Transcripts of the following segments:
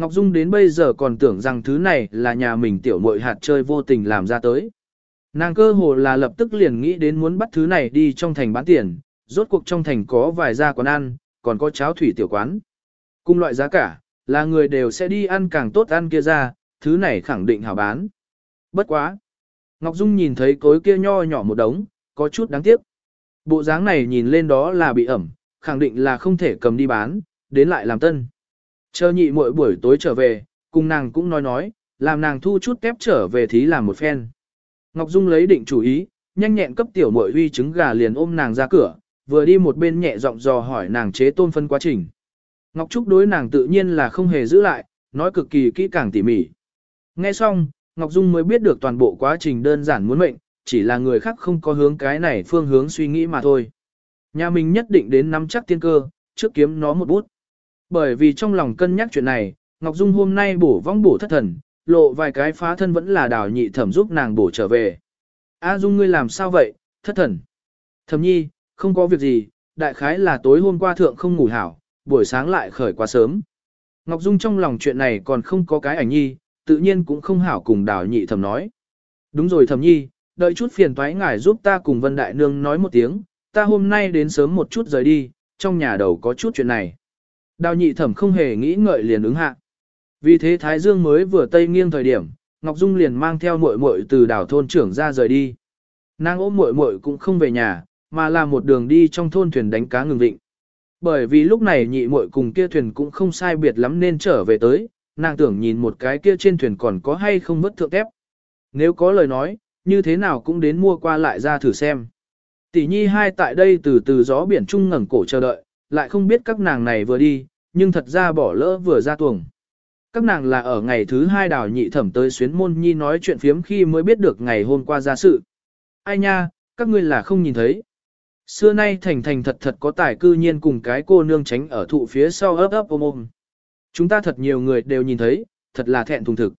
Ngọc Dung đến bây giờ còn tưởng rằng thứ này là nhà mình tiểu muội hạt chơi vô tình làm ra tới. Nàng cơ hồ là lập tức liền nghĩ đến muốn bắt thứ này đi trong thành bán tiền, rốt cuộc trong thành có vài gia quán ăn, còn có cháo thủy tiểu quán. Cùng loại giá cả, là người đều sẽ đi ăn càng tốt ăn kia ra, thứ này khẳng định hảo bán. Bất quá. Ngọc Dung nhìn thấy cối kia nho nhỏ một đống, có chút đáng tiếc. Bộ dáng này nhìn lên đó là bị ẩm, khẳng định là không thể cầm đi bán, đến lại làm tân. Chờ nhị muội buổi tối trở về, cùng nàng cũng nói nói, làm nàng thu chút kép trở về thí làm một phen. Ngọc Dung lấy định chủ ý, nhanh nhẹn cấp tiểu muội huy trứng gà liền ôm nàng ra cửa, vừa đi một bên nhẹ giọng dò hỏi nàng chế tôn phân quá trình. Ngọc Trúc đối nàng tự nhiên là không hề giữ lại, nói cực kỳ kỹ càng tỉ mỉ. Nghe xong, Ngọc Dung mới biết được toàn bộ quá trình đơn giản muốn mệnh, chỉ là người khác không có hướng cái này phương hướng suy nghĩ mà thôi. Nhà mình nhất định đến nắm chắc tiên cơ, trước kiếm nó một bút. Bởi vì trong lòng cân nhắc chuyện này, Ngọc Dung hôm nay bổ vong bổ thất thần, lộ vài cái phá thân vẫn là đào nhị thẩm giúp nàng bổ trở về. A Dung ngươi làm sao vậy, thất thần. Thẩm nhi, không có việc gì, đại khái là tối hôm qua thượng không ngủ hảo, buổi sáng lại khởi quá sớm. Ngọc Dung trong lòng chuyện này còn không có cái ảnh nhi, tự nhiên cũng không hảo cùng đào nhị thẩm nói. Đúng rồi thẩm nhi, đợi chút phiền toái ngài giúp ta cùng Vân Đại Nương nói một tiếng, ta hôm nay đến sớm một chút rời đi, trong nhà đầu có chút chuyện này. Đào nhị thẩm không hề nghĩ ngợi liền ứng hạ. Vì thế Thái Dương mới vừa tây nghiêng thời điểm, Ngọc Dung liền mang theo muội muội từ đảo thôn trưởng ra rời đi. Nàng ôm muội muội cũng không về nhà, mà là một đường đi trong thôn thuyền đánh cá ngừng vịnh. Bởi vì lúc này nhị muội cùng kia thuyền cũng không sai biệt lắm nên trở về tới, nàng tưởng nhìn một cái kia trên thuyền còn có hay không mất thượng thép. Nếu có lời nói, như thế nào cũng đến mua qua lại ra thử xem. Tỷ nhi hai tại đây từ từ gió biển trung ngẩng cổ chờ đợi, lại không biết các nàng này vừa đi, nhưng thật ra bỏ lỡ vừa ra tuồng. Các nàng là ở ngày thứ hai đào nhị thẩm tới xuyến môn nhi nói chuyện phiếm khi mới biết được ngày hôm qua ra sự. Ai nha, các ngươi là không nhìn thấy. Xưa nay thành thành thật thật có tài cư nhiên cùng cái cô nương tránh ở thụ phía sau ấp ấp ôm ôm. Chúng ta thật nhiều người đều nhìn thấy, thật là thẹn thùng thực.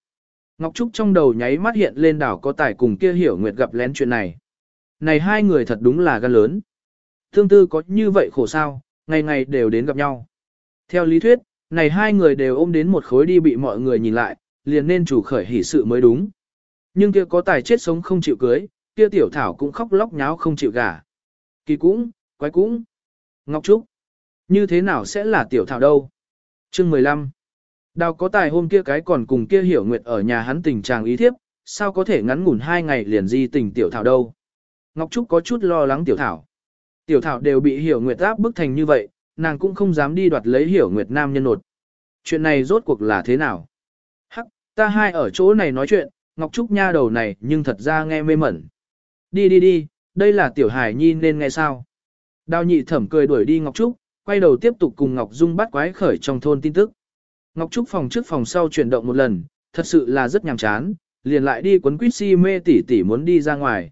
Ngọc Trúc trong đầu nháy mắt hiện lên đảo có tài cùng kia hiểu nguyệt gặp lén chuyện này. Này hai người thật đúng là gan lớn. Thương tư có như vậy khổ sao, ngày ngày đều đến gặp nhau. Theo lý thuyết, này hai người đều ôm đến một khối đi bị mọi người nhìn lại, liền nên chủ khởi hỷ sự mới đúng. Nhưng kia có tài chết sống không chịu cưới, kia tiểu thảo cũng khóc lóc nháo không chịu gả. Kỳ cũng, quái cũng. Ngọc Trúc. Như thế nào sẽ là tiểu thảo đâu? Chương 15. Đào có tài hôm kia cái còn cùng kia hiểu nguyệt ở nhà hắn tình trạng ý thiếp, sao có thể ngắn ngủn hai ngày liền di tình tiểu thảo đâu? Ngọc Trúc có chút lo lắng tiểu thảo. Tiểu thảo đều bị hiểu nguyệt áp bức thành như vậy, nàng cũng không dám đi đoạt lấy hiểu nguyệt nam nhân nột. Chuyện này rốt cuộc là thế nào? Hắc, ta hai ở chỗ này nói chuyện, Ngọc Trúc nha đầu này nhưng thật ra nghe mê mẩn. Đi đi đi, đây là tiểu hải nhi nên nghe sao? Đào nhị thẩm cười đuổi đi Ngọc Trúc, quay đầu tiếp tục cùng Ngọc Dung bắt quái khởi trong thôn tin tức. Ngọc Trúc phòng trước phòng sau chuyển động một lần, thật sự là rất nhàm chán, liền lại đi quấn quýt si mê tỉ tỉ muốn đi ra ngoài.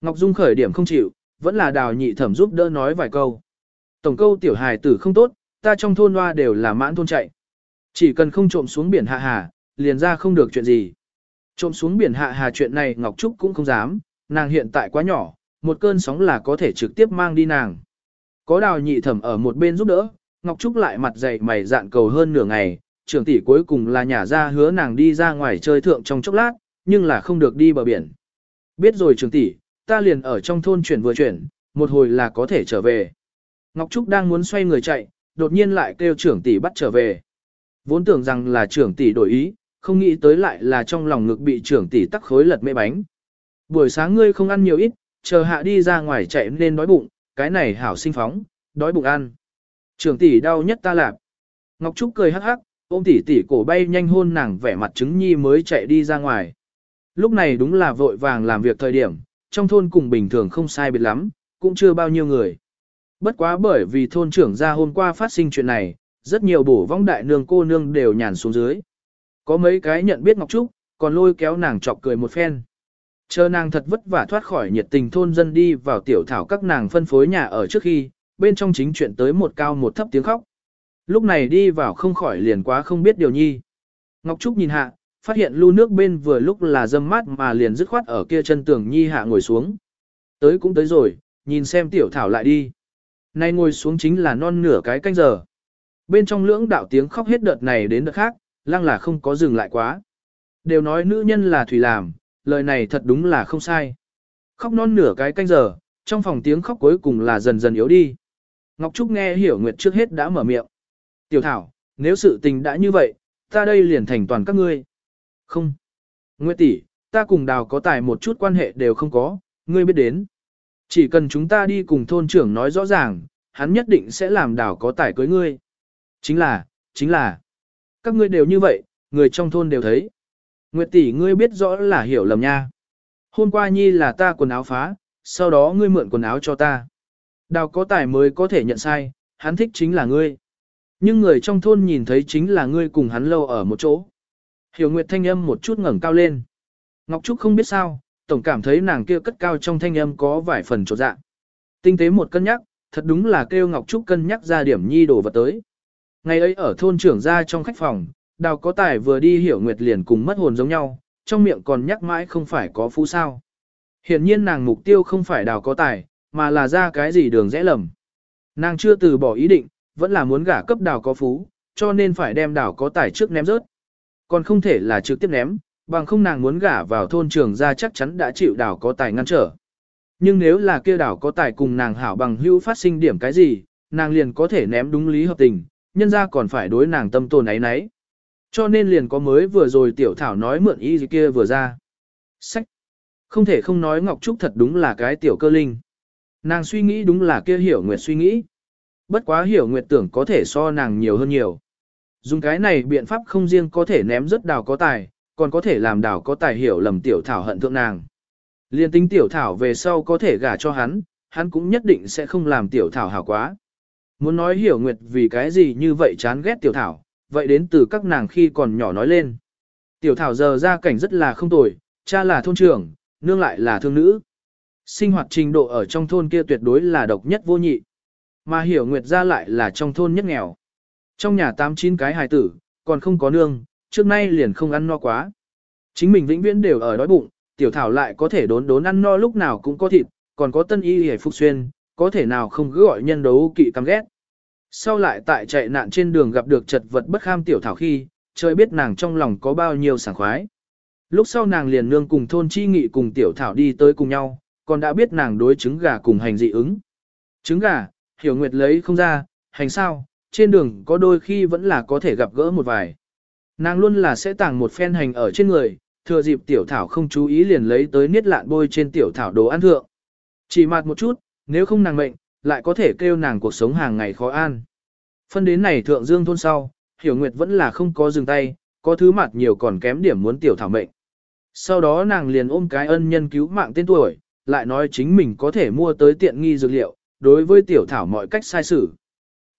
Ngọc Dung khởi điểm không chịu, vẫn là đào nhị thẩm giúp đỡ nói vài câu. Tổng câu tiểu hài tử không tốt, ta trong thôn hoa đều là mãn thôn chạy. Chỉ cần không trộm xuống biển hạ hà, liền ra không được chuyện gì. Trộm xuống biển hạ hà chuyện này Ngọc Trúc cũng không dám, nàng hiện tại quá nhỏ, một cơn sóng là có thể trực tiếp mang đi nàng. Có đào nhị thẩm ở một bên giúp đỡ, Ngọc Trúc lại mặt dày mày dạn cầu hơn nửa ngày, trưởng tỷ cuối cùng là nhả ra hứa nàng đi ra ngoài chơi thượng trong chốc lát, nhưng là không được đi bờ biển. Biết rồi trưởng tỷ, ta liền ở trong thôn chuyển vừa chuyển, một hồi là có thể trở về. Ngọc Trúc đang muốn xoay người chạy, đột nhiên lại kêu trưởng tỷ bắt trở về. Vốn tưởng rằng là trưởng tỷ đổi ý, không nghĩ tới lại là trong lòng ngực bị trưởng tỷ tắc khối lật mê bánh. Buổi sáng ngươi không ăn nhiều ít, chờ hạ đi ra ngoài chạy nên đói bụng, cái này hảo sinh phóng, đói bụng ăn. Trưởng tỷ đau nhất ta lạp. Ngọc Trúc cười hắc hắc, ôm tỷ tỷ cổ bay nhanh hôn nàng vẻ mặt trứng nhi mới chạy đi ra ngoài. Lúc này đúng là vội vàng làm việc thời điểm, trong thôn cùng bình thường không sai biệt lắm, cũng chưa bao nhiêu người. Bất quá bởi vì thôn trưởng ra hôm qua phát sinh chuyện này, rất nhiều bổ vong đại nương cô nương đều nhàn xuống dưới. Có mấy cái nhận biết Ngọc Trúc, còn lôi kéo nàng chọc cười một phen. Chờ nàng thật vất vả thoát khỏi nhiệt tình thôn dân đi vào tiểu thảo các nàng phân phối nhà ở trước khi, bên trong chính chuyện tới một cao một thấp tiếng khóc. Lúc này đi vào không khỏi liền quá không biết điều nhi. Ngọc Trúc nhìn hạ, phát hiện lưu nước bên vừa lúc là dâm mát mà liền dứt khoát ở kia chân tường nhi hạ ngồi xuống. Tới cũng tới rồi, nhìn xem tiểu thảo lại đi. Nay ngồi xuống chính là non nửa cái canh giờ. Bên trong lưỡng đạo tiếng khóc hết đợt này đến đợt khác, lăng là không có dừng lại quá. Đều nói nữ nhân là thủy làm, lời này thật đúng là không sai. Khóc non nửa cái canh giờ, trong phòng tiếng khóc cuối cùng là dần dần yếu đi. Ngọc Trúc nghe hiểu Nguyệt trước hết đã mở miệng. Tiểu Thảo, nếu sự tình đã như vậy, ta đây liền thành toàn các ngươi. Không. Nguyệt tỷ, ta cùng đào có tài một chút quan hệ đều không có, ngươi biết đến. Chỉ cần chúng ta đi cùng thôn trưởng nói rõ ràng, hắn nhất định sẽ làm đào có tài cưới ngươi. Chính là, chính là, các ngươi đều như vậy, người trong thôn đều thấy. Nguyệt tỷ ngươi biết rõ là hiểu lầm nha. Hôm qua nhi là ta quần áo phá, sau đó ngươi mượn quần áo cho ta. Đào có tài mới có thể nhận sai, hắn thích chính là ngươi. Nhưng người trong thôn nhìn thấy chính là ngươi cùng hắn lâu ở một chỗ. Hiểu Nguyệt thanh âm một chút ngẩng cao lên. Ngọc Trúc không biết sao, tổng cảm thấy nàng kia cất cao trong thanh âm có vài phần trột dạ. Tinh tế một cân nhắc, thật đúng là kêu Ngọc Trúc cân nhắc ra điểm nhi đồ vật tới. Ngày ấy ở thôn trưởng ra trong khách phòng, đào có tài vừa đi hiểu Nguyệt liền cùng mất hồn giống nhau, trong miệng còn nhắc mãi không phải có phú sao. Hiển nhiên nàng mục tiêu không phải đào có tài, mà là ra cái gì đường rẽ lầm. Nàng chưa từ bỏ ý định, vẫn là muốn gả cấp đào có phú, cho nên phải đem đào có tài trước ném rớt. Còn không thể là trực tiếp ném, bằng không nàng muốn gả vào thôn trường ra chắc chắn đã chịu đảo có tài ngăn trở. Nhưng nếu là kia đảo có tài cùng nàng hảo bằng hữu phát sinh điểm cái gì, nàng liền có thể ném đúng lý hợp tình, nhân ra còn phải đối nàng tâm tồn ấy nấy. Cho nên liền có mới vừa rồi tiểu thảo nói mượn ý gì kia vừa ra. Sách! Không thể không nói Ngọc Trúc thật đúng là cái tiểu cơ linh. Nàng suy nghĩ đúng là kia hiểu nguyệt suy nghĩ. Bất quá hiểu nguyệt tưởng có thể so nàng nhiều hơn nhiều. Dùng cái này biện pháp không riêng có thể ném rất đào có tài, còn có thể làm đào có tài hiểu lầm tiểu thảo hận thượng nàng. Liên tính tiểu thảo về sau có thể gả cho hắn, hắn cũng nhất định sẽ không làm tiểu thảo hảo quá. Muốn nói hiểu nguyệt vì cái gì như vậy chán ghét tiểu thảo, vậy đến từ các nàng khi còn nhỏ nói lên. Tiểu thảo giờ ra cảnh rất là không tồi, cha là thôn trưởng, nương lại là thương nữ. Sinh hoạt trình độ ở trong thôn kia tuyệt đối là độc nhất vô nhị. Mà hiểu nguyệt ra lại là trong thôn nhất nghèo. Trong nhà tám chín cái hài tử, còn không có nương, trước nay liền không ăn no quá. Chính mình vĩnh viễn đều ở đói bụng, tiểu thảo lại có thể đốn đốn ăn no lúc nào cũng có thịt, còn có tân y hề phục xuyên, có thể nào không cứ gọi nhân đấu kỵ căm ghét. Sau lại tại chạy nạn trên đường gặp được chật vật bất kham tiểu thảo khi, trời biết nàng trong lòng có bao nhiêu sảng khoái. Lúc sau nàng liền nương cùng thôn chi nghị cùng tiểu thảo đi tới cùng nhau, còn đã biết nàng đối trứng gà cùng hành dị ứng. Trứng gà, hiểu nguyệt lấy không ra, hành sao, trên đường có đôi khi vẫn là có thể gặp gỡ một vài. Nàng luôn là sẽ tàng một phen hành ở trên người, thừa dịp tiểu thảo không chú ý liền lấy tới niết lạn bôi trên tiểu thảo đồ ăn thượng. Chỉ mặt một chút, nếu không nàng mệnh, lại có thể kêu nàng cuộc sống hàng ngày khó an. Phân đến này thượng dương thôn sau, hiểu nguyệt vẫn là không có dừng tay, có thứ mặt nhiều còn kém điểm muốn tiểu thảo mệnh. Sau đó nàng liền ôm cái ân nhân cứu mạng tên tuổi, lại nói chính mình có thể mua tới tiện nghi dược liệu, đối với tiểu thảo mọi cách sai xử.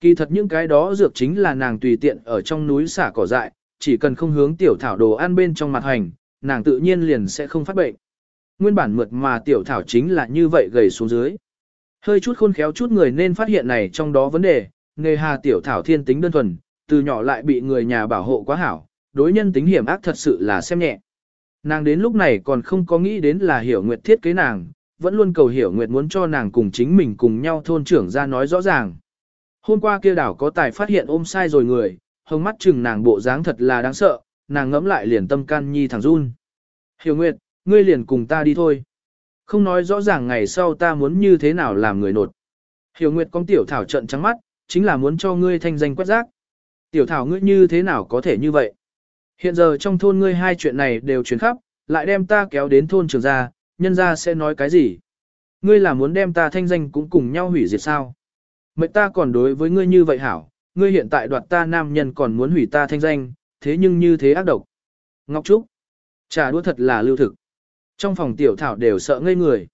Kỳ thật những cái đó dược chính là nàng tùy tiện ở trong núi xả cỏ dại, chỉ cần không hướng tiểu thảo đồ ăn bên trong mặt hành, nàng tự nhiên liền sẽ không phát bệnh. Nguyên bản mượt mà tiểu thảo chính là như vậy gầy xuống dưới. Hơi chút khôn khéo chút người nên phát hiện này trong đó vấn đề, nghề hà tiểu thảo thiên tính đơn thuần, từ nhỏ lại bị người nhà bảo hộ quá hảo, đối nhân tính hiểm ác thật sự là xem nhẹ. Nàng đến lúc này còn không có nghĩ đến là hiểu nguyệt thiết kế nàng, vẫn luôn cầu hiểu nguyệt muốn cho nàng cùng chính mình cùng nhau thôn trưởng ra nói rõ ràng. Hôm qua kia đảo có tài phát hiện ôm sai rồi người, hồng mắt chừng nàng bộ dáng thật là đáng sợ, nàng ngẫm lại liền tâm can nhi thẳng run. Hiểu Nguyệt, ngươi liền cùng ta đi thôi. Không nói rõ ràng ngày sau ta muốn như thế nào làm người nột. Hiểu Nguyệt con tiểu thảo trận trắng mắt, chính là muốn cho ngươi thanh danh quét rác. Tiểu thảo ngươi như thế nào có thể như vậy? Hiện giờ trong thôn ngươi hai chuyện này đều chuyển khắp, lại đem ta kéo đến thôn trường gia, nhân gia sẽ nói cái gì? Ngươi là muốn đem ta thanh danh cũng cùng nhau hủy diệt sao? Mệnh ta còn đối với ngươi như vậy hảo, ngươi hiện tại đoạt ta nam nhân còn muốn hủy ta thanh danh, thế nhưng như thế ác độc. Ngọc Trúc, trà đũa thật là lưu thực. Trong phòng tiểu thảo đều sợ ngây người.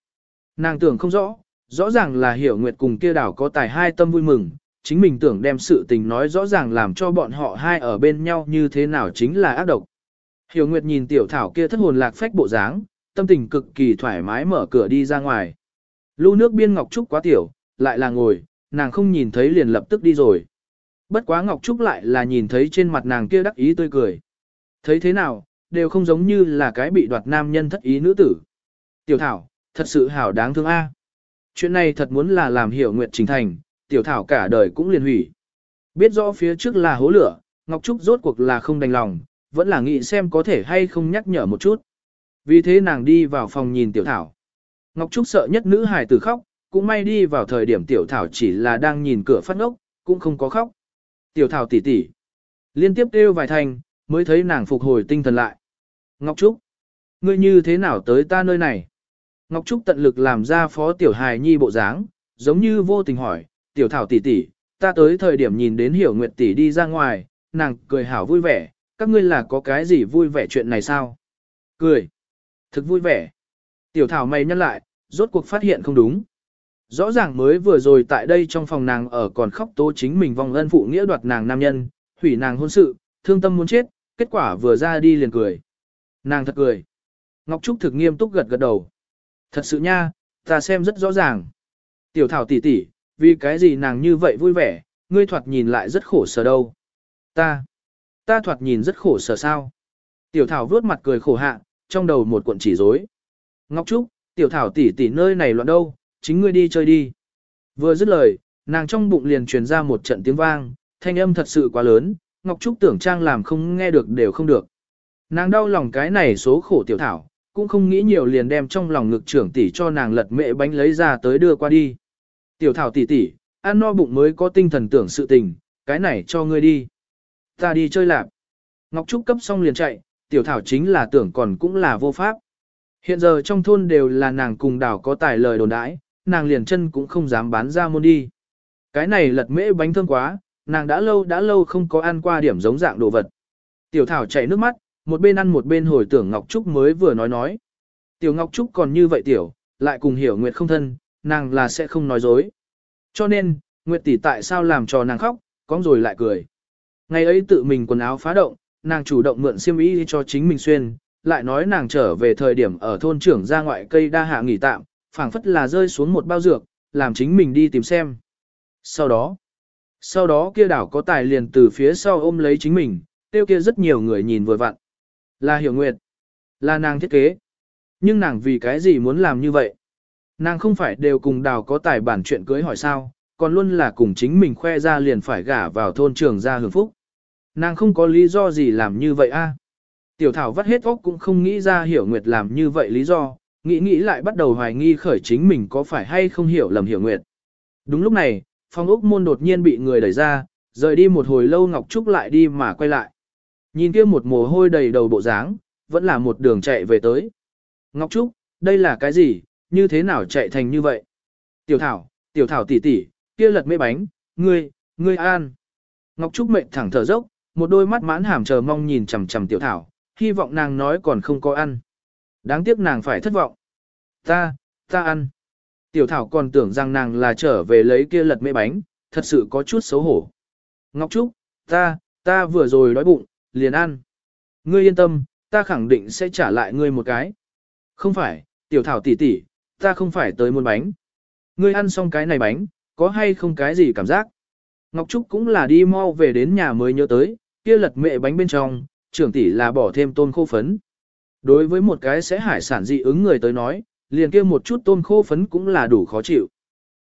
Nàng tưởng không rõ, rõ ràng là hiểu nguyệt cùng kia đảo có tài hai tâm vui mừng, chính mình tưởng đem sự tình nói rõ ràng làm cho bọn họ hai ở bên nhau như thế nào chính là ác độc. Hiểu nguyệt nhìn tiểu thảo kia thất hồn lạc phách bộ dáng, tâm tình cực kỳ thoải mái mở cửa đi ra ngoài. Lưu nước biên Ngọc Trúc quá tiểu, lại là ngồi, nàng không nhìn thấy liền lập tức đi rồi. Bất quá Ngọc Trúc lại là nhìn thấy trên mặt nàng kia đắc ý tươi cười. Thấy thế nào, đều không giống như là cái bị đoạt nam nhân thất ý nữ tử. Tiểu Thảo, thật sự hảo đáng thương a. Chuyện này thật muốn là làm hiểu nguyện trình thành, Tiểu Thảo cả đời cũng liền hủy. Biết rõ phía trước là hố lửa, Ngọc Trúc rốt cuộc là không đành lòng, vẫn là nghĩ xem có thể hay không nhắc nhở một chút. Vì thế nàng đi vào phòng nhìn tiểu thảo. Ngọc Trúc sợ nhất nữ hài tử khóc, cũng may đi vào thời điểm tiểu thảo chỉ là đang nhìn cửa phát ngốc, cũng không có khóc. Tiểu thảo tỉ tỉ. Liên tiếp kêu vài thành, mới thấy nàng phục hồi tinh thần lại. Ngọc Trúc, ngươi như thế nào tới ta nơi này? Ngọc Trúc tận lực làm ra phó tiểu hài nhi bộ dáng, giống như vô tình hỏi, tiểu thảo tỷ tỷ, ta tới thời điểm nhìn đến hiểu nguyệt tỷ đi ra ngoài, nàng cười hảo vui vẻ, các ngươi là có cái gì vui vẻ chuyện này sao? Cười. Thực vui vẻ. Tiểu thảo mày nhăn lại, rốt cuộc phát hiện không đúng. Rõ ràng mới vừa rồi tại đây trong phòng nàng ở còn khóc tố chính mình vong ân phụ nghĩa đoạt nàng nam nhân, hủy nàng hôn sự, thương tâm muốn chết, kết quả vừa ra đi liền cười. Nàng thật cười. Ngọc Trúc thực nghiêm túc gật gật đầu. Thật sự nha, ta xem rất rõ ràng. Tiểu thảo tỷ tỷ, vì cái gì nàng như vậy vui vẻ, ngươi thoạt nhìn lại rất khổ sở đâu. Ta, ta thoạt nhìn rất khổ sở sao. Tiểu thảo vuốt mặt cười khổ hạ, trong đầu một cuộn chỉ rối. Ngọc Trúc, tiểu thảo tỷ tỷ nơi này loạn đâu, chính ngươi đi chơi đi. Vừa dứt lời, nàng trong bụng liền truyền ra một trận tiếng vang, thanh âm thật sự quá lớn, Ngọc Trúc tưởng trang làm không nghe được đều không được. Nàng đau lòng cái này số khổ tiểu thảo, cũng không nghĩ nhiều liền đem trong lòng ngực trưởng tỷ cho nàng lật mẹ bánh lấy ra tới đưa qua đi. Tiểu thảo tỷ tỷ, ăn no bụng mới có tinh thần tưởng sự tình, cái này cho ngươi đi. Ta đi chơi lạp. Ngọc Trúc cấp xong liền chạy, tiểu thảo chính là tưởng còn cũng là vô pháp. Hiện giờ trong thôn đều là nàng cùng đảo có tài lời đồn đãi, nàng liền chân cũng không dám bán ra môn đi. Cái này lật mễ bánh thơm quá, nàng đã lâu đã lâu không có ăn qua điểm giống dạng đồ vật. Tiểu thảo chảy nước mắt, một bên ăn một bên hồi tưởng Ngọc Trúc mới vừa nói nói. Tiểu Ngọc Trúc còn như vậy tiểu, lại cùng hiểu Nguyệt không thân, nàng là sẽ không nói dối. Cho nên, Nguyệt tỷ tại sao làm cho nàng khóc, có rồi lại cười. Ngày ấy tự mình quần áo phá động, nàng chủ động mượn xiêm y cho chính mình xuyên, lại nói nàng trở về thời điểm ở thôn trưởng ra ngoại cây đa hạ nghỉ tạm, phảng phất là rơi xuống một bao dược, làm chính mình đi tìm xem. Sau đó, sau đó kia đảo có tài liền từ phía sau ôm lấy chính mình, tiêu kia rất nhiều người nhìn vừa vặn. Là hiểu nguyệt, là nàng thiết kế. Nhưng nàng vì cái gì muốn làm như vậy? Nàng không phải đều cùng đào có tài bản chuyện cưới hỏi sao, còn luôn là cùng chính mình khoe ra liền phải gả vào thôn trường ra hưởng phúc. Nàng không có lý do gì làm như vậy a. Tiểu thảo vắt hết óc cũng không nghĩ ra hiểu nguyệt làm như vậy lý do, nghĩ nghĩ lại bắt đầu hoài nghi khởi chính mình có phải hay không hiểu lầm hiểu nguyệt. Đúng lúc này, phòng ốc môn đột nhiên bị người đẩy ra, rời đi một hồi lâu Ngọc Trúc lại đi mà quay lại. Nhìn kia một mồ hôi đầy đầu bộ dáng, vẫn là một đường chạy về tới. Ngọc Trúc, đây là cái gì, như thế nào chạy thành như vậy? Tiểu Thảo, Tiểu Thảo tỷ tỷ, kia lật mê bánh, ngươi, ngươi an. Ngọc Trúc mệnh thẳng thở dốc, một đôi mắt mãn hàm chờ mong nhìn chằm chằm Tiểu Thảo, hy vọng nàng nói còn không có ăn. Đáng tiếc nàng phải thất vọng. Ta, ta ăn. Tiểu Thảo còn tưởng rằng nàng là trở về lấy kia lật mê bánh, thật sự có chút xấu hổ. Ngọc Trúc, ta, ta vừa rồi đói bụng, liền ăn. Ngươi yên tâm, ta khẳng định sẽ trả lại ngươi một cái. Không phải, Tiểu Thảo tỷ tỷ, ta không phải tới muôn bánh. Ngươi ăn xong cái này bánh, có hay không cái gì cảm giác? Ngọc Trúc cũng là đi mau về đến nhà mới nhớ tới, kia lật mệ bánh bên trong, trưởng tỷ là bỏ thêm tôm khô phấn. Đối với một cái sẽ hải sản dị ứng người tới nói, liền kia một chút tôm khô phấn cũng là đủ khó chịu.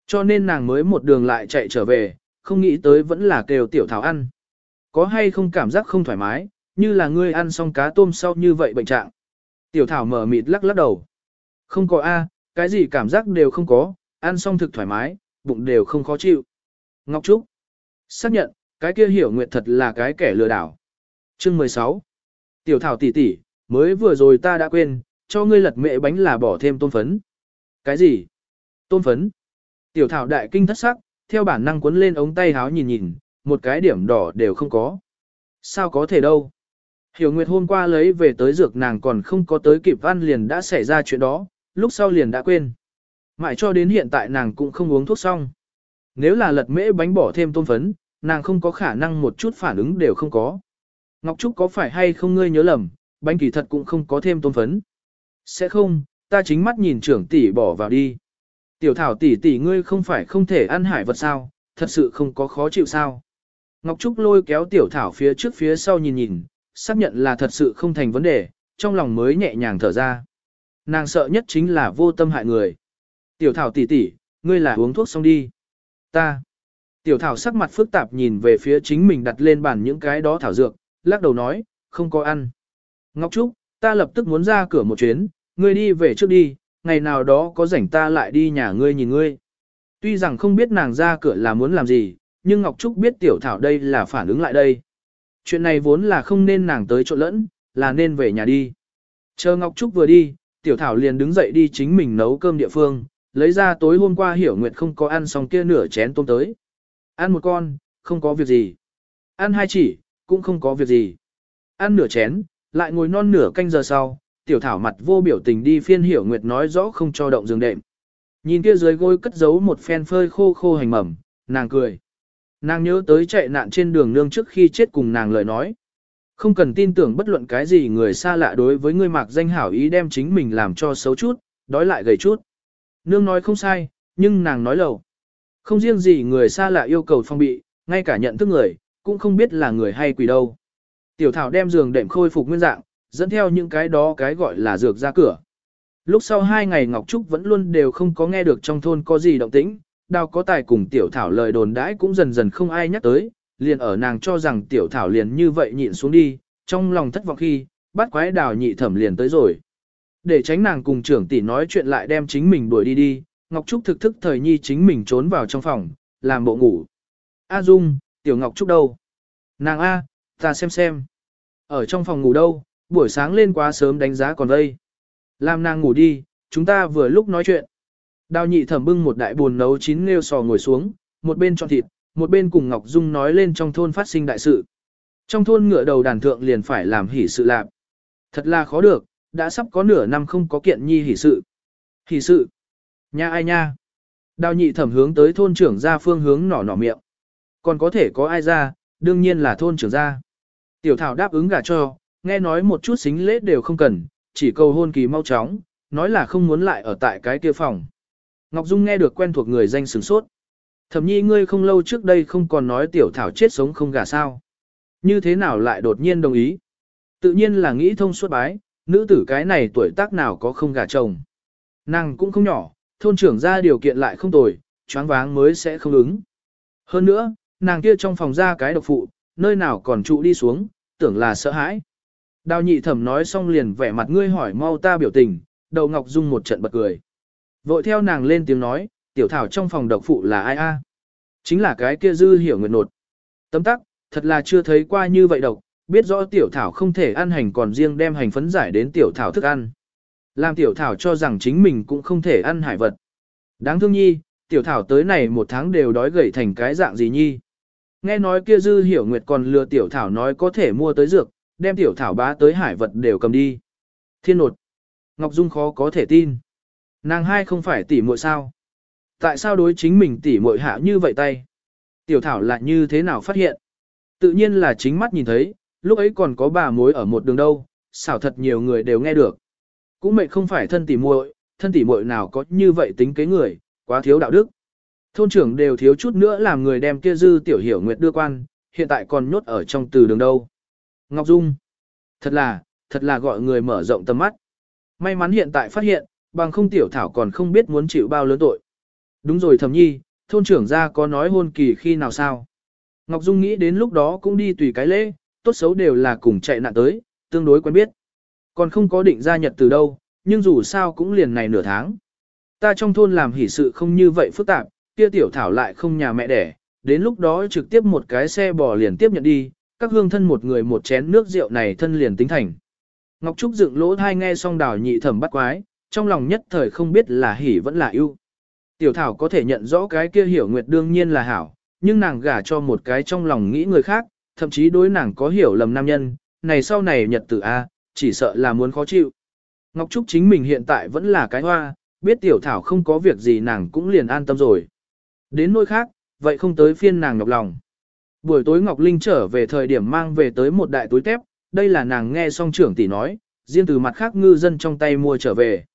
Cho nên nàng mới một đường lại chạy trở về, không nghĩ tới vẫn là kêu tiểu thảo ăn. Có hay không cảm giác không thoải mái, như là ngươi ăn xong cá tôm sau như vậy bệnh trạng. Tiểu thảo mở mịt lắc lắc đầu. Không có A, cái gì cảm giác đều không có, ăn xong thực thoải mái, bụng đều không khó chịu. Ngọc Trúc xác nhận, cái kia hiểu nguyệt thật là cái kẻ lừa đảo. Chương 16 Tiểu thảo tỷ tỷ, mới vừa rồi ta đã quên, cho ngươi lật mệ bánh là bỏ thêm tôm phấn. Cái gì? Tôm phấn? Tiểu thảo đại kinh thất sắc, theo bản năng cuốn lên ống tay háo nhìn nhìn, một cái điểm đỏ đều không có. Sao có thể đâu? Hiểu Nguyệt hôm qua lấy về tới dược nàng còn không có tới kịp văn liền đã xảy ra chuyện đó, lúc sau liền đã quên. Mãi cho đến hiện tại nàng cũng không uống thuốc xong. Nếu là lật mễ bánh bỏ thêm tôm phấn, nàng không có khả năng một chút phản ứng đều không có. Ngọc Trúc có phải hay không ngươi nhớ lầm, bánh kỳ thật cũng không có thêm tôm phấn. Sẽ không, ta chính mắt nhìn trưởng tỷ bỏ vào đi. Tiểu thảo tỷ tỷ ngươi không phải không thể ăn hải vật sao, thật sự không có khó chịu sao. Ngọc Trúc lôi kéo tiểu thảo phía trước phía sau nhìn nhìn, xác nhận là thật sự không thành vấn đề, trong lòng mới nhẹ nhàng thở ra. Nàng sợ nhất chính là vô tâm hại người. Tiểu thảo tỷ tỷ, ngươi là uống thuốc xong đi. Ta. Tiểu thảo sắc mặt phức tạp nhìn về phía chính mình đặt lên bàn những cái đó thảo dược, lắc đầu nói, không có ăn. Ngọc Trúc, ta lập tức muốn ra cửa một chuyến, ngươi đi về trước đi, ngày nào đó có rảnh ta lại đi nhà ngươi nhìn ngươi. Tuy rằng không biết nàng ra cửa là muốn làm gì, nhưng Ngọc Trúc biết tiểu thảo đây là phản ứng lại đây. Chuyện này vốn là không nên nàng tới chỗ lẫn, là nên về nhà đi. Chờ Ngọc Trúc vừa đi, tiểu thảo liền đứng dậy đi chính mình nấu cơm địa phương, lấy ra tối hôm qua hiểu nguyệt không có ăn xong kia nửa chén tôm tới. Ăn một con, không có việc gì. Ăn hai chỉ, cũng không có việc gì. Ăn nửa chén, lại ngồi non nửa canh giờ sau, tiểu thảo mặt vô biểu tình đi phiên hiểu nguyệt nói rõ không cho động giường đệm. Nhìn kia dưới gối cất giấu một phen phơi khô khô hành mầm, nàng cười. Nàng nhớ tới chạy nạn trên đường nương trước khi chết cùng nàng lời nói. Không cần tin tưởng bất luận cái gì người xa lạ đối với người mạc danh hảo ý đem chính mình làm cho xấu chút, đói lại gầy chút. Nương nói không sai, nhưng nàng nói lầu. Không riêng gì người xa lạ yêu cầu phong bị, ngay cả nhận thức người, cũng không biết là người hay quỷ đâu. Tiểu thảo đem giường đệm khôi phục nguyên dạng, dẫn theo những cái đó cái gọi là dược ra cửa. Lúc sau hai ngày Ngọc Trúc vẫn luôn đều không có nghe được trong thôn có gì động tĩnh, đào có tài cùng tiểu thảo lời đồn đãi cũng dần dần không ai nhắc tới, liền ở nàng cho rằng tiểu thảo liền như vậy nhịn xuống đi, trong lòng thất vọng khi, bắt quái đào nhị thẩm liền tới rồi. Để tránh nàng cùng trưởng tỷ nói chuyện lại đem chính mình đuổi đi đi, Ngọc Trúc thực thức thời nhi chính mình trốn vào trong phòng, làm bộ ngủ. A Dung, tiểu Ngọc Trúc đâu? Nàng A, ta xem xem. Ở trong phòng ngủ đâu, buổi sáng lên quá sớm đánh giá còn đây. Làm nàng ngủ đi, chúng ta vừa lúc nói chuyện. Đào nhị thẩm bưng một đại buồn nấu chín nêu sò ngồi xuống, một bên chọn thịt, một bên cùng Ngọc Dung nói lên trong thôn phát sinh đại sự. Trong thôn ngựa đầu đàn thượng liền phải làm hỉ sự lạc. Thật là khó được, đã sắp có nửa năm không có kiện nhi hỉ sự. Hỉ sự. Nha ai nha. Đào nhị thẩm hướng tới thôn trưởng ra phương hướng nỏ nỏ miệng. Còn có thể có ai ra, đương nhiên là thôn trưởng ra. Tiểu thảo đáp ứng gả cho, nghe nói một chút xính lễ đều không cần, chỉ cầu hôn kỳ mau chóng, nói là không muốn lại ở tại cái kia phòng. Ngọc Dung nghe được quen thuộc người danh sửng sốt. Thẩm nhi ngươi không lâu trước đây không còn nói tiểu thảo chết sống không gả sao. Như thế nào lại đột nhiên đồng ý? Tự nhiên là nghĩ thông suốt bái, nữ tử cái này tuổi tác nào có không gả chồng. Nàng cũng không nhỏ, thôn trưởng ra điều kiện lại không tồi, choáng váng mới sẽ không ứng. Hơn nữa, nàng kia trong phòng ra cái độc phụ, nơi nào còn trụ đi xuống, tưởng là sợ hãi. Đào nhị thẩm nói xong liền vẻ mặt ngươi hỏi mau ta biểu tình, đầu ngọc dung một trận bật cười. Vội theo nàng lên tiếng nói, tiểu thảo trong phòng độc phụ là ai a? Chính là cái kia dư hiểu nguyệt nột. Tấm tắc, thật là chưa thấy qua như vậy độc, biết rõ tiểu thảo không thể ăn hành còn riêng đem hành phấn giải đến tiểu thảo thức ăn. Làm tiểu thảo cho rằng chính mình cũng không thể ăn hải vật. Đáng thương nhi, tiểu thảo tới này một tháng đều đói gầy thành cái dạng gì nhi. Nghe nói kia dư hiểu nguyệt còn lừa tiểu thảo nói có thể mua tới dược, đem tiểu thảo bá tới hải vật đều cầm đi. Thiên nột. Ngọc Dung khó có thể tin. Nàng hai không phải tỷ muội sao? Tại sao đối chính mình tỷ muội hạ như vậy tay? Tiểu thảo lại như thế nào phát hiện? Tự nhiên là chính mắt nhìn thấy, lúc ấy còn có bà mối ở một đường đâu, xảo thật nhiều người đều nghe được. Cũng mệnh không phải thân tỷ muội, thân tỷ muội nào có như vậy tính kế người, quá thiếu đạo đức. Thôn trưởng đều thiếu chút nữa làm người đem kia dư tiểu hiểu nguyệt đưa quan, hiện tại còn nhốt ở trong từ đường đâu. Ngọc Dung. Thật là, thật là gọi người mở rộng tầm mắt. May mắn hiện tại phát hiện, bằng không tiểu thảo còn không biết muốn chịu bao lớn tội. Đúng rồi thầm nhi, thôn trưởng ra có nói hôn kỳ khi nào sao. Ngọc Dung nghĩ đến lúc đó cũng đi tùy cái lễ, tốt xấu đều là cùng chạy nạn tới, tương đối quen biết. Còn không có định ra nhật từ đâu, nhưng dù sao cũng liền này nửa tháng. Ta trong thôn làm hỷ sự không như vậy phức tạp, kia tiểu thảo lại không nhà mẹ đẻ, đến lúc đó trực tiếp một cái xe bò liền tiếp nhận đi, các hương thân một người một chén nước rượu này thân liền tính thành. Ngọc Trúc dựng lỗ thai nghe xong đào nhị thẩm bắt quái, trong lòng nhất thời không biết là hỉ vẫn là ưu. Tiểu thảo có thể nhận rõ cái kia hiểu nguyệt đương nhiên là hảo, nhưng nàng gả cho một cái trong lòng nghĩ người khác, thậm chí đối nàng có hiểu lầm nam nhân, này sau này nhật tử A, chỉ sợ là muốn khó chịu. Ngọc Trúc chính mình hiện tại vẫn là cái hoa, biết tiểu thảo không có việc gì nàng cũng liền an tâm rồi. Đến nơi khác, vậy không tới phiên nàng nhọc lòng. Buổi tối Ngọc Linh trở về thời điểm mang về tới một đại túi tép, đây là nàng nghe song trưởng tỷ nói, riêng từ mặt khác ngư dân trong tay mua trở về.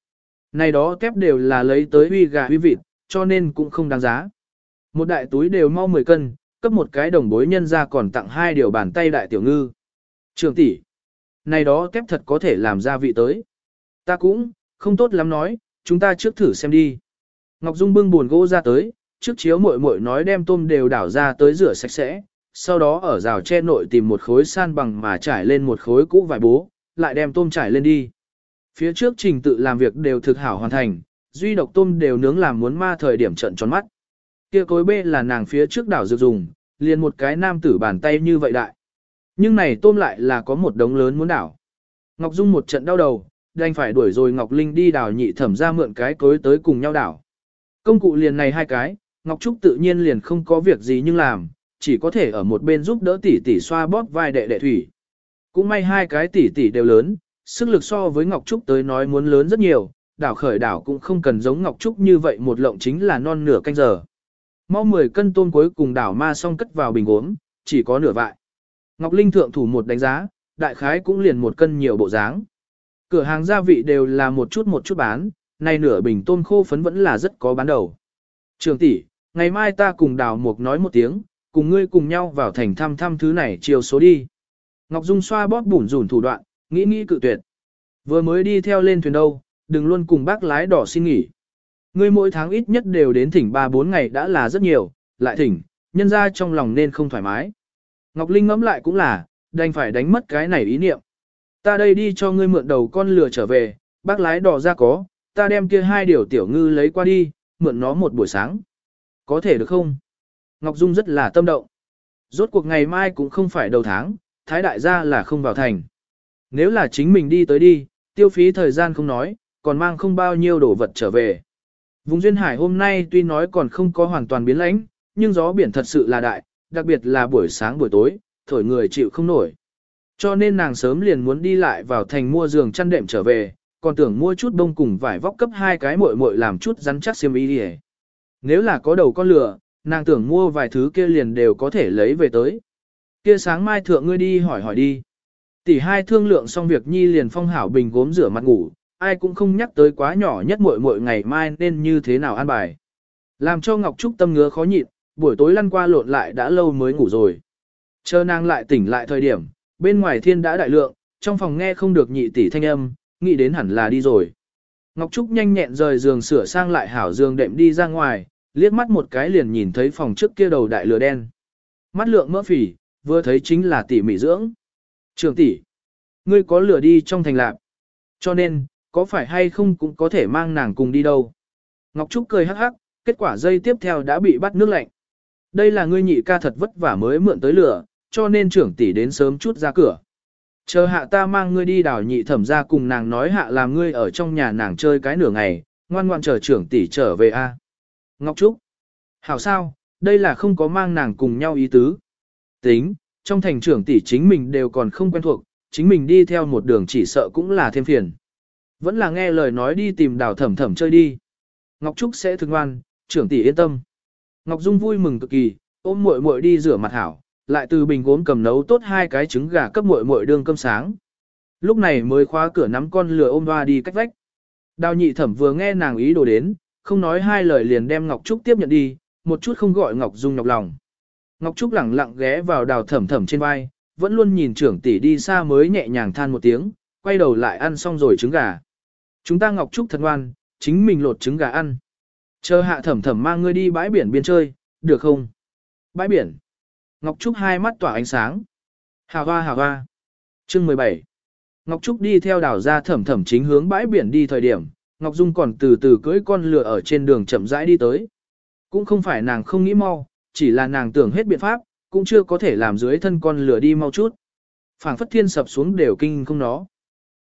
Này đó tép đều là lấy tới huy gà huy vịt, cho nên cũng không đáng giá. Một đại túi đều mau 10 cân, cấp một cái đồng bối nhân ra còn tặng hai điều bàn tay đại tiểu ngư. Trưởng tỷ, này đó tép thật có thể làm ra vị tới. Ta cũng, không tốt lắm nói, chúng ta trước thử xem đi. Ngọc Dung bưng buồn gỗ ra tới, trước chiếu muội muội nói đem tôm đều đảo ra tới rửa sạch sẽ, sau đó ở rào tre nội tìm một khối san bằng mà trải lên một khối cũ vải bố, lại đem tôm trải lên đi. Phía trước trình tự làm việc đều thực hảo hoàn thành, duy độc tôm đều nướng làm muốn ma thời điểm trận tròn mắt. Kia cối bê là nàng phía trước đảo dược dùng, liền một cái nam tử bàn tay như vậy đại. Nhưng này tôm lại là có một đống lớn muốn đảo. Ngọc Dung một trận đau đầu, đành phải đuổi rồi Ngọc Linh đi đảo nhị thẩm ra mượn cái cối tới cùng nhau đảo. Công cụ liền này hai cái, Ngọc Trúc tự nhiên liền không có việc gì nhưng làm, chỉ có thể ở một bên giúp đỡ tỷ tỷ xoa bóp vai đệ đệ thủy. Cũng may hai cái tỷ tỷ đều lớn, sức lực so với Ngọc Trúc tới nói muốn lớn rất nhiều, đảo khởi đảo cũng không cần giống Ngọc Trúc như vậy một lộng chính là non nửa canh giờ. Mau 10 cân tôm cuối cùng đảo ma xong cất vào bình uống, chỉ có nửa vại. Ngọc Linh thượng thủ một đánh giá, đại khái cũng liền một cân nhiều bộ dáng. Cửa hàng gia vị đều là một chút một chút bán, nay nửa bình tôm khô phấn vẫn là rất có bán đầu. Trường tỷ, ngày mai ta cùng đào mục nói một tiếng, cùng ngươi cùng nhau vào thành thăm thăm thứ này chiều số đi. Ngọc Dung xoa bóp bủn rủn thủ đoạn, nghĩ nghĩ cự tuyệt. Vừa mới đi theo lên thuyền đâu, đừng luôn cùng bác lái đỏ xin nghỉ. Ngươi mỗi tháng ít nhất đều đến thỉnh 3-4 ngày đã là rất nhiều, lại thỉnh, nhân ra trong lòng nên không thoải mái. Ngọc Linh ngẫm lại cũng là, đành phải đánh mất cái này ý niệm. Ta đây đi cho ngươi mượn đầu con lừa trở về, bác lái đỏ ra có, ta đem kia hai điều tiểu ngư lấy qua đi, mượn nó một buổi sáng. Có thể được không? Ngọc Dung rất là tâm động. Rốt cuộc ngày mai cũng không phải đầu tháng, thái đại gia là không vào thành. Nếu là chính mình đi tới đi, tiêu phí thời gian không nói, còn mang không bao nhiêu đồ vật trở về. Vùng duyên hải hôm nay tuy nói còn không có hoàn toàn biến lãnh, nhưng gió biển thật sự là đại, đặc biệt là buổi sáng buổi tối, thổi người chịu không nổi. Cho nên nàng sớm liền muốn đi lại vào thành mua giường chăn đệm trở về, còn tưởng mua chút bông cùng vải vóc cấp hai cái muội muội làm chút rắn chắc xiêm y đi nếu là có đầu con lửa, nàng tưởng mua vài thứ kia liền đều có thể lấy về tới. Kia sáng mai thượng ngươi đi hỏi hỏi đi. Tỷ hai thương lượng xong việc nhi liền phong hảo bình gốm rửa mặt ngủ, ai cũng không nhắc tới quá nhỏ nhất muội muội ngày mai nên như thế nào an bài. Làm cho Ngọc Trúc tâm ngứa khó nhịn, buổi tối lăn qua lộn lại đã lâu mới ngủ rồi. Chờ nàng lại tỉnh lại thời điểm, bên ngoài thiên đã đại lượng, trong phòng nghe không được nhị tỷ thanh âm, nghĩ đến hẳn là đi rồi. Ngọc Trúc nhanh nhẹn rời giường sửa sang lại hảo giường đệm đi ra ngoài, liếc mắt một cái liền nhìn thấy phòng trước kia đầu đại lửa đen. Mắt lượng mỡ phỉ, vừa thấy chính là tỷ mỹ dưỡng. Trường tỷ, ngươi có lửa đi trong thành lạc. Cho nên, có phải hay không cũng có thể mang nàng cùng đi đâu. Ngọc Trúc cười hắc hắc, kết quả dây tiếp theo đã bị bắt nước lạnh. Đây là ngươi nhị ca thật vất vả mới mượn tới lửa, cho nên trưởng tỷ đến sớm chút ra cửa. Chờ hạ ta mang ngươi đi đảo nhị thẩm ra cùng nàng nói hạ làm ngươi ở trong nhà nàng chơi cái nửa ngày, ngoan ngoan chờ trưởng tỷ trở về a. Ngọc Trúc. Hảo sao, đây là không có mang nàng cùng nhau ý tứ. Tính, trong thành trưởng tỷ chính mình đều còn không quen thuộc, chính mình đi theo một đường chỉ sợ cũng là thêm phiền. Vẫn là nghe lời nói đi tìm đào thẩm thẩm chơi đi. Ngọc Trúc sẽ thương ngoan, trưởng tỷ yên tâm. Ngọc Dung vui mừng cực kỳ, ôm muội muội đi rửa mặt hảo, lại từ bình gốm cầm nấu tốt hai cái trứng gà cấp muội muội đương cơm sáng. Lúc này mới khóa cửa nắm con lừa ôm hoa đi cách vách. Đào nhị thẩm vừa nghe nàng ý đồ đến, không nói hai lời liền đem Ngọc Trúc tiếp nhận đi, một chút không gọi Ngọc Dung nhọc lòng. Ngọc Trúc lẳng lặng ghé vào đào thẩm thẩm trên vai, vẫn luôn nhìn trưởng tỷ đi xa mới nhẹ nhàng than một tiếng, quay đầu lại ăn xong rồi trứng gà. Chúng ta Ngọc Trúc thật ngoan, chính mình lột trứng gà ăn. Chờ hạ thẩm thẩm mang ngươi đi bãi biển biên chơi, được không? Bãi biển. Ngọc Trúc hai mắt tỏa ánh sáng. Hà hoa hà hoa. Chương 17. Ngọc Trúc đi theo đảo ra thẩm thẩm chính hướng bãi biển đi thời điểm, Ngọc Dung còn từ từ cưỡi con lừa ở trên đường chậm rãi đi tới. Cũng không phải nàng không nghĩ mau, chỉ là nàng tưởng hết biện pháp, cũng chưa có thể làm dưới thân con lừa đi mau chút. phảng phất thiên sập xuống đều kinh không nó.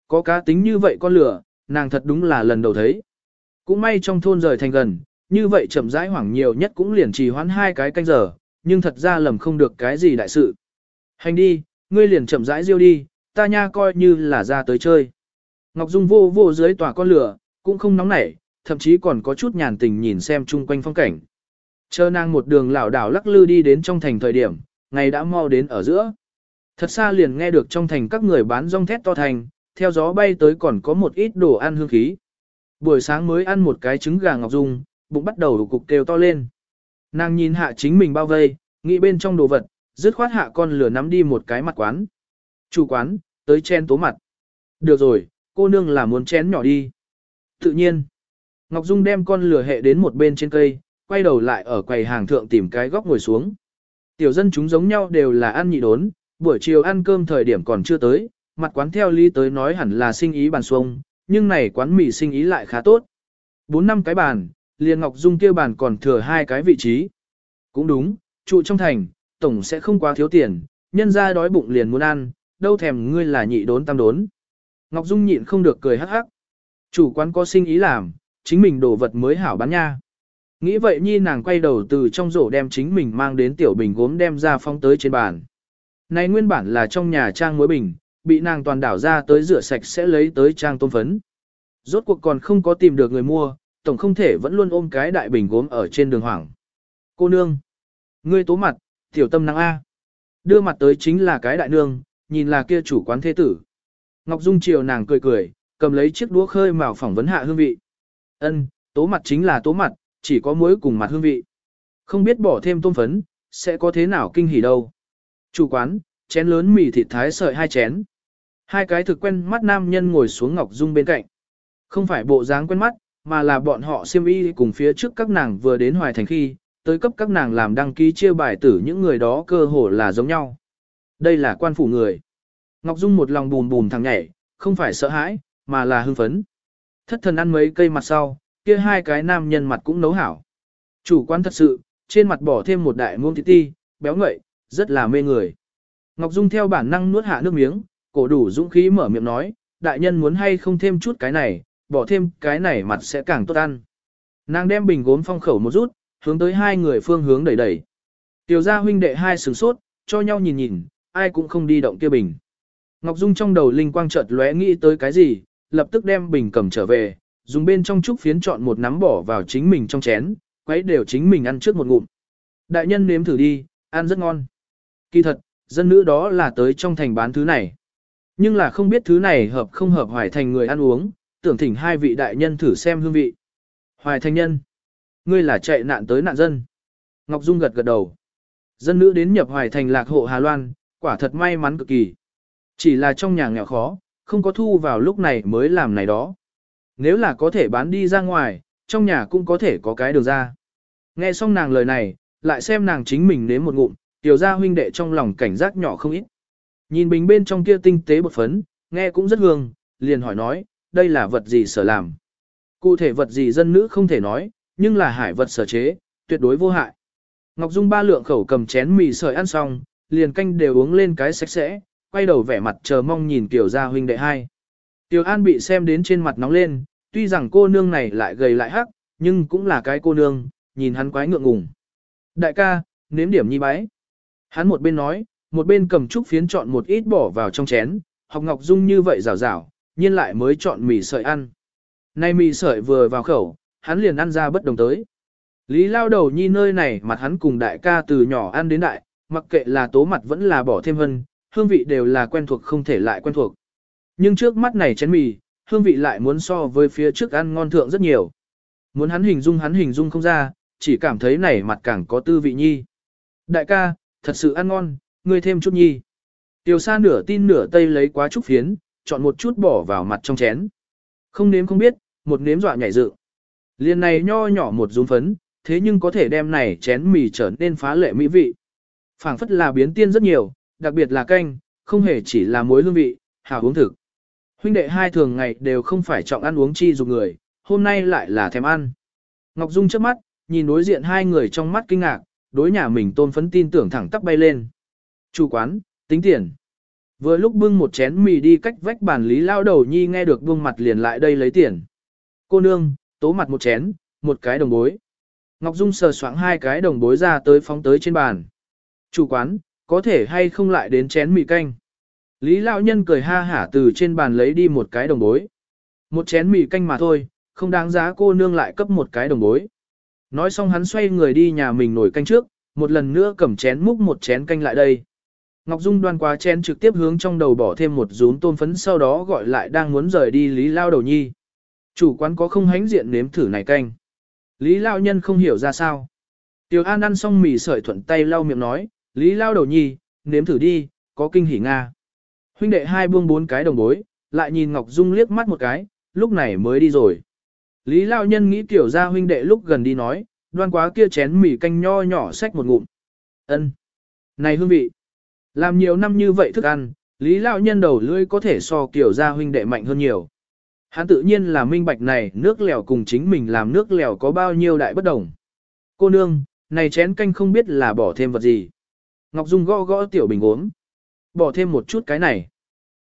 Có cá tính như vậy con lừa, nàng thật đúng là lần đầu thấy. Cũng may trong thôn rời thành gần, như vậy chậm rãi hoảng nhiều nhất cũng liền trì hoãn hai cái canh giờ, nhưng thật ra lầm không được cái gì đại sự. Hành đi, ngươi liền chậm rãi riêu đi, ta nha coi như là ra tới chơi. Ngọc Dung vô vô dưới tòa con lửa, cũng không nóng nảy, thậm chí còn có chút nhàn tình nhìn xem chung quanh phong cảnh. Chờ nàng một đường lảo đảo lắc lư đi đến trong thành thời điểm, ngày đã mau đến ở giữa. Thật xa liền nghe được trong thành các người bán rong thét to thành, theo gió bay tới còn có một ít đồ ăn hương khí. Buổi sáng mới ăn một cái trứng gà ngọc dung, bụng bắt đầu cục kêu to lên. Nàng nhìn hạ chính mình bao vây, nghĩ bên trong đồ vật, dứt khoát hạ con lửa nắm đi một cái mặt quán. Chủ quán, tới chen tố mặt. Được rồi, cô nương là muốn chén nhỏ đi. Tự nhiên, Ngọc Dung đem con lửa hệ đến một bên trên cây, quay đầu lại ở quầy hàng thượng tìm cái góc ngồi xuống. Tiểu dân chúng giống nhau đều là ăn nhị đốn, buổi chiều ăn cơm thời điểm còn chưa tới, mặt quán theo lý tới nói hẳn là sinh ý bàn xuông, nhưng này quán mì sinh ý lại khá tốt. Bốn năm cái bàn, liền Ngọc Dung kia bàn còn thừa hai cái vị trí. Cũng đúng, trụ trong thành, tổng sẽ không quá thiếu tiền, nhân ra đói bụng liền muốn ăn, đâu thèm ngươi là nhị đốn tam đốn. Ngọc Dung nhịn không được cười hắc hắc. Chủ quán có sinh ý làm, chính mình đồ vật mới hảo bán nha. Nghĩ vậy nhi nàng quay đầu từ trong rổ đem chính mình mang đến tiểu bình gốm đem ra phong tới trên bàn. Này nguyên bản là trong nhà trang muối bình, bị nàng toàn đảo ra tới rửa sạch sẽ lấy tới trang tôm phấn. Rốt cuộc còn không có tìm được người mua, tổng không thể vẫn luôn ôm cái đại bình gốm ở trên đường hoảng. Cô nương, ngươi tố mặt, tiểu tâm năng A. Đưa mặt tới chính là cái đại nương, nhìn là kia chủ quán thế tử. Ngọc Dung chiều nàng cười cười, cầm lấy chiếc đũa khơi mào phỏng vấn hạ hương vị. Ân, tố mặt chính là tố mặt, chỉ có muối cùng mặt hương vị. Không biết bỏ thêm tôm phấn, sẽ có thế nào kinh hỉ đâu. Chủ quán, chén lớn mì thịt thái sợi hai chén. Hai cái thực quen mắt nam nhân ngồi xuống Ngọc Dung bên cạnh. Không phải bộ dáng quen mắt, mà là bọn họ siêm y cùng phía trước các nàng vừa đến hoài thành khi, tới cấp các nàng làm đăng ký chia bài tử những người đó cơ hồ là giống nhau. Đây là quan phủ người. Ngọc Dung một lòng bùn bùn thằng nhảy, không phải sợ hãi, mà là hưng phấn. Thất thần ăn mấy cây mặt sau, kia hai cái nam nhân mặt cũng nấu hảo. Chủ quán thật sự, trên mặt bỏ thêm một đại muông thịt ti, béo ngậy, rất là mê người. Ngọc Dung theo bản năng nuốt hạ nước miếng, cổ đủ dũng khí mở miệng nói, đại nhân muốn hay không thêm chút cái này, bỏ thêm cái này mặt sẽ càng tốt ăn. Nàng đem bình gốm phong khẩu một rút, hướng tới hai người phương hướng đẩy đẩy. Tiểu gia huynh đệ hai sửng sốt, cho nhau nhìn nhìn, ai cũng không đi động kia bình. Ngọc Dung trong đầu linh quang chợt lóe nghĩ tới cái gì, lập tức đem bình cầm trở về, dùng bên trong trúc phiến chọn một nắm bỏ vào chính mình trong chén, quấy đều chính mình ăn trước một ngụm. Đại nhân nếm thử đi, ăn rất ngon. Kỳ thật, dân nữ đó là tới trong thành bán thứ này. Nhưng là không biết thứ này hợp không hợp hoài thành người ăn uống, tưởng thỉnh hai vị đại nhân thử xem hương vị. Hoài thành nhân, ngươi là chạy nạn tới nạn dân. Ngọc Dung gật gật đầu. Dân nữ đến nhập hoài thành lạc hộ Hà Loan, quả thật may mắn cực kỳ. Chỉ là trong nhà nghèo khó, không có thu vào lúc này mới làm này đó. Nếu là có thể bán đi ra ngoài, trong nhà cũng có thể có cái đường ra. Nghe xong nàng lời này, lại xem nàng chính mình nếm một ngụm, tiểu gia huynh đệ trong lòng cảnh giác nhỏ không ít. Nhìn bình bên trong kia tinh tế bột phấn, nghe cũng rất hương, liền hỏi nói, đây là vật gì sở làm. Cụ thể vật gì dân nữ không thể nói, nhưng là hải vật sở chế, tuyệt đối vô hại. Ngọc Dung ba lượng khẩu cầm chén mì sợi ăn xong, liền canh đều uống lên cái sạch sẽ, quay đầu vẻ mặt chờ mong nhìn tiểu gia huynh đệ hai. Tiểu An bị xem đến trên mặt nóng lên, tuy rằng cô nương này lại gầy lại hắc, nhưng cũng là cái cô nương, nhìn hắn quái ngượng ngùng. Đại ca, nếm điểm nhi bái. Hắn một bên nói, một bên cầm trúc phiến chọn một ít bỏ vào trong chén, học Ngọc Dung như vậy rào rào, nhiên lại mới chọn mì sợi ăn. Nay mì sợi vừa vào khẩu, hắn liền ăn ra bất đồng tới. Lý lao đầu nhi nơi này mặt hắn cùng đại ca từ nhỏ ăn đến đại, mặc kệ là tố mặt vẫn là bỏ thêm vân, hương vị đều là quen thuộc không thể lại quen thuộc. Nhưng trước mắt này chén mì, hương vị lại muốn so với phía trước ăn ngon thượng rất nhiều. Muốn hắn hình dung hắn hình dung không ra, chỉ cảm thấy này mặt càng có tư vị nhi. Đại ca, thật sự ăn ngon, ngươi thêm chút nhi. Tiểu sa nửa tin nửa tây lấy quá chút phiến, chọn một chút bỏ vào mặt trong chén. Không nếm không biết, một nếm dọa nhảy dựng. Liên này nho nhỏ một rúm phấn, thế nhưng có thể đem này chén mì trở nên phá lệ mỹ vị. phảng phất là biến tiên rất nhiều, đặc biệt là canh, không hề chỉ là muối hương vị, hào uống thực. Huynh đệ hai thường ngày đều không phải trọng ăn uống chi dục người, hôm nay lại là thèm ăn. Ngọc Dung trước mắt, nhìn đối diện hai người trong mắt kinh ngạc, đối nhà mình tôn phấn tin tưởng thẳng tắp bay lên. Chủ quán, tính tiền. Vừa lúc bưng một chén mì đi cách vách bàn lý lao đầu nhi nghe được buông mặt liền lại đây lấy tiền. Cô nương, tố mặt một chén, một cái đồng bối. Ngọc Dung sờ soạng hai cái đồng bối ra tới phóng tới trên bàn. Chủ quán, có thể hay không lại đến chén mì canh. Lý lão nhân cười ha hả từ trên bàn lấy đi một cái đồng bối. Một chén mì canh mà thôi, không đáng giá cô nương lại cấp một cái đồng bối. Nói xong hắn xoay người đi nhà mình nổi canh trước, một lần nữa cầm chén múc một chén canh lại đây. Ngọc Dung đoan qua chén trực tiếp hướng trong đầu bỏ thêm một rúm tôm phấn sau đó gọi lại đang muốn rời đi Lý Lao đầu nhi. Chủ quán có không hánh diện nếm thử này canh. Lý Lao nhân không hiểu ra sao. Tiểu An ăn xong mì sợi thuận tay lau miệng nói, Lý Lao đầu nhi, nếm thử đi, có kinh hỉ Nga. Huynh đệ hai buông bốn cái đồng bối, lại nhìn Ngọc Dung liếc mắt một cái, lúc này mới đi rồi. Lý Lao nhân nghĩ tiểu ra huynh đệ lúc gần đi nói, đoan quá kia chén mì canh nho nhỏ xách một ngụm. Ân, Này hương vị. Làm nhiều năm như vậy thức ăn, Lý Lão Nhân đầu lưỡi có thể so kiểu gia huynh đệ mạnh hơn nhiều. Hắn tự nhiên là minh bạch này nước lèo cùng chính mình làm nước lèo có bao nhiêu đại bất đồng. Cô nương, này chén canh không biết là bỏ thêm vật gì. Ngọc Dung gõ gõ tiểu bình uống. Bỏ thêm một chút cái này.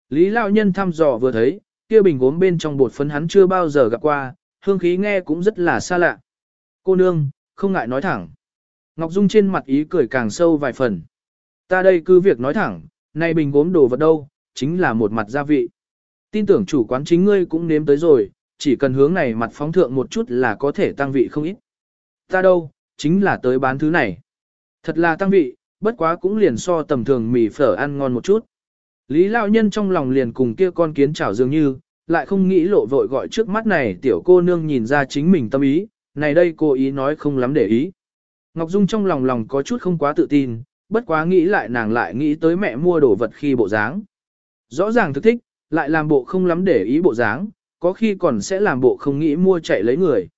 Lý Lão Nhân thăm dò vừa thấy, kia bình gốm bên trong bột phấn hắn chưa bao giờ gặp qua, hương khí nghe cũng rất là xa lạ. Cô nương, không ngại nói thẳng. Ngọc Dung trên mặt ý cười càng sâu vài phần. Ta đây cứ việc nói thẳng, này bình gốm đồ vật đâu, chính là một mặt gia vị. Tin tưởng chủ quán chính ngươi cũng nếm tới rồi, chỉ cần hướng này mặt phóng thượng một chút là có thể tăng vị không ít. Ta đâu, chính là tới bán thứ này. Thật là tăng vị, bất quá cũng liền so tầm thường mì phở ăn ngon một chút. Lý Lão Nhân trong lòng liền cùng kia con kiến chảo dường như, lại không nghĩ lộ vội gọi trước mắt này tiểu cô nương nhìn ra chính mình tâm ý, này đây cô ý nói không lắm để ý. Ngọc Dung trong lòng lòng có chút không quá tự tin, bất quá nghĩ lại nàng lại nghĩ tới mẹ mua đồ vật khi bộ dáng. Rõ ràng thực thích, lại làm bộ không lắm để ý bộ dáng, có khi còn sẽ làm bộ không nghĩ mua chạy lấy người.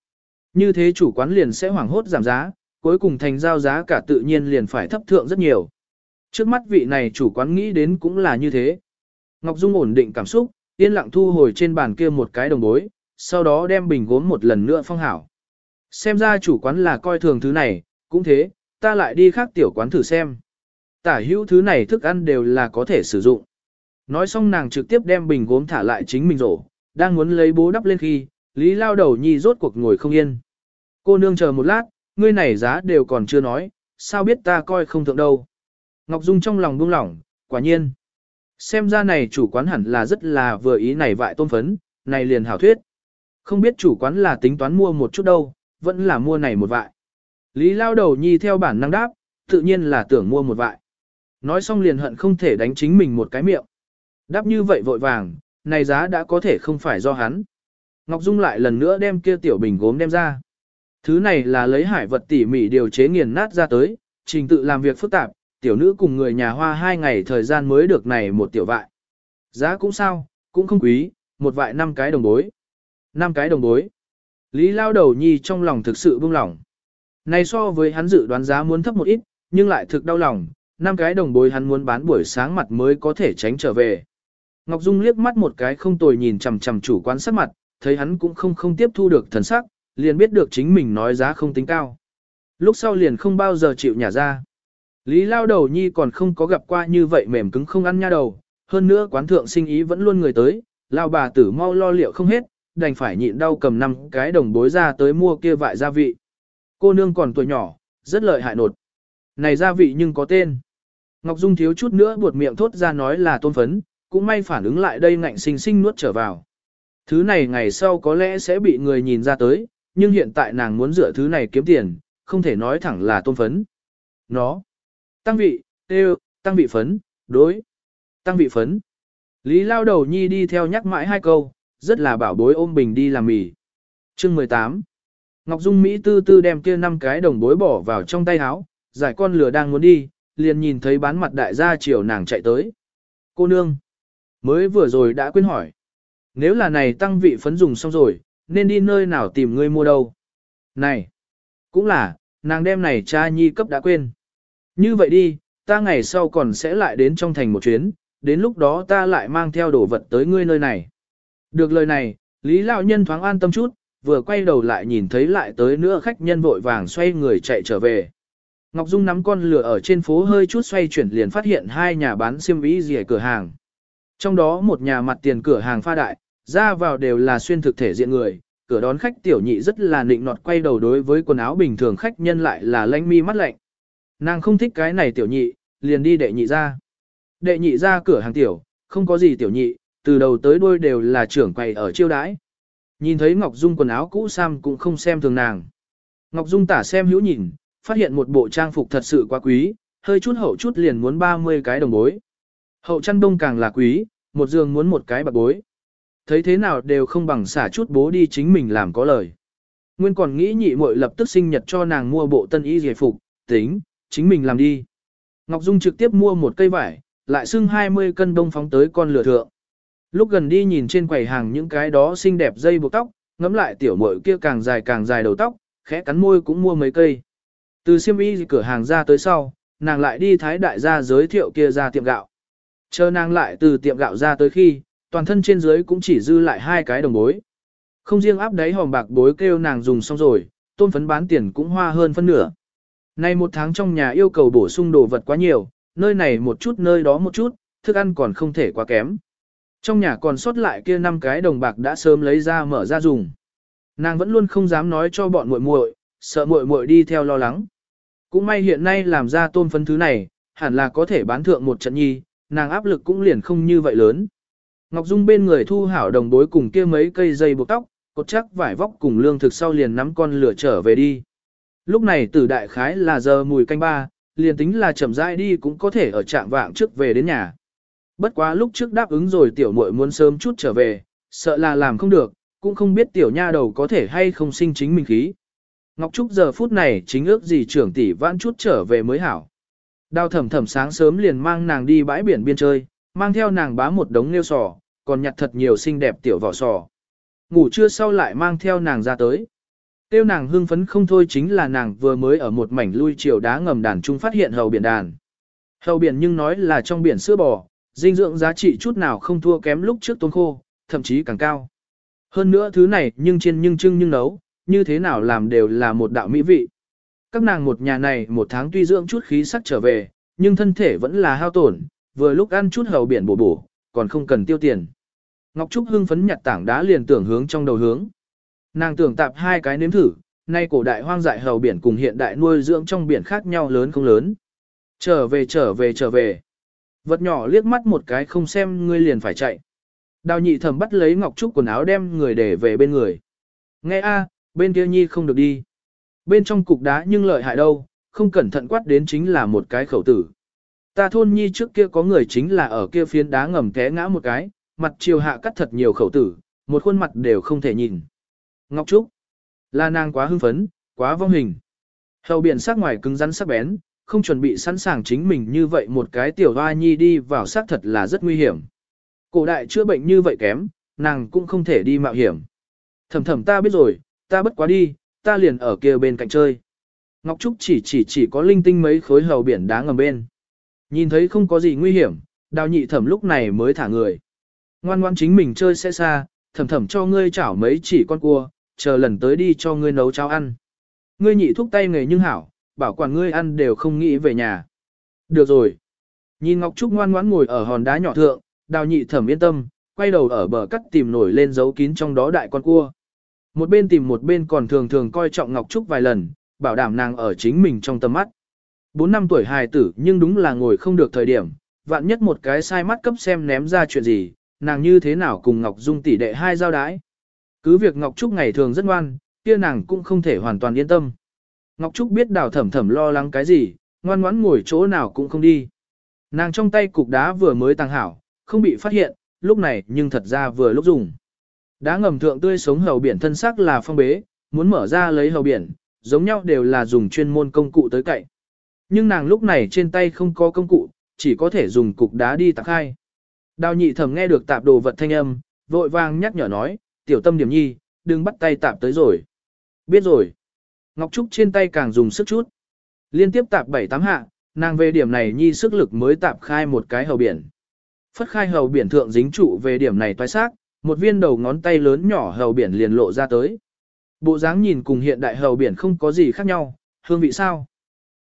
Như thế chủ quán liền sẽ hoảng hốt giảm giá, cuối cùng thành giao giá cả tự nhiên liền phải thấp thượng rất nhiều. Trước mắt vị này chủ quán nghĩ đến cũng là như thế. Ngọc Dung ổn định cảm xúc, yên lặng thu hồi trên bàn kia một cái đồng bối, sau đó đem bình gốm một lần nữa phong hảo. Xem ra chủ quán là coi thường thứ này, cũng thế, ta lại đi khác tiểu quán thử xem. Tả hữu thứ này thức ăn đều là có thể sử dụng. Nói xong nàng trực tiếp đem bình gốm thả lại chính mình rổ, đang muốn lấy bố đắp lên khi, Lý lao đầu nhi rốt cuộc ngồi không yên. Cô nương chờ một lát, ngươi này giá đều còn chưa nói, sao biết ta coi không thượng đâu. Ngọc Dung trong lòng buông lỏng, quả nhiên. Xem ra này chủ quán hẳn là rất là vừa ý này vại tôm phấn, này liền hảo thuyết. Không biết chủ quán là tính toán mua một chút đâu, vẫn là mua này một vại. Lý lao đầu nhi theo bản năng đáp, tự nhiên là tưởng mua một vại. Nói xong liền hận không thể đánh chính mình một cái miệng. Đáp như vậy vội vàng, này giá đã có thể không phải do hắn. Ngọc Dung lại lần nữa đem kia tiểu bình gốm đem ra. Thứ này là lấy hải vật tỉ mỉ điều chế nghiền nát ra tới, trình tự làm việc phức tạp, tiểu nữ cùng người nhà hoa hai ngày thời gian mới được này một tiểu vại. Giá cũng sao, cũng không quý, một vại năm cái đồng bối. năm cái đồng bối. Lý lao đầu nhi trong lòng thực sự buông lỏng. Này so với hắn dự đoán giá muốn thấp một ít, nhưng lại thực đau lòng, năm cái đồng bối hắn muốn bán buổi sáng mặt mới có thể tránh trở về. Ngọc Dung liếc mắt một cái không tồi nhìn chằm chằm chủ quán sắc mặt, thấy hắn cũng không không tiếp thu được thần sắc, liền biết được chính mình nói giá không tính cao. Lúc sau liền không bao giờ chịu nhả ra. Lý lao đầu nhi còn không có gặp qua như vậy mềm cứng không ăn nha đầu, hơn nữa quán thượng sinh ý vẫn luôn người tới, lao bà tử mau lo liệu không hết, đành phải nhịn đau cầm năm cái đồng bối ra tới mua kia vại gia vị. Cô nương còn tuổi nhỏ, rất lợi hại nột. Này gia vị nhưng có tên. Ngọc Dung thiếu chút nữa buột miệng thốt ra nói là tôn phấn, cũng may phản ứng lại đây ngạnh sinh sinh nuốt trở vào. Thứ này ngày sau có lẽ sẽ bị người nhìn ra tới, nhưng hiện tại nàng muốn dựa thứ này kiếm tiền, không thể nói thẳng là tôn phấn. Nó, tăng vị, tê tăng vị phấn, đối, tăng vị phấn. Lý lao đầu nhi đi theo nhắc mãi hai câu, rất là bảo bối ôm bình đi làm mì. Chương 18 Ngọc Dung Mỹ tư tư đem kia năm cái đồng bối bỏ vào trong tay áo, giải con lửa đang muốn đi, liền nhìn thấy bán mặt đại gia chiều nàng chạy tới. Cô nương, mới vừa rồi đã quên hỏi. Nếu là này tăng vị phấn dùng xong rồi, nên đi nơi nào tìm ngươi mua đâu? Này, cũng là, nàng đem này cha nhi cấp đã quên. Như vậy đi, ta ngày sau còn sẽ lại đến trong thành một chuyến, đến lúc đó ta lại mang theo đồ vật tới ngươi nơi này. Được lời này, Lý Lão Nhân thoáng an tâm chút, vừa quay đầu lại nhìn thấy lại tới nữa khách nhân vội vàng xoay người chạy trở về. Ngọc Dung nắm con lửa ở trên phố hơi chút xoay chuyển liền phát hiện hai nhà bán xiêm vĩ rìa cửa hàng. Trong đó một nhà mặt tiền cửa hàng pha đại, ra vào đều là xuyên thực thể diện người, cửa đón khách tiểu nhị rất là nịnh nọt quay đầu đối với quần áo bình thường khách nhân lại là lanh mi mắt lạnh. Nàng không thích cái này tiểu nhị, liền đi đệ nhị ra. Đệ nhị ra cửa hàng tiểu, không có gì tiểu nhị, từ đầu tới đuôi đều là trưởng quầy ở chiêu đãi. Nhìn thấy Ngọc Dung quần áo cũ sam cũng không xem thường nàng. Ngọc Dung tả xem hữu nhìn, phát hiện một bộ trang phục thật sự quá quý, hơi chút hậu chút liền muốn 30 cái đồng bối. Hậu chăn đông càng là quý, một giường muốn một cái bạc bối. Thấy thế nào đều không bằng xả chút bố đi chính mình làm có lời. Nguyên còn nghĩ nhị muội lập tức sinh nhật cho nàng mua bộ tân y giải phục, tính, chính mình làm đi. Ngọc Dung trực tiếp mua một cây vải, lại xưng 20 cân đông phóng tới con lửa thượng. Lúc gần đi nhìn trên quầy hàng những cái đó xinh đẹp dây buộc tóc, ngắm lại tiểu muội kia càng dài càng dài đầu tóc, khẽ cắn môi cũng mua mấy cây. Từ siêm y cửa hàng ra tới sau, nàng lại đi thái đại gia giới thiệu kia ra tiệm gạo. Chờ nàng lại từ tiệm gạo ra tới khi, toàn thân trên dưới cũng chỉ dư lại hai cái đồng bối. Không riêng áp đáy hòm bạc bối kêu nàng dùng xong rồi, tôn phấn bán tiền cũng hoa hơn phân nửa. Nay một tháng trong nhà yêu cầu bổ sung đồ vật quá nhiều, nơi này một chút nơi đó một chút, thức ăn còn không thể quá kém. Trong nhà còn sót lại kia năm cái đồng bạc đã sớm lấy ra mở ra dùng. Nàng vẫn luôn không dám nói cho bọn muội muội, sợ muội muội đi theo lo lắng. Cũng may hiện nay làm ra tôn phấn thứ này, hẳn là có thể bán thượng một trận nhi, nàng áp lực cũng liền không như vậy lớn. Ngọc Dung bên người thu hảo đồng bối cùng kia mấy cây dây buộc tóc, cột chắc vải vóc cùng lương thực sau liền nắm con lửa trở về đi. Lúc này tử đại khái là giờ mùi canh ba, liền tính là chậm rãi đi cũng có thể ở trạng vạng trước về đến nhà. Bất quá lúc trước đáp ứng rồi tiểu muội muốn sớm chút trở về, sợ là làm không được, cũng không biết tiểu nha đầu có thể hay không sinh chính mình khí. Ngọc Trúc giờ phút này chính ước gì trưởng tỷ vãn chút trở về mới hảo. Đào thẩm thẩm sáng sớm liền mang nàng đi bãi biển biên chơi, mang theo nàng bá một đống nêu sò, còn nhặt thật nhiều xinh đẹp tiểu vỏ sò. Ngủ trưa sau lại mang theo nàng ra tới. Tiêu nàng hưng phấn không thôi chính là nàng vừa mới ở một mảnh lui chiều đá ngầm đàn trung phát hiện hầu biển đàn. Hầu biển nhưng nói là trong biển sữa bò, dinh dưỡng giá trị chút nào không thua kém lúc trước tôm khô, thậm chí càng cao. Hơn nữa thứ này nhưng chiên nhưng trưng nhưng nấu, như thế nào làm đều là một đạo mỹ vị. Các nàng một nhà này một tháng tuy dưỡng chút khí sắc trở về, nhưng thân thể vẫn là hao tổn, vừa lúc ăn chút hầu biển bổ bổ, còn không cần tiêu tiền. Ngọc Trúc hưng phấn nhặt tảng đá liền tưởng hướng trong đầu hướng. Nàng tưởng tạp hai cái nếm thử, nay cổ đại hoang dại hầu biển cùng hiện đại nuôi dưỡng trong biển khác nhau lớn không lớn. Trở về trở về trở về. Vật nhỏ liếc mắt một cái không xem ngươi liền phải chạy. Đào nhị thầm bắt lấy Ngọc Trúc quần áo đem người để về bên người. Nghe a, bên kia nhi không được đi. Bên trong cục đá nhưng lợi hại đâu, không cẩn thận quát đến chính là một cái khẩu tử. Ta thôn nhi trước kia có người chính là ở kia phiến đá ngầm té ngã một cái, mặt chiều hạ cắt thật nhiều khẩu tử, một khuôn mặt đều không thể nhìn. Ngọc Trúc, là nàng quá hưng phấn, quá vong hình. Hầu biển sắc ngoài cứng rắn sắc bén, không chuẩn bị sẵn sàng chính mình như vậy một cái tiểu hoa nhi đi vào xác thật là rất nguy hiểm. Cổ đại chữa bệnh như vậy kém, nàng cũng không thể đi mạo hiểm. Thầm thầm ta biết rồi, ta bất quá đi, ta liền ở kia bên cạnh chơi. Ngọc Trúc chỉ chỉ chỉ có linh tinh mấy khối hầu biển đá ngầm bên. Nhìn thấy không có gì nguy hiểm, đào nhị thẩm lúc này mới thả người. Ngoan ngoan chính mình chơi sẽ xa, thẩm thẩm cho ngươi chảo mấy chỉ con cua, chờ lần tới đi cho ngươi nấu cháo ăn. Ngươi nhị thúc tay nghề nhưng hảo, bảo quản ngươi ăn đều không nghĩ về nhà. Được rồi. Nhìn Ngọc Trúc ngoan ngoãn ngồi ở hòn đá nhỏ thượng, đào nhị thẩm yên tâm, quay đầu ở bờ cắt tìm nổi lên dấu kín trong đó đại con cua. Một bên tìm một bên còn thường thường coi trọng Ngọc Trúc vài lần, bảo đảm nàng ở chính mình trong tầm mắt. Bốn năm tuổi hài tử nhưng đúng là ngồi không được thời điểm, vạn nhất một cái sai mắt cấp xem ném ra chuyện gì, nàng như thế nào cùng Ngọc Dung tỷ đệ hai giao đái. Cứ việc Ngọc Trúc ngày thường rất ngoan, kia nàng cũng không thể hoàn toàn yên tâm. Ngọc Trúc biết đào thẩm thẩm lo lắng cái gì, ngoan ngoãn ngồi chỗ nào cũng không đi. Nàng trong tay cục đá vừa mới tăng hảo, không bị phát hiện, lúc này nhưng thật ra vừa lúc dùng. Đá ngầm thượng tươi sống hầu biển thân sắc là phong bế, muốn mở ra lấy hầu biển, giống nhau đều là dùng chuyên môn công cụ tới cậy. Nhưng nàng lúc này trên tay không có công cụ, chỉ có thể dùng cục đá đi tạc khai. Đào nhị thẩm nghe được tạp đồ vật thanh âm, vội vàng nhắc nhở nói, tiểu tâm điểm nhi, đừng bắt tay tạp tới rồi. Biết rồi. Ngọc Trúc trên tay càng dùng sức chút. Liên tiếp tạp bảy tám hạ, nàng về điểm này nhi sức lực mới tạp khai một cái hầu biển. Phất khai hầu biển thượng dính trụ về điểm này toái xác, một viên đầu ngón tay lớn nhỏ hầu biển liền lộ ra tới. Bộ dáng nhìn cùng hiện đại hầu biển không có gì khác nhau, hương vị sao?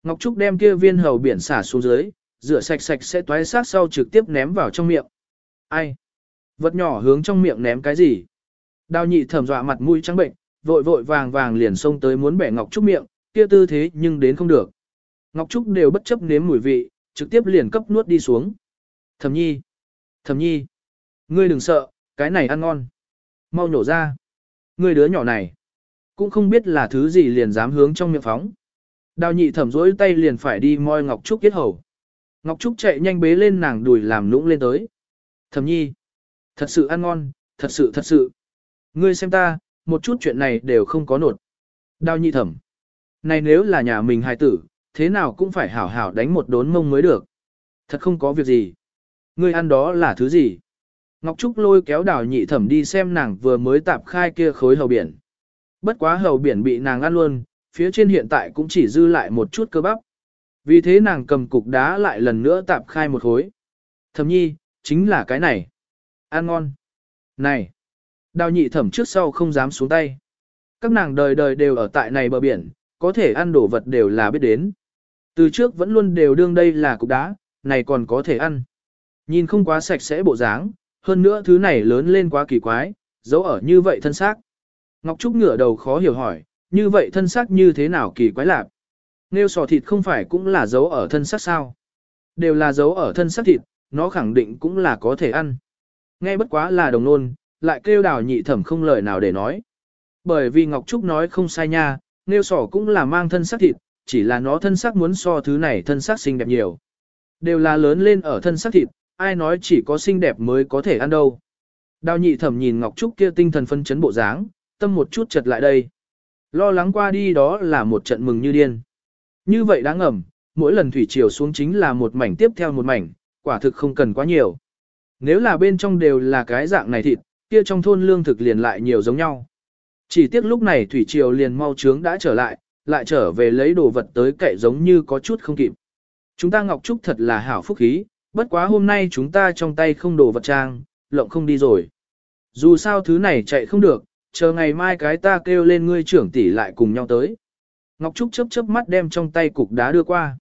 Ngọc Trúc đem kia viên hầu biển xả xuống dưới, rửa sạch sạch sẽ toái xác sau trực tiếp ném vào trong miệng. Ai? Vật nhỏ hướng trong miệng ném cái gì? Đào nhị thẩm dọa mặt mũi trắng bệnh, vội vội vàng vàng liền xông tới muốn bẻ Ngọc Trúc miệng, kia tư thế nhưng đến không được. Ngọc Trúc đều bất chấp nếm mùi vị, trực tiếp liền cấp nuốt đi xuống. Thẩm nhi! Thẩm nhi! Ngươi đừng sợ, cái này ăn ngon. Mau nhổ ra. Ngươi đứa nhỏ này. Cũng không biết là thứ gì liền dám hướng trong miệng phóng. Đào nhị thẩm rỗi tay liền phải đi moi Ngọc Trúc kết hầu. Ngọc Trúc chạy nhanh bế lên nàng đùi làm lũng lên tới. Thẩm nhi. Thật sự ăn ngon, thật sự thật sự. Ngươi xem ta, một chút chuyện này đều không có nột. Đào nhị thẩm. Này nếu là nhà mình hài tử, thế nào cũng phải hảo hảo đánh một đốn mông mới được. Thật không có việc gì. Ngươi ăn đó là thứ gì? Ngọc Trúc lôi kéo đào nhị thẩm đi xem nàng vừa mới tạp khai kia khối hầu biển. Bất quá hầu biển bị nàng ăn luôn, phía trên hiện tại cũng chỉ dư lại một chút cơ bắp. Vì thế nàng cầm cục đá lại lần nữa tạp khai một khối. Thẩm nhi, chính là cái này. Ăn ngon. Này. Đào nhị thẩm trước sau không dám xuống tay. Các nàng đời đời đều ở tại này bờ biển, có thể ăn đồ vật đều là biết đến. Từ trước vẫn luôn đều đương đây là cục đá, này còn có thể ăn. Nhìn không quá sạch sẽ bộ dáng, hơn nữa thứ này lớn lên quá kỳ quái, giấu ở như vậy thân xác. Ngọc Trúc ngửa đầu khó hiểu hỏi, như vậy thân xác như thế nào kỳ quái lạc? Nêu sò thịt không phải cũng là giấu ở thân xác sao? Đều là giấu ở thân xác thịt, nó khẳng định cũng là có thể ăn. Nghe bất quá là đồng nôn, lại kêu đào nhị thẩm không lời nào để nói. Bởi vì Ngọc Trúc nói không sai nha, nêu sỏ cũng là mang thân xác thịt, chỉ là nó thân xác muốn so thứ này thân xác xinh đẹp nhiều. Đều là lớn lên ở thân xác thịt, ai nói chỉ có xinh đẹp mới có thể ăn đâu. Đào nhị thẩm nhìn Ngọc Trúc kia tinh thần phân chấn bộ dáng, tâm một chút chật lại đây. Lo lắng qua đi đó là một trận mừng như điên. Như vậy đáng ngầm, mỗi lần thủy triều xuống chính là một mảnh tiếp theo một mảnh, quả thực không cần quá nhiều. Nếu là bên trong đều là cái dạng này thịt, kia trong thôn lương thực liền lại nhiều giống nhau. Chỉ tiếc lúc này thủy triều liền mau trướng đã trở lại, lại trở về lấy đồ vật tới cậy giống như có chút không kịp. Chúng ta Ngọc Trúc thật là hảo phúc khí, bất quá hôm nay chúng ta trong tay không đồ vật trang, lộng không đi rồi. Dù sao thứ này chạy không được, chờ ngày mai cái ta kêu lên ngươi trưởng tỷ lại cùng nhau tới. Ngọc Trúc chớp chớp mắt đem trong tay cục đá đưa qua.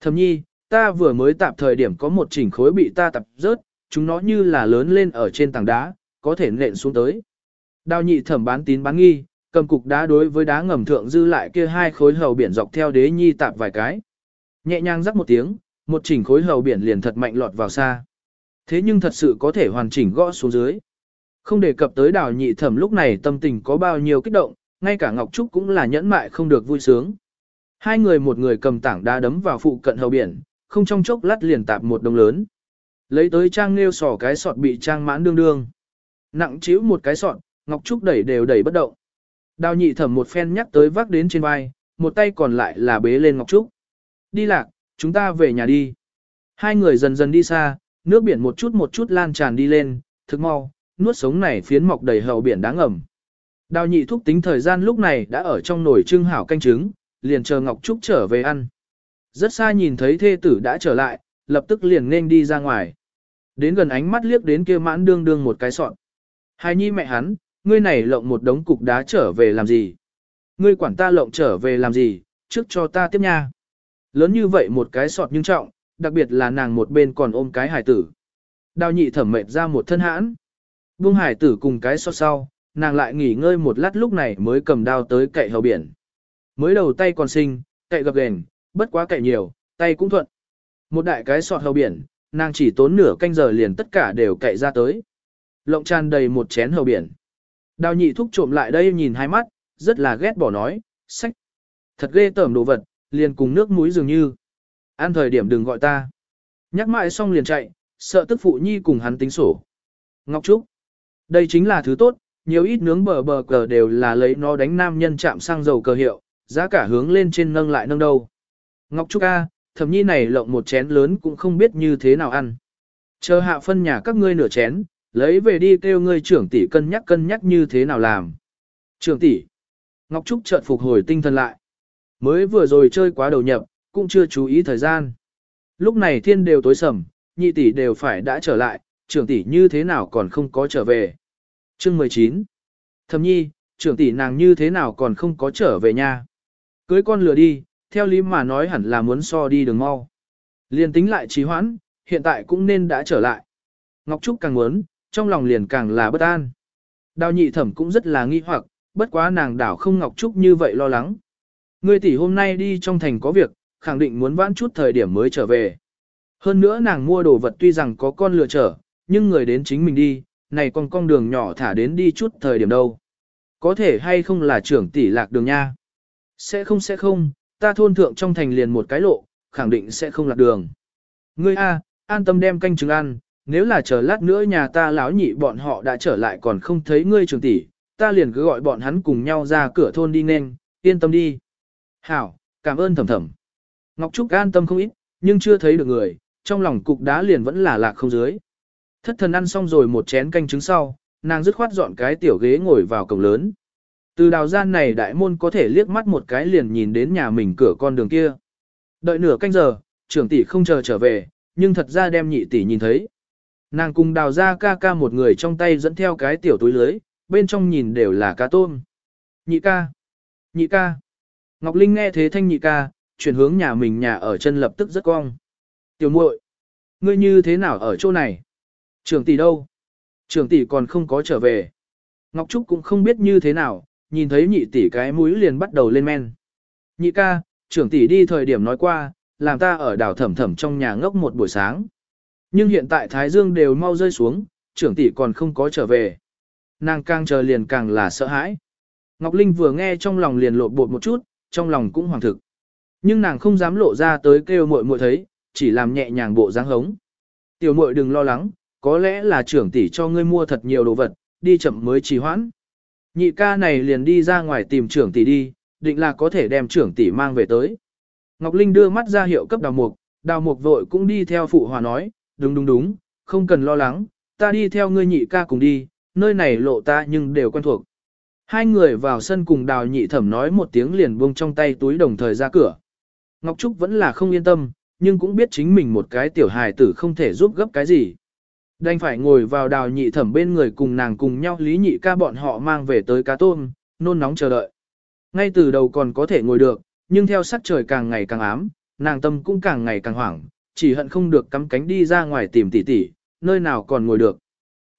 Thầm nhi, ta vừa mới tạp thời điểm có một chỉnh khối bị ta tập rớt, chúng nó như là lớn lên ở trên tảng đá, có thể nện xuống tới. Đào nhị thẩm bán tín bán nghi, cầm cục đá đối với đá ngầm thượng dư lại kia hai khối hầu biển dọc theo đế nhi tạp vài cái. Nhẹ nhàng rắc một tiếng, một chỉnh khối hầu biển liền thật mạnh lọt vào xa. Thế nhưng thật sự có thể hoàn chỉnh gõ xuống dưới. Không đề cập tới đào nhị thẩm lúc này tâm tình có bao nhiêu kích động, ngay cả Ngọc Trúc cũng là nhẫn mại không được vui sướng. Hai người một người cầm tảng đá đấm vào phụ cận hầu biển, không trong chốc lát liền tạp một đồng lớn. Lấy tới trang nêu sỏ cái sọt bị trang mãn đương đương. Nặng chiếu một cái sọt, Ngọc Trúc đẩy đều đẩy bất động. Đào nhị thẩm một phen nhắc tới vác đến trên vai, một tay còn lại là bế lên Ngọc Trúc. Đi lạc, chúng ta về nhà đi. Hai người dần dần đi xa, nước biển một chút một chút lan tràn đi lên, thực mau, nuốt sống này phiến mọc đầy hậu biển đáng ẩm. Đào nhị thúc tính thời gian lúc này đã ở trong nồi trưng hảo canh trứng, liền chờ Ngọc Trúc trở về ăn. Rất xa nhìn thấy thê tử đã trở lại, lập tức liền nên đi ra ngoài. Đến gần ánh mắt liếc đến kia mãn đương đương một cái sọn. Hai nhi mẹ hắn, ngươi này lộng một đống cục đá trở về làm gì? Ngươi quản ta lộng trở về làm gì, trước cho ta tiếp nha. Lớn như vậy một cái sọt nhưng trọng, đặc biệt là nàng một bên còn ôm cái hải tử. Đào nhị thẩm mệt ra một thân hãn. Buông hải tử cùng cái so sau, nàng lại nghỉ ngơi một lát lúc này mới cầm đao tới cậy hầu biển. Mới đầu tay còn sinh, cậy gập gền, bất quá cậy nhiều, tay cũng thuận. Một đại cái sọt hầu biển, nàng chỉ tốn nửa canh giờ liền tất cả đều cậy ra tới. Lộng tràn đầy một chén hầu biển. Đào nhị thúc trộm lại đây nhìn hai mắt, rất là ghét bỏ nói, sách. Thật ghê tởm đồ vật, liền cùng nước muối dường như. An thời điểm đừng gọi ta. Nhắc mãi xong liền chạy, sợ tức phụ nhi cùng hắn tính sổ. Ngọc Trúc. Đây chính là thứ tốt, nhiều ít nướng bờ bờ cờ đều là lấy nó đánh nam nhân chạm sang dầu cờ hiệu, giá cả hướng lên trên nâng lại nâng đâu. Ngọc Trúc A, thẩm nhi này lộng một chén lớn cũng không biết như thế nào ăn. Chờ hạ phân nhà các ngươi nửa chén, lấy về đi kêu ngươi trưởng tỷ cân nhắc cân nhắc như thế nào làm. Trưởng tỷ. Ngọc Trúc chợt phục hồi tinh thần lại. Mới vừa rồi chơi quá đầu nhập, cũng chưa chú ý thời gian. Lúc này thiên đều tối sầm, nhị tỷ đều phải đã trở lại, trưởng tỷ như thế nào còn không có trở về. Chương 19. Thầm nhi, trưởng tỷ nàng như thế nào còn không có trở về nhà, Cưới con lừa đi, theo lý mà nói hẳn là muốn so đi đường mau. Liền tính lại trì hoãn, hiện tại cũng nên đã trở lại. Ngọc Trúc càng muốn, trong lòng liền càng là bất an. Đào nhị thẩm cũng rất là nghi hoặc, bất quá nàng đảo không Ngọc Trúc như vậy lo lắng. Ngươi tỷ hôm nay đi trong thành có việc, khẳng định muốn vãn chút thời điểm mới trở về. Hơn nữa nàng mua đồ vật tuy rằng có con lựa trở, nhưng người đến chính mình đi, này còn con đường nhỏ thả đến đi chút thời điểm đâu. Có thể hay không là trưởng tỷ lạc đường nha. Sẽ không sẽ không, ta thôn thượng trong thành liền một cái lộ, khẳng định sẽ không lạc đường. Ngươi A, an tâm đem canh trứng ăn, nếu là chờ lát nữa nhà ta lão nhị bọn họ đã trở lại còn không thấy ngươi trưởng tỷ, ta liền cứ gọi bọn hắn cùng nhau ra cửa thôn đi nên, yên tâm đi. Hảo, cảm ơn thầm thầm. Ngọc Trúc an tâm không ít, nhưng chưa thấy được người, trong lòng cục đá liền vẫn là lạc không dưới. Thất thần ăn xong rồi một chén canh trứng sau, nàng dứt khoát dọn cái tiểu ghế ngồi vào cổng lớn. Từ đào gian này đại môn có thể liếc mắt một cái liền nhìn đến nhà mình cửa con đường kia. Đợi nửa canh giờ, trưởng tỷ không chờ trở về, nhưng thật ra đem nhị tỷ nhìn thấy. Nàng cùng đào ra ca ca một người trong tay dẫn theo cái tiểu túi lưới, bên trong nhìn đều là cá tôm. Nhị ca, nhị ca. Ngọc Linh nghe thế thanh nhị ca, chuyển hướng nhà mình nhà ở chân lập tức rất cong. Tiểu muội, ngươi như thế nào ở chỗ này? Trường tỷ đâu? Trường tỷ còn không có trở về. Ngọc Trúc cũng không biết như thế nào, nhìn thấy nhị tỷ cái mũi liền bắt đầu lên men. Nhị ca, trưởng tỷ đi thời điểm nói qua, làm ta ở đảo thẩm thẩm trong nhà ngốc một buổi sáng. Nhưng hiện tại Thái Dương đều mau rơi xuống, trưởng tỷ còn không có trở về. Nàng càng chờ liền càng là sợ hãi. Ngọc Linh vừa nghe trong lòng liền lộ bột một chút, trong lòng cũng hoàng thực. Nhưng nàng không dám lộ ra tới kêu muội muội thấy, chỉ làm nhẹ nhàng bộ dáng hống. Tiểu muội đừng lo lắng, có lẽ là trưởng tỷ cho ngươi mua thật nhiều đồ vật, đi chậm mới trì hoãn. Nhị ca này liền đi ra ngoài tìm trưởng tỷ đi, định là có thể đem trưởng tỷ mang về tới. Ngọc Linh đưa mắt ra hiệu cấp đào mục, đào mục vội cũng đi theo phụ hòa nói, đúng đúng đúng, không cần lo lắng, ta đi theo ngươi nhị ca cùng đi, nơi này lộ ta nhưng đều quen thuộc. Hai người vào sân cùng đào nhị thẩm nói một tiếng liền buông trong tay túi đồng thời ra cửa. Ngọc Trúc vẫn là không yên tâm, nhưng cũng biết chính mình một cái tiểu hài tử không thể giúp gấp cái gì. Đành phải ngồi vào đào nhị thẩm bên người cùng nàng cùng nhau lý nhị ca bọn họ mang về tới cá tôm, nôn nóng chờ đợi. Ngay từ đầu còn có thể ngồi được, nhưng theo sắc trời càng ngày càng ám, nàng tâm cũng càng ngày càng hoảng, chỉ hận không được cắm cánh đi ra ngoài tìm tỷ tỷ, nơi nào còn ngồi được.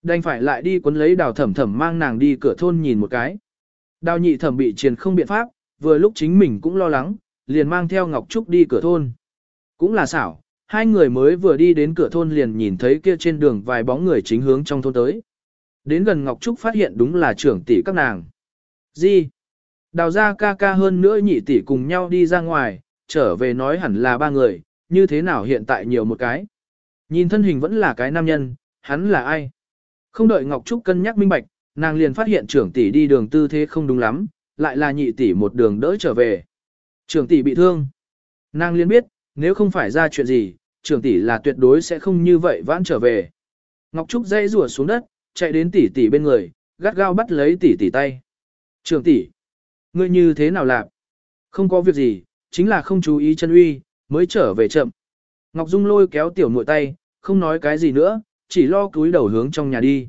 Đành phải lại đi cuốn lấy đào thẩm thẩm mang nàng đi cửa thôn nhìn một cái. Đào nhị thẩm bị triền không biện pháp, vừa lúc chính mình cũng lo lắng, liền mang theo Ngọc Trúc đi cửa thôn. Cũng là xảo, hai người mới vừa đi đến cửa thôn liền nhìn thấy kia trên đường vài bóng người chính hướng trong thôn tới. Đến gần Ngọc Trúc phát hiện đúng là trưởng tỷ các nàng. Gì? Đào ra ca ca hơn nữa nhị tỷ cùng nhau đi ra ngoài, trở về nói hẳn là ba người, như thế nào hiện tại nhiều một cái. Nhìn thân hình vẫn là cái nam nhân, hắn là ai? Không đợi Ngọc Trúc cân nhắc minh bạch, nàng liền phát hiện trưởng tỷ đi đường tư thế không đúng lắm, lại là nhị tỷ một đường đỡ trở về. Trưởng tỷ bị thương. Nàng liền biết, nếu không phải ra chuyện gì, trưởng tỷ là tuyệt đối sẽ không như vậy vãn trở về. Ngọc Trúc dây rùa xuống đất, chạy đến tỷ tỷ bên người, gắt gao bắt lấy tỷ tỷ tay. Trưởng tỷ, ngươi như thế nào làm? Không có việc gì, chính là không chú ý chân uy, mới trở về chậm. Ngọc Dung lôi kéo tiểu muội tay, không nói cái gì nữa, chỉ lo cúi đầu hướng trong nhà đi.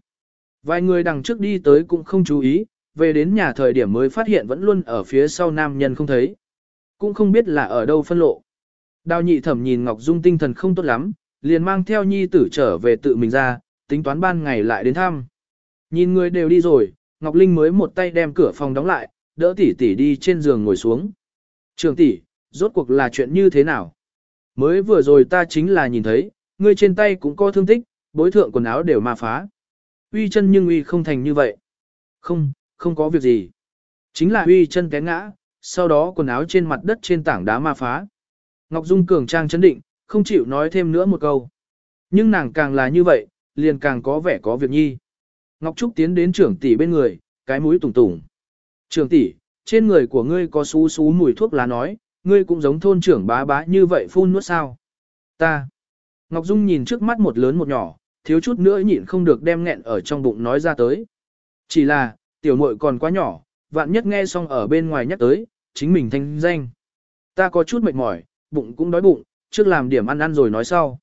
Vài người đằng trước đi tới cũng không chú ý, về đến nhà thời điểm mới phát hiện vẫn luôn ở phía sau nam nhân không thấy. Cũng không biết là ở đâu phân lộ. Đào nhị thẩm nhìn Ngọc Dung tinh thần không tốt lắm, liền mang theo nhi tử trở về tự mình ra, tính toán ban ngày lại đến thăm. Nhìn người đều đi rồi, Ngọc Linh mới một tay đem cửa phòng đóng lại, đỡ tỷ tỷ đi trên giường ngồi xuống. Trường tỷ, rốt cuộc là chuyện như thế nào? Mới vừa rồi ta chính là nhìn thấy, ngươi trên tay cũng có thương tích, bối thượng quần áo đều ma phá. Uy chân nhưng uy không thành như vậy. Không, không có việc gì. Chính là uy chân té ngã, sau đó quần áo trên mặt đất trên tảng đá ma phá. Ngọc Dung cường trang chấn định, không chịu nói thêm nữa một câu. Nhưng nàng càng là như vậy, liền càng có vẻ có việc nhi. Ngọc Trúc tiến đến trưởng tỷ bên người, cái mũi tùng tùng. Trưởng tỷ, trên người của ngươi có xú xú mùi thuốc lá nói, ngươi cũng giống thôn trưởng bá bá như vậy phun nuốt sao. Ta. Ngọc Dung nhìn trước mắt một lớn một nhỏ, thiếu chút nữa nhịn không được đem nghẹn ở trong bụng nói ra tới. Chỉ là, tiểu muội còn quá nhỏ, vạn nhất nghe xong ở bên ngoài nhắc tới, chính mình thanh danh. Ta có chút mệt mỏi, bụng cũng đói bụng, trước làm điểm ăn ăn rồi nói sau.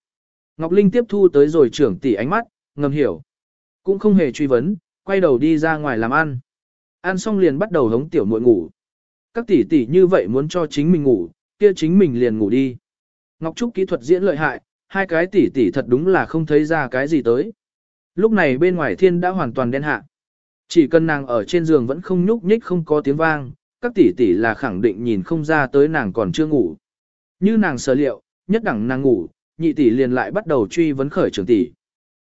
Ngọc Linh tiếp thu tới rồi trưởng tỷ ánh mắt, ngầm hiểu. Cũng không hề truy vấn, quay đầu đi ra ngoài làm ăn. Ăn xong liền bắt đầu hống tiểu muội ngủ. Các tỷ tỷ như vậy muốn cho chính mình ngủ, kia chính mình liền ngủ đi. Ngọc Trúc kỹ thuật diễn lợi hại, hai cái tỷ tỷ thật đúng là không thấy ra cái gì tới. Lúc này bên ngoài thiên đã hoàn toàn đen hạ. Chỉ cần nàng ở trên giường vẫn không nhúc nhích không có tiếng vang, các tỷ tỷ là khẳng định nhìn không ra tới nàng còn chưa ngủ. Như nàng sở liệu, nhất đẳng nàng ngủ, nhị tỷ liền lại bắt đầu truy vấn khởi trưởng tỷ.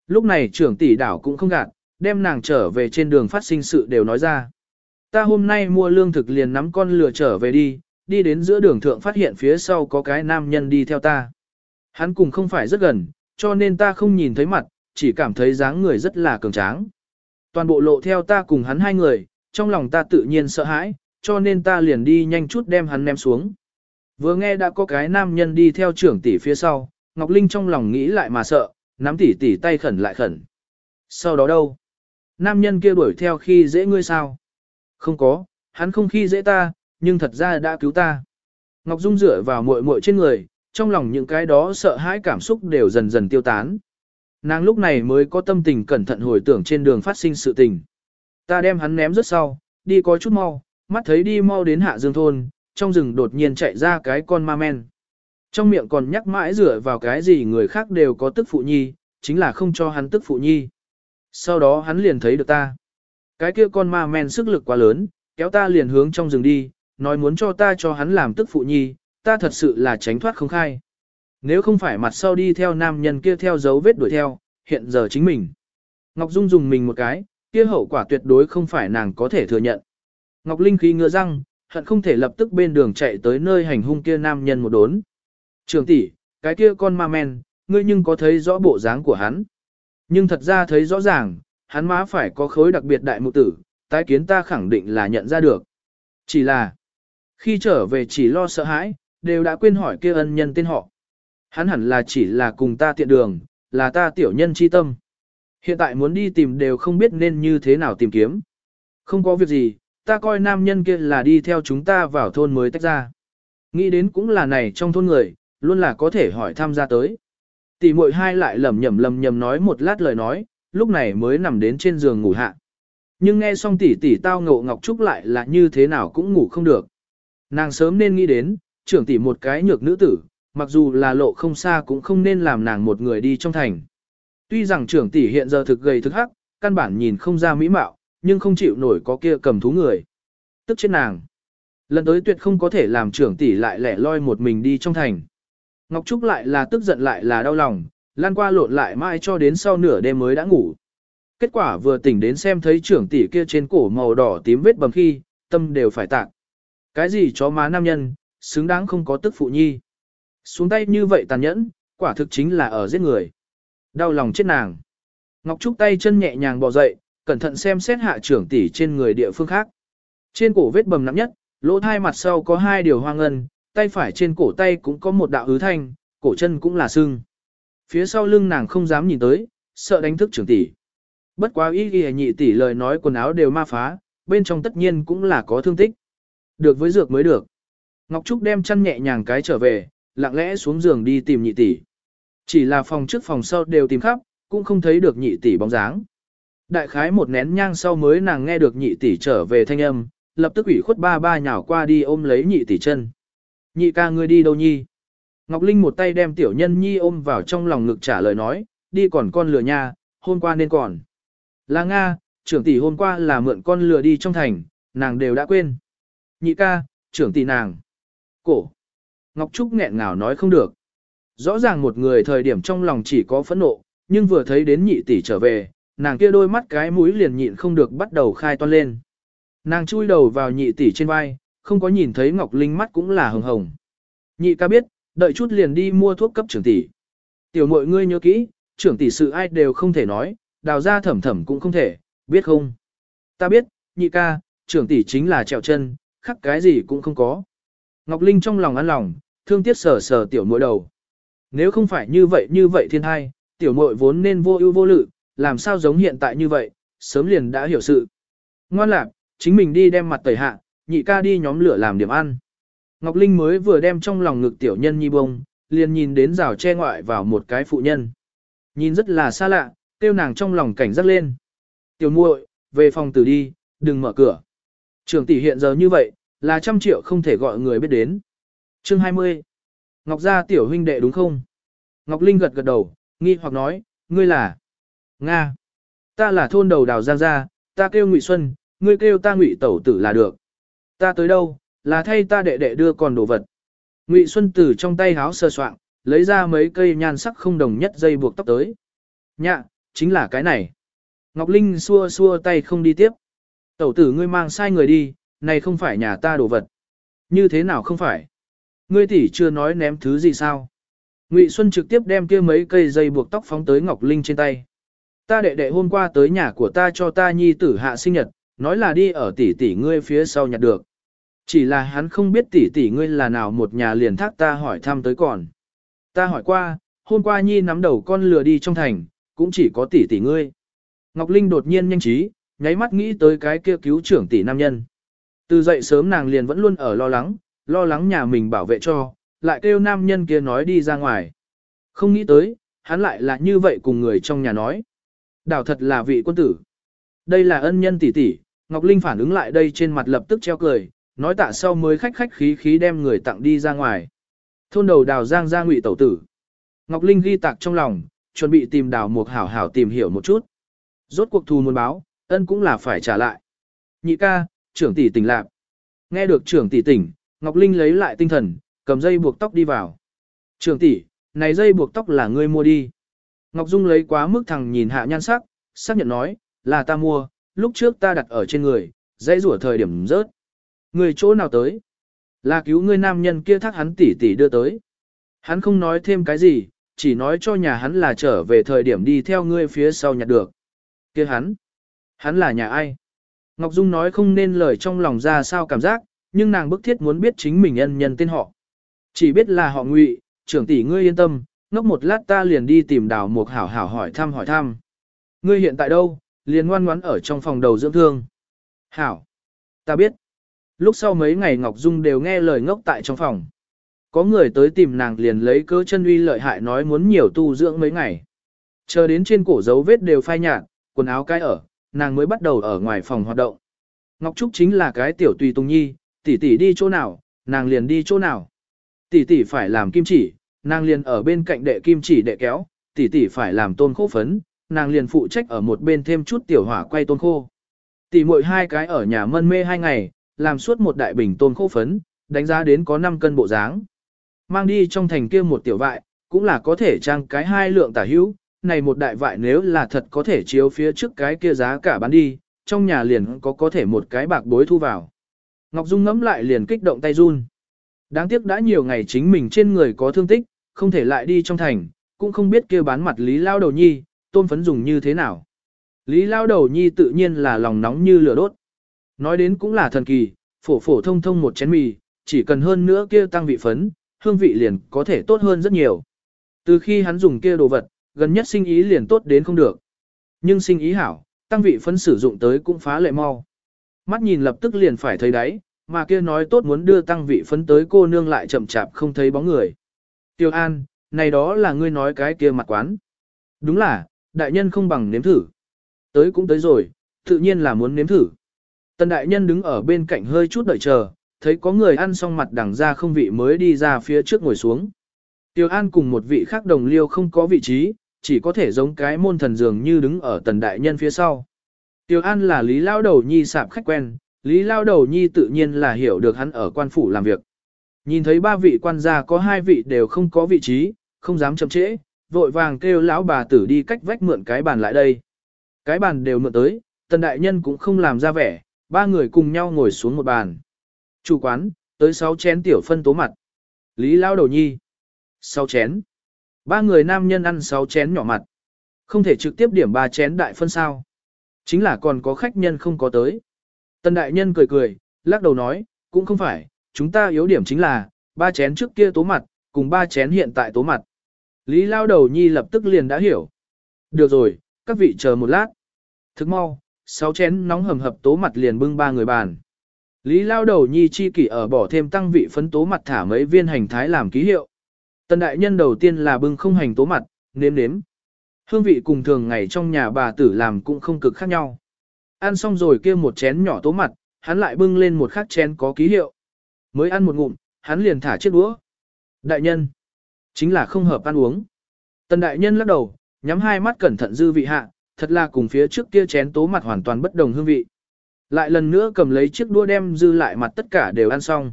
Lúc này trưởng tỷ đảo cũng không gạt, đem nàng trở về trên đường phát sinh sự đều nói ra. Ta hôm nay mua lương thực liền nắm con lừa trở về đi, đi đến giữa đường thượng phát hiện phía sau có cái nam nhân đi theo ta. Hắn cùng không phải rất gần, cho nên ta không nhìn thấy mặt, chỉ cảm thấy dáng người rất là cường tráng. Toàn bộ lộ theo ta cùng hắn hai người, trong lòng ta tự nhiên sợ hãi, cho nên ta liền đi nhanh chút đem hắn ném xuống. Vừa nghe đã có cái nam nhân đi theo trưởng tỷ phía sau, Ngọc Linh trong lòng nghĩ lại mà sợ, nắm tỷ tỷ tay khẩn lại khẩn. Sau đó đâu? Nam nhân kia đuổi theo khi dễ ngươi sao? Không có, hắn không khi dễ ta, nhưng thật ra đã cứu ta. Ngọc Dung dựa vào muội muội trên người, trong lòng những cái đó sợ hãi cảm xúc đều dần dần tiêu tán. Nàng lúc này mới có tâm tình cẩn thận hồi tưởng trên đường phát sinh sự tình. Ta đem hắn ném rất sau, đi có chút mau, mắt thấy đi mau đến hạ dương thôn, trong rừng đột nhiên chạy ra cái con ma men. Trong miệng còn nhắc mãi rửa vào cái gì người khác đều có tức phụ nhi, chính là không cho hắn tức phụ nhi. Sau đó hắn liền thấy được ta. Cái kia con ma men sức lực quá lớn, kéo ta liền hướng trong rừng đi, nói muốn cho ta cho hắn làm tức phụ nhi, ta thật sự là tránh thoát không khai. Nếu không phải mặt sau đi theo nam nhân kia theo dấu vết đuổi theo, hiện giờ chính mình. Ngọc Dung dùng mình một cái, kia hậu quả tuyệt đối không phải nàng có thể thừa nhận. Ngọc Linh khí ngựa răng, hận không thể lập tức bên đường chạy tới nơi hành hung kia nam nhân một đốn. Trường tỷ, cái kia con ma men, ngươi nhưng có thấy rõ bộ dáng của hắn. Nhưng thật ra thấy rõ ràng, hắn má phải có khối đặc biệt đại mụ tử, tái kiến ta khẳng định là nhận ra được. Chỉ là, khi trở về chỉ lo sợ hãi, đều đã quên hỏi kia ân nhân tên họ. Hắn hẳn là chỉ là cùng ta tiện đường, là ta tiểu nhân chi tâm. Hiện tại muốn đi tìm đều không biết nên như thế nào tìm kiếm. Không có việc gì, ta coi nam nhân kia là đi theo chúng ta vào thôn mới tách ra. Nghĩ đến cũng là này trong thôn người, luôn là có thể hỏi tham gia tới. Tỷ muội hai lại lầm nhầm lầm nhầm nói một lát lời nói, lúc này mới nằm đến trên giường ngủ hạ. Nhưng nghe xong tỷ tỷ tao ngộ Ngọc Trúc lại là như thế nào cũng ngủ không được. Nàng sớm nên nghĩ đến, trưởng tỷ một cái nhược nữ tử, mặc dù là lộ không xa cũng không nên làm nàng một người đi trong thành. Tuy rằng trưởng tỷ hiện giờ thực gầy thực hắc, căn bản nhìn không ra mỹ mạo, nhưng không chịu nổi có kia cầm thú người. Tức chết nàng. Lần tới tuyệt không có thể làm trưởng tỷ lại lẻ loi một mình đi trong thành. Ngọc Trúc lại là tức giận lại là đau lòng, lan qua lộn lại mãi cho đến sau nửa đêm mới đã ngủ. Kết quả vừa tỉnh đến xem thấy trưởng tỷ kia trên cổ màu đỏ tím vết bầm khi, tâm đều phải tạc. Cái gì chó má nam nhân, xứng đáng không có tức phụ nhi. Xuống tay như vậy tàn nhẫn, quả thực chính là ở giết người. Đau lòng chết nàng. Ngọc Trúc tay chân nhẹ nhàng bò dậy, cẩn thận xem xét hạ trưởng tỷ trên người địa phương khác. Trên cổ vết bầm nặng nhất, lỗ thai mặt sau có hai điều hoang ngân, tay phải trên cổ tay cũng có một đạo hứ thanh, cổ chân cũng là sưng. Phía sau lưng nàng không dám nhìn tới, sợ đánh thức trưởng tỷ. Bất quá ý ghi nhị tỷ lời nói quần áo đều ma phá, bên trong tất nhiên cũng là có thương tích. Được với dược mới được. Ngọc Trúc đem chăn nhẹ nhàng cái trở về, lặng lẽ xuống giường đi tìm nhị tỷ. Chỉ là phòng trước phòng sau đều tìm khắp, cũng không thấy được nhị tỷ bóng dáng. Đại khái một nén nhang sau mới nàng nghe được nhị tỷ trở về thanh âm, lập tức ủy khuất ba ba nhào qua đi ôm lấy nhị tỷ chân. Nhị ca ngươi đi đâu nhi? Ngọc Linh một tay đem tiểu nhân nhi ôm vào trong lòng ngực trả lời nói, đi còn con lừa nha, hôm qua nên còn. Là Nga, trưởng tỷ hôm qua là mượn con lừa đi trong thành, nàng đều đã quên. Nhị ca, trưởng tỷ nàng. Cổ. Ngọc Trúc nghẹn ngào nói không được. Rõ ràng một người thời điểm trong lòng chỉ có phẫn nộ, nhưng vừa thấy đến nhị tỷ trở về, nàng kia đôi mắt cái mũi liền nhịn không được bắt đầu khai toan lên. Nàng chui đầu vào nhị tỷ trên vai, không có nhìn thấy Ngọc Linh mắt cũng là hồng hồng. Nhị ca biết, đợi chút liền đi mua thuốc cấp trưởng tỷ. Tiểu muội ngươi nhớ kỹ, trưởng tỷ sự ai đều không thể nói, đào ra thẩm thẩm cũng không thể, biết không? Ta biết, nhị ca, trưởng tỷ chính là trèo chân, khắc cái gì cũng không có. Ngọc Linh trong lòng ăn lòng, thương tiếc sờ sờ tiểu muội đầu. Nếu không phải như vậy như vậy thiên hai, tiểu muội vốn nên vô ưu vô lự, làm sao giống hiện tại như vậy, sớm liền đã hiểu sự. Ngoan lạc, chính mình đi đem mặt tẩy hạ, nhị ca đi nhóm lửa làm điểm ăn. Ngọc Linh mới vừa đem trong lòng ngực tiểu nhân nhi bông, liền nhìn đến rào che ngoại vào một cái phụ nhân. Nhìn rất là xa lạ, tiêu nàng trong lòng cảnh giác lên. Tiểu muội, về phòng tử đi, đừng mở cửa. Trường tỷ hiện giờ như vậy, là trăm triệu không thể gọi người biết đến. Chương 20. Ngọc gia tiểu huynh đệ đúng không? Ngọc Linh gật gật đầu, nghi hoặc nói, ngươi là Nga. Ta là thôn đầu đào Giang gia, ta kêu Ngụy Xuân, ngươi kêu ta Ngụy Tẩu tử là được. Ta tới đâu, là thay ta đệ đệ đưa còn đồ vật. Ngụy Xuân từ trong tay háo sơ soạn, lấy ra mấy cây nhan sắc không đồng nhất dây buộc tóc tới. Nhạ, chính là cái này. Ngọc Linh xua xua tay không đi tiếp. Tẩu tử ngươi mang sai người đi, này không phải nhà ta đồ vật. Như thế nào không phải? Ngươi tỷ chưa nói ném thứ gì sao? Ngụy Xuân trực tiếp đem kia mấy cây dây buộc tóc phóng tới Ngọc Linh trên tay. Ta đệ đệ hôm qua tới nhà của ta cho ta nhi tử hạ sinh nhật, nói là đi ở tỷ tỷ ngươi phía sau nhặt được. Chỉ là hắn không biết tỷ tỷ ngươi là nào một nhà liền thác ta hỏi thăm tới còn. Ta hỏi qua, hôm qua nhi nắm đầu con lừa đi trong thành, cũng chỉ có tỷ tỷ ngươi. Ngọc Linh đột nhiên nhanh trí, nháy mắt nghĩ tới cái kia cứu trưởng tỷ nam nhân. Từ dậy sớm nàng liền vẫn luôn ở lo lắng, lo lắng nhà mình bảo vệ cho, lại kêu nam nhân kia nói đi ra ngoài. Không nghĩ tới, hắn lại là như vậy cùng người trong nhà nói. Đảo thật là vị quân tử. Đây là ân nhân tỷ tỷ, Ngọc Linh phản ứng lại đây trên mặt lập tức treo cười, nói tạ sau mới khách khách khí khí đem người tặng đi ra ngoài. Thôn đầu đào giang ra ngụy tẩu tử. Ngọc Linh ghi tạc trong lòng, chuẩn bị tìm đào một hảo hảo tìm hiểu một chút. Rốt cuộc thù muốn báo, ân cũng là phải trả lại. Nhị ca, trưởng tỷ tỉnh lạc. Nghe được trưởng tỷ tỉnh, Ngọc Linh lấy lại tinh thần, cầm dây buộc tóc đi vào. Trưởng tỷ, này dây buộc tóc là ngươi mua đi. Ngọc Dung lấy quá mức thằng nhìn hạ nhan sắc, xác nhận nói, là ta mua, lúc trước ta đặt ở trên người, dãy rủa thời điểm rớt. Người chỗ nào tới? Là cứu ngươi nam nhân kia thác hắn tỉ tỉ đưa tới. Hắn không nói thêm cái gì, chỉ nói cho nhà hắn là trở về thời điểm đi theo ngươi phía sau nhặt được. Kia hắn? Hắn là nhà ai? Ngọc Dung nói không nên lời trong lòng ra sao cảm giác, nhưng nàng bức thiết muốn biết chính mình ân nhân tên họ. Chỉ biết là họ ngụy, trưởng tỷ ngươi yên tâm, ngốc một lát ta liền đi tìm đào mục hảo hảo hỏi thăm hỏi thăm. Ngươi hiện tại đâu, liền ngoan ngoãn ở trong phòng đầu dưỡng thương. Hảo, ta biết. Lúc sau mấy ngày Ngọc Dung đều nghe lời ngốc tại trong phòng. Có người tới tìm nàng liền lấy cớ chân uy lợi hại nói muốn nhiều tu dưỡng mấy ngày. Chờ đến trên cổ dấu vết đều phai nhạt, quần áo cái ở, nàng mới bắt đầu ở ngoài phòng hoạt động. Ngọc Trúc chính là cái tiểu tùy tùng nhi, tỷ tỷ đi chỗ nào, nàng liền đi chỗ nào. Tỷ tỷ phải làm kim chỉ, nàng liền ở bên cạnh đệ kim chỉ đệ kéo, tỷ tỷ phải làm tôn khô phấn, nàng liền phụ trách ở một bên thêm chút tiểu hỏa quay tôn khô. Tỷ muội hai cái ở nhà mân mê hai ngày, làm suốt một đại bình tôn khô phấn, đánh giá đến có 5 cân bộ dáng. Mang đi trong thành kia một tiểu vại, cũng là có thể trang cái hai lượng tả hữu, này một đại vại nếu là thật có thể chiếu phía trước cái kia giá cả bán đi, trong nhà liền có có thể một cái bạc bối thu vào. Ngọc Dung ngẫm lại liền kích động tay run. Đáng tiếc đã nhiều ngày chính mình trên người có thương tích, không thể lại đi trong thành, cũng không biết kia bán mặt Lý Lao Đầu Nhi, tôm phấn dùng như thế nào. Lý Lao Đầu Nhi tự nhiên là lòng nóng như lửa đốt. Nói đến cũng là thần kỳ, phổ phổ thông thông một chén mì, chỉ cần hơn nữa kia tăng vị phấn, hương vị liền có thể tốt hơn rất nhiều. Từ khi hắn dùng kia đồ vật, gần nhất sinh ý liền tốt đến không được. Nhưng sinh ý hảo, tăng vị phấn sử dụng tới cũng phá lệ mau. Mắt nhìn lập tức liền phải thấy đáy, mà kia nói tốt muốn đưa tăng vị phấn tới cô nương lại chậm chạp không thấy bóng người. Tiêu An, này đó là ngươi nói cái kia mặt quán. Đúng là, đại nhân không bằng nếm thử. Tới cũng tới rồi, tự nhiên là muốn nếm thử. Tần đại nhân đứng ở bên cạnh hơi chút đợi chờ, thấy có người ăn xong mặt đằng ra không vị mới đi ra phía trước ngồi xuống. Tiêu An cùng một vị khác đồng liêu không có vị trí, chỉ có thể giống cái môn thần dường như đứng ở tần đại nhân phía sau. Tiêu An là Lý Lao Đầu Nhi sạp khách quen, Lý Lao Đầu Nhi tự nhiên là hiểu được hắn ở quan phủ làm việc. Nhìn thấy ba vị quan gia có hai vị đều không có vị trí, không dám chậm trễ, vội vàng kêu lão bà tử đi cách vách mượn cái bàn lại đây. Cái bàn đều mượn tới, tần đại nhân cũng không làm ra vẻ, ba người cùng nhau ngồi xuống một bàn. Chủ quán, tới sáu chén tiểu phân tố mặt. Lý Lao Đầu Nhi. Sáu chén. Ba người nam nhân ăn sáu chén nhỏ mặt. Không thể trực tiếp điểm ba chén đại phân sao. Chính là còn có khách nhân không có tới. Tần đại nhân cười cười, lắc đầu nói, cũng không phải, chúng ta yếu điểm chính là, ba chén trước kia tố mặt, cùng ba chén hiện tại tố mặt. Lý lao đầu nhi lập tức liền đã hiểu. Được rồi, các vị chờ một lát. Thức mau, sáu chén nóng hầm hập tố mặt liền bưng ba người bàn. Lý lao đầu nhi chi kỷ ở bỏ thêm tăng vị phấn tố mặt thả mấy viên hành thái làm ký hiệu. Tần đại nhân đầu tiên là bưng không hành tố mặt, nếm nếm. Hương vị cùng thường ngày trong nhà bà tử làm cũng không cực khác nhau. Ăn xong rồi kia một chén nhỏ tố mặt, hắn lại bưng lên một khắc chén có ký hiệu. Mới ăn một ngụm, hắn liền thả chiếc đũa. Đại nhân, chính là không hợp ăn uống. Tần đại nhân lắc đầu, nhắm hai mắt cẩn thận dư vị hạ, thật là cùng phía trước kia chén tố mặt hoàn toàn bất đồng hương vị. Lại lần nữa cầm lấy chiếc đũa đem dư lại mặt tất cả đều ăn xong.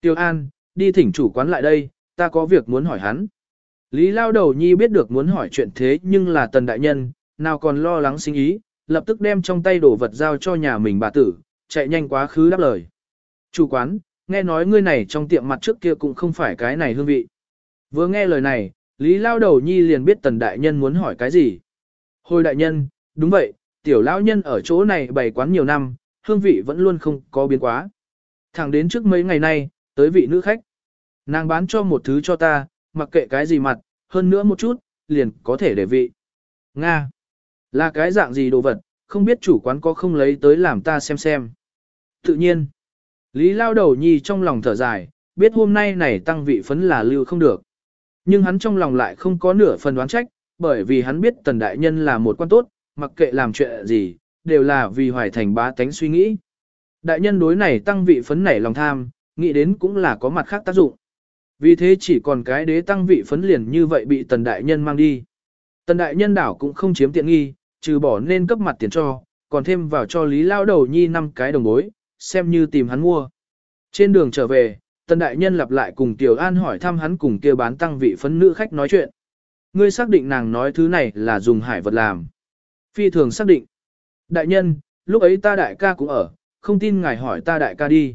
Tiêu An, đi thỉnh chủ quán lại đây, ta có việc muốn hỏi hắn. Lý lao đầu nhi biết được muốn hỏi chuyện thế nhưng là tần đại nhân, nào còn lo lắng sinh ý, lập tức đem trong tay đồ vật giao cho nhà mình bà tử, chạy nhanh quá khứ đáp lời. Chủ quán, nghe nói ngươi này trong tiệm mặt trước kia cũng không phải cái này hương vị. Vừa nghe lời này, Lý lao đầu nhi liền biết tần đại nhân muốn hỏi cái gì. Hồi đại nhân, đúng vậy, tiểu lão nhân ở chỗ này bày quán nhiều năm, hương vị vẫn luôn không có biến quá. Thẳng đến trước mấy ngày nay, tới vị nữ khách. Nàng bán cho một thứ cho ta, mặc kệ cái gì mặt, hơn nữa một chút, liền có thể để vị. Nga. Là cái dạng gì đồ vật, không biết chủ quán có không lấy tới làm ta xem xem. Tự nhiên. Lý lao đầu nhi trong lòng thở dài, biết hôm nay này tăng vị phấn là lưu không được. Nhưng hắn trong lòng lại không có nửa phần đoán trách, bởi vì hắn biết tần đại nhân là một quan tốt, mặc kệ làm chuyện gì, đều là vì hoài thành bá tánh suy nghĩ. Đại nhân đối này tăng vị phấn nảy lòng tham, nghĩ đến cũng là có mặt khác tác dụng. Vì thế chỉ còn cái đế tăng vị phấn liền như vậy bị tần đại nhân mang đi. Tần đại nhân đảo cũng không chiếm tiện nghi, trừ bỏ nên cấp mặt tiền cho, còn thêm vào cho lý lao đầu nhi năm cái đồng bối, xem như tìm hắn mua. Trên đường trở về, tần đại nhân lặp lại cùng Tiểu An hỏi thăm hắn cùng kia bán tăng vị phấn nữ khách nói chuyện. Ngươi xác định nàng nói thứ này là dùng hải vật làm. Phi thường xác định. Đại nhân, lúc ấy ta đại ca cũng ở, không tin ngài hỏi ta đại ca đi.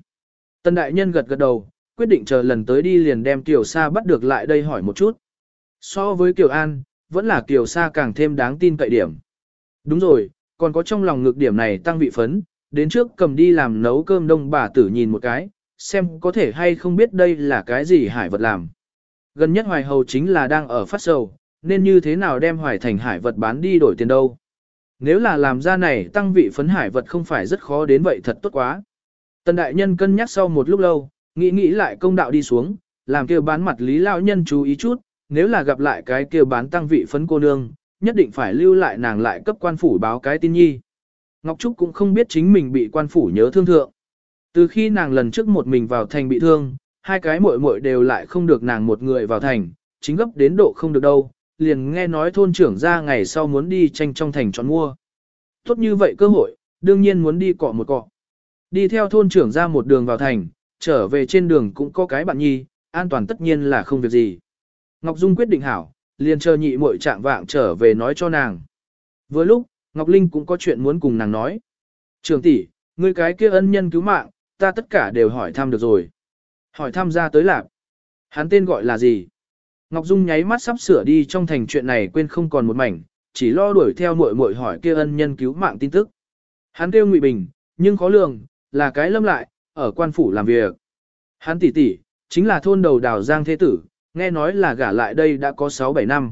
Tần đại nhân gật gật đầu, quyết định chờ lần tới đi liền đem Tiểu Sa bắt được lại đây hỏi một chút. So với Kiều An, vẫn là Kiều Sa càng thêm đáng tin cậy điểm. Đúng rồi, còn có trong lòng ngược điểm này tăng vị phấn, đến trước cầm đi làm nấu cơm đông bà tử nhìn một cái, xem có thể hay không biết đây là cái gì hải vật làm. Gần nhất hoài hầu chính là đang ở phát sầu, nên như thế nào đem hoài thành hải vật bán đi đổi tiền đâu. Nếu là làm ra này tăng vị phấn hải vật không phải rất khó đến vậy thật tốt quá. Tần đại nhân cân nhắc sau một lúc lâu, nghĩ nghĩ lại công đạo đi xuống, làm kêu bán mặt lý lão nhân chú ý chút, nếu là gặp lại cái kêu bán tăng vị phấn cô nương, nhất định phải lưu lại nàng lại cấp quan phủ báo cái tin nhi. Ngọc Trúc cũng không biết chính mình bị quan phủ nhớ thương thượng. Từ khi nàng lần trước một mình vào thành bị thương, hai cái muội muội đều lại không được nàng một người vào thành, chính gấp đến độ không được đâu, liền nghe nói thôn trưởng ra ngày sau muốn đi tranh trong thành chọn mua. Tốt như vậy cơ hội, đương nhiên muốn đi cọ một cọ. Đi theo thôn trưởng ra một đường vào thành, trở về trên đường cũng có cái bạn nhi, an toàn tất nhiên là không việc gì. Ngọc Dung quyết định hảo, liền chờ nhị muội trạng vạng trở về nói cho nàng. vừa lúc, Ngọc Linh cũng có chuyện muốn cùng nàng nói. Trường tỷ, ngươi cái kia ân nhân cứu mạng, ta tất cả đều hỏi thăm được rồi. Hỏi thăm ra tới lạc. Hắn tên gọi là gì? Ngọc Dung nháy mắt sắp sửa đi trong thành chuyện này quên không còn một mảnh, chỉ lo đuổi theo muội muội hỏi kia ân nhân cứu mạng tin tức. Hắn kêu Ngụy Bình, nhưng khó lường, là cái lâm lại, ở quan phủ làm việc. Hắn tỷ tỷ, chính là thôn đầu đào Giang Thế Tử, nghe nói là gả lại đây đã có 6-7 năm.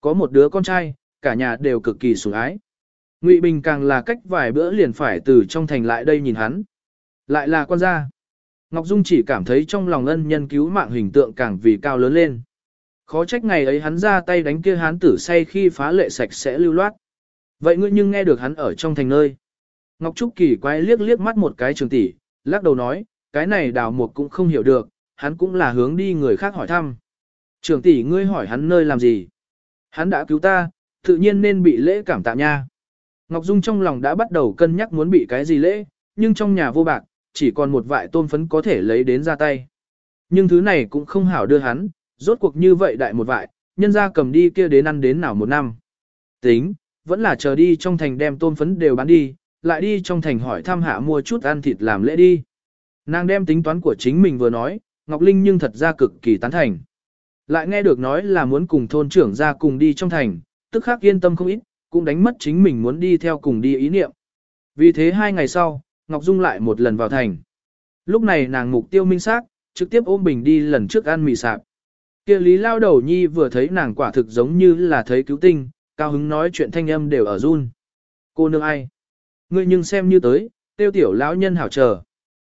Có một đứa con trai, cả nhà đều cực kỳ sủng ái. Ngụy Bình càng là cách vài bữa liền phải từ trong thành lại đây nhìn hắn. Lại là quan gia. Ngọc Dung chỉ cảm thấy trong lòng ân nhân cứu mạng hình tượng càng vì cao lớn lên. Khó trách ngày ấy hắn ra tay đánh kia hán tử say khi phá lệ sạch sẽ lưu loát. Vậy ngươi nhưng nghe được hắn ở trong thành nơi. Ngọc Trúc kỳ quay liếc liếc mắt một cái trường tỷ, lắc đầu nói, cái này đào mục cũng không hiểu được, hắn cũng là hướng đi người khác hỏi thăm. Trường tỷ ngươi hỏi hắn nơi làm gì? Hắn đã cứu ta, tự nhiên nên bị lễ cảm tạ nha. Ngọc Dung trong lòng đã bắt đầu cân nhắc muốn bị cái gì lễ, nhưng trong nhà vô bạc, chỉ còn một vại tôm phấn có thể lấy đến ra tay. Nhưng thứ này cũng không hảo đưa hắn, rốt cuộc như vậy đại một vại, nhân ra cầm đi kia đến ăn đến nào một năm. Tính, vẫn là chờ đi trong thành đem tôm phấn đều bán đi, lại đi trong thành hỏi thăm hạ mua chút ăn thịt làm lễ đi. Nàng đem tính toán của chính mình vừa nói, Ngọc Linh nhưng thật ra cực kỳ tán thành. Lại nghe được nói là muốn cùng thôn trưởng ra cùng đi trong thành, tức khắc yên tâm không ít, cũng đánh mất chính mình muốn đi theo cùng đi ý niệm. Vì thế hai ngày sau, Ngọc Dung lại một lần vào thành. Lúc này nàng mục tiêu minh xác, trực tiếp ôm bình đi lần trước ăn mì sạp. Kia Lý Lao Đầu Nhi vừa thấy nàng quả thực giống như là thấy cứu tinh, cao hứng nói chuyện thanh âm đều ở run. Cô nương ai? Ngươi nhưng xem như tới, tiêu tiểu lão nhân hảo chờ.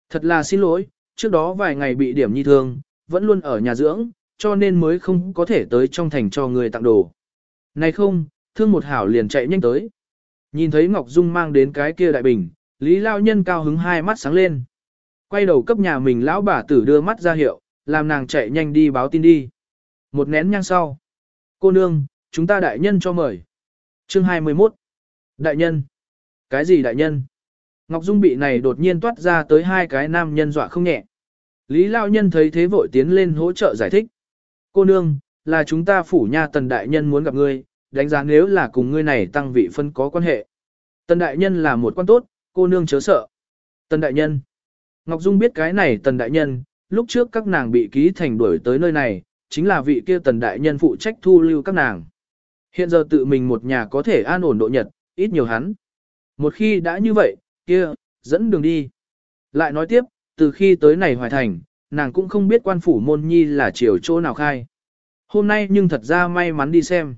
Thật là xin lỗi, trước đó vài ngày bị điểm nhi thương, vẫn luôn ở nhà dưỡng, cho nên mới không có thể tới trong thành cho người tặng đồ. Này không, thương một hảo liền chạy nhanh tới. Nhìn thấy Ngọc Dung mang đến cái kia đại bình, Lý Lao Nhân cao hứng hai mắt sáng lên. Quay đầu cấp nhà mình lão bà tử đưa mắt ra hiệu, làm nàng chạy nhanh đi báo tin đi. Một nén nhang sau. Cô nương, chúng ta đại nhân cho mời. Chương 21. Đại nhân. Cái gì đại nhân? Ngọc Dung bị này đột nhiên toát ra tới hai cái nam nhân dọa không nhẹ. Lý Lao Nhân thấy thế vội tiến lên hỗ trợ giải thích. Cô nương, là chúng ta phủ nha tần đại nhân muốn gặp ngươi, đánh giá nếu là cùng ngươi này tăng vị phân có quan hệ. Tần đại nhân là một quan tốt, cô nương chớ sợ. Tần đại nhân. Ngọc Dung biết cái này tần đại nhân, lúc trước các nàng bị ký thành đuổi tới nơi này, chính là vị kia tần đại nhân phụ trách thu lưu các nàng. Hiện giờ tự mình một nhà có thể an ổn độ nhật, ít nhiều hắn. Một khi đã như vậy, kia, dẫn đường đi. Lại nói tiếp, từ khi tới này hoài thành, nàng cũng không biết quan phủ môn nhi là chiều chỗ nào khai. Hôm nay nhưng thật ra may mắn đi xem.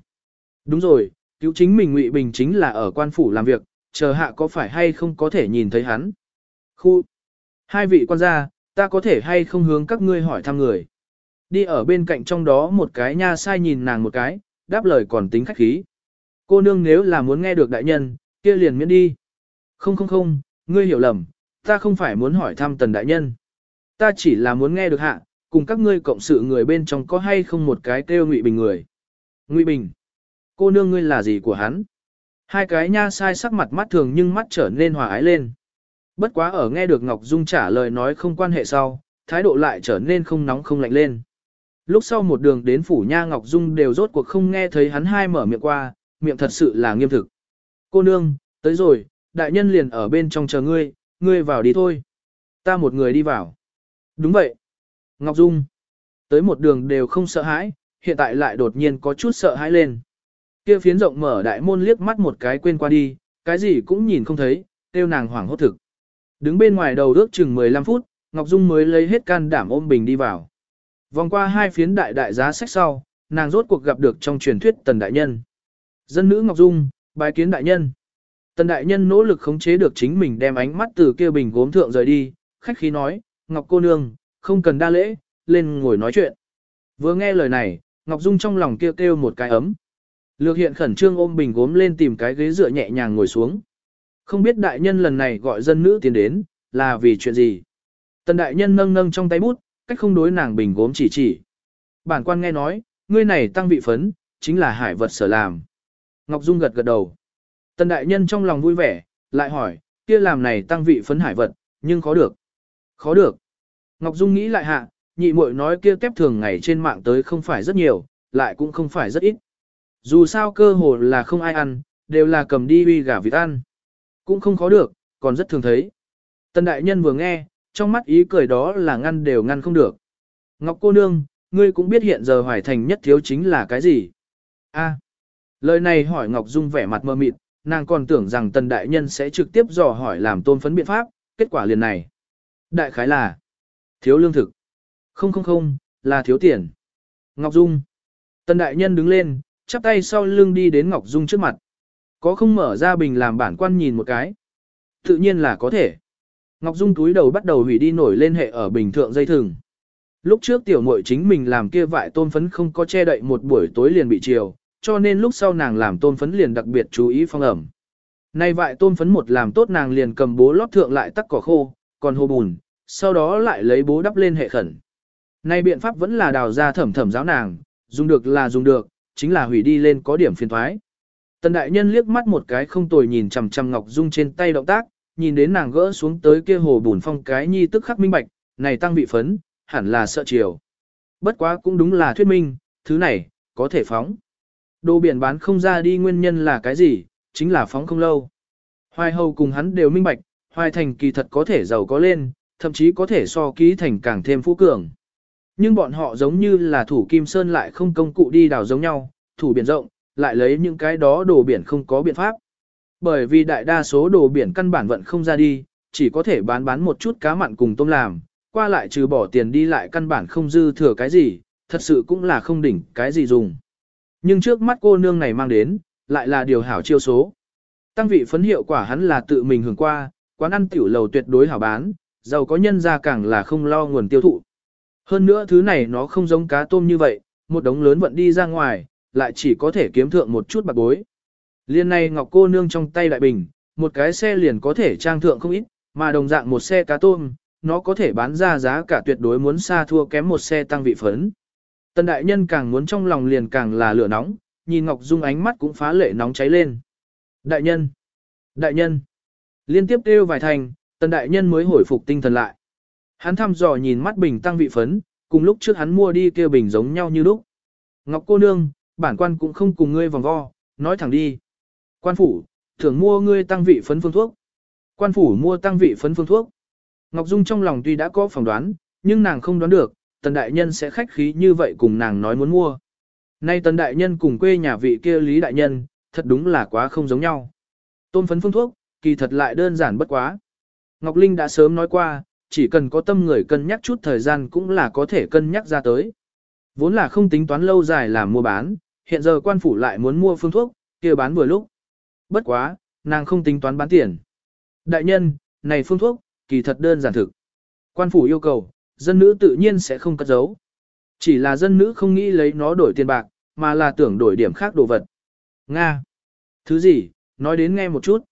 Đúng rồi, cứu chính mình ngụy Bình chính là ở quan phủ làm việc, chờ hạ có phải hay không có thể nhìn thấy hắn. Khu. Hai vị quan gia, ta có thể hay không hướng các ngươi hỏi thăm người. Đi ở bên cạnh trong đó một cái nha sai nhìn nàng một cái, đáp lời còn tính khách khí. Cô nương nếu là muốn nghe được đại nhân, kia liền miễn đi. Không không không, ngươi hiểu lầm, ta không phải muốn hỏi thăm tần đại nhân. Ta chỉ là muốn nghe được hạ, cùng các ngươi cộng sự người bên trong có hay không một cái kêu ngụy bình người. Ngụy bình, cô nương ngươi là gì của hắn? Hai cái nha sai sắc mặt mắt thường nhưng mắt trở nên hòa ái lên. Bất quá ở nghe được Ngọc Dung trả lời nói không quan hệ sau, thái độ lại trở nên không nóng không lạnh lên. Lúc sau một đường đến phủ nha Ngọc Dung đều rốt cuộc không nghe thấy hắn hai mở miệng qua, miệng thật sự là nghiêm thực. Cô nương, tới rồi, đại nhân liền ở bên trong chờ ngươi, ngươi vào đi thôi. Ta một người đi vào. Đúng vậy. Ngọc Dung. Tới một đường đều không sợ hãi, hiện tại lại đột nhiên có chút sợ hãi lên. Kia phiến rộng mở đại môn liếc mắt một cái quên qua đi, cái gì cũng nhìn không thấy, tiêu nàng hoảng hốt thực. Đứng bên ngoài đầu ước chừng 15 phút, Ngọc Dung mới lấy hết can đảm ôm bình đi vào. Vòng qua hai phiến đại đại giá sách sau, nàng rốt cuộc gặp được trong truyền thuyết tần đại nhân. Dân nữ Ngọc Dung, bài kiến đại nhân. Tần đại nhân nỗ lực khống chế được chính mình đem ánh mắt từ kia bình gốm thượng rời đi, khách khí nói, Ngọc cô nương, không cần đa lễ, lên ngồi nói chuyện. Vừa nghe lời này, Ngọc Dung trong lòng kêu kêu một cái ấm. Lược hiện khẩn trương ôm bình gốm lên tìm cái ghế dựa nhẹ nhàng ngồi xuống. Không biết đại nhân lần này gọi dân nữ tiến đến, là vì chuyện gì. Tần đại nhân nâng nâng trong tay bút, cách không đối nàng bình gốm chỉ chỉ. Bản quan nghe nói, ngươi này tăng vị phấn, chính là hải vật sở làm. Ngọc Dung gật gật đầu. Tần đại nhân trong lòng vui vẻ, lại hỏi, kia làm này tăng vị phấn hải vật, nhưng khó được. Khó được. Ngọc Dung nghĩ lại hạ, nhị muội nói kia kép thường ngày trên mạng tới không phải rất nhiều, lại cũng không phải rất ít. Dù sao cơ hồ là không ai ăn, đều là cầm đi uy gà vịt ăn. Cũng không khó được, còn rất thường thấy. Tần đại nhân vừa nghe, trong mắt ý cười đó là ngăn đều ngăn không được. Ngọc cô nương, ngươi cũng biết hiện giờ hoài thành nhất thiếu chính là cái gì? A. À, lời này hỏi Ngọc Dung vẻ mặt mơ mịt, nàng còn tưởng rằng tần đại nhân sẽ trực tiếp dò hỏi làm tôn phấn biện pháp, kết quả liền này. Đại khái là thiếu lương thực. Không không không, là thiếu tiền. Ngọc Dung. Tần đại nhân đứng lên, chắp tay sau lưng đi đến Ngọc Dung trước mặt. Có không mở ra bình làm bản quan nhìn một cái? Tự nhiên là có thể. Ngọc Dung túi đầu bắt đầu hủy đi nổi lên hệ ở bình thượng dây thừng. Lúc trước tiểu muội chính mình làm kia vại tôm phấn không có che đậy một buổi tối liền bị chiều, cho nên lúc sau nàng làm tôm phấn liền đặc biệt chú ý phong ẩm. Nay vại tôm phấn một làm tốt nàng liền cầm bố lót thượng lại tắc cỏ khô, còn hồ bùn, sau đó lại lấy bố đắp lên hệ khẩn. Nay biện pháp vẫn là đào ra thẩm thẩm giáo nàng, dùng được là dùng được, chính là hủy đi lên có điểm phiền thoái. Tần đại nhân liếc mắt một cái không tồi nhìn chằm chằm Ngọc Dung trên tay động tác, nhìn đến nàng gỡ xuống tới kia hồ bùn phong cái nhi tức khắc minh bạch, này tăng vị phấn, hẳn là sợ chiều. Bất quá cũng đúng là thuyết minh, thứ này, có thể phóng. Đồ biển bán không ra đi nguyên nhân là cái gì, chính là phóng không lâu. Hoài hầu cùng hắn đều minh bạch, hoài thành kỳ thật có thể giàu có lên, thậm chí có thể so ký thành càng thêm phú cường. Nhưng bọn họ giống như là thủ kim sơn lại không công cụ đi đào giống nhau, thủ biển rộng, lại lấy những cái đó đồ biển không có biện pháp. Bởi vì đại đa số đồ biển căn bản vận không ra đi, chỉ có thể bán bán một chút cá mặn cùng tôm làm, qua lại trừ bỏ tiền đi lại căn bản không dư thừa cái gì, thật sự cũng là không đỉnh cái gì dùng. Nhưng trước mắt cô nương này mang đến, lại là điều hảo chiêu số. Tăng vị phấn hiệu quả hắn là tự mình hưởng qua, quán ăn tiểu lầu tuyệt đối hảo bán, giàu có nhân ra càng là không lo nguồn tiêu thụ. Hơn nữa thứ này nó không giống cá tôm như vậy, một đống lớn vận đi ra ngoài, lại chỉ có thể kiếm thượng một chút bạc bối. Liên này ngọc cô nương trong tay đại bình, một cái xe liền có thể trang thượng không ít, mà đồng dạng một xe cá tôm, nó có thể bán ra giá cả tuyệt đối muốn xa thua kém một xe tăng vị phấn. Tần đại nhân càng muốn trong lòng liền càng là lửa nóng, nhìn Ngọc Dung ánh mắt cũng phá lệ nóng cháy lên. Đại nhân! Đại nhân! Liên tiếp kêu vài thành, tần đại nhân mới hồi phục tinh thần lại. Hắn thăm dò nhìn mắt bình tăng vị phấn, cùng lúc trước hắn mua đi kêu bình giống nhau như lúc. Ngọc cô nương, bản quan cũng không cùng ngươi vòng vo, nói thẳng đi. Quan phủ, thưởng mua ngươi tăng vị phấn phương thuốc. Quan phủ mua tăng vị phấn phương thuốc. Ngọc Dung trong lòng tuy đã có phỏng đoán, nhưng nàng không đoán được, tần đại nhân sẽ khách khí như vậy cùng nàng nói muốn mua. Nay tần đại nhân cùng quê nhà vị kia lý đại nhân, thật đúng là quá không giống nhau. Tôn phấn phương thuốc, kỳ thật lại đơn giản bất quá. Ngọc Linh đã sớm nói qua, chỉ cần có tâm người cân nhắc chút thời gian cũng là có thể cân nhắc ra tới. Vốn là không tính toán lâu dài làm mua bán, hiện giờ quan phủ lại muốn mua phương thuốc, kia bán vừa lúc. Bất quá, nàng không tính toán bán tiền. Đại nhân, này phương thuốc, kỳ thật đơn giản thực. Quan phủ yêu cầu, dân nữ tự nhiên sẽ không cất giấu. Chỉ là dân nữ không nghĩ lấy nó đổi tiền bạc, mà là tưởng đổi điểm khác đồ vật. Nga. Thứ gì, nói đến nghe một chút.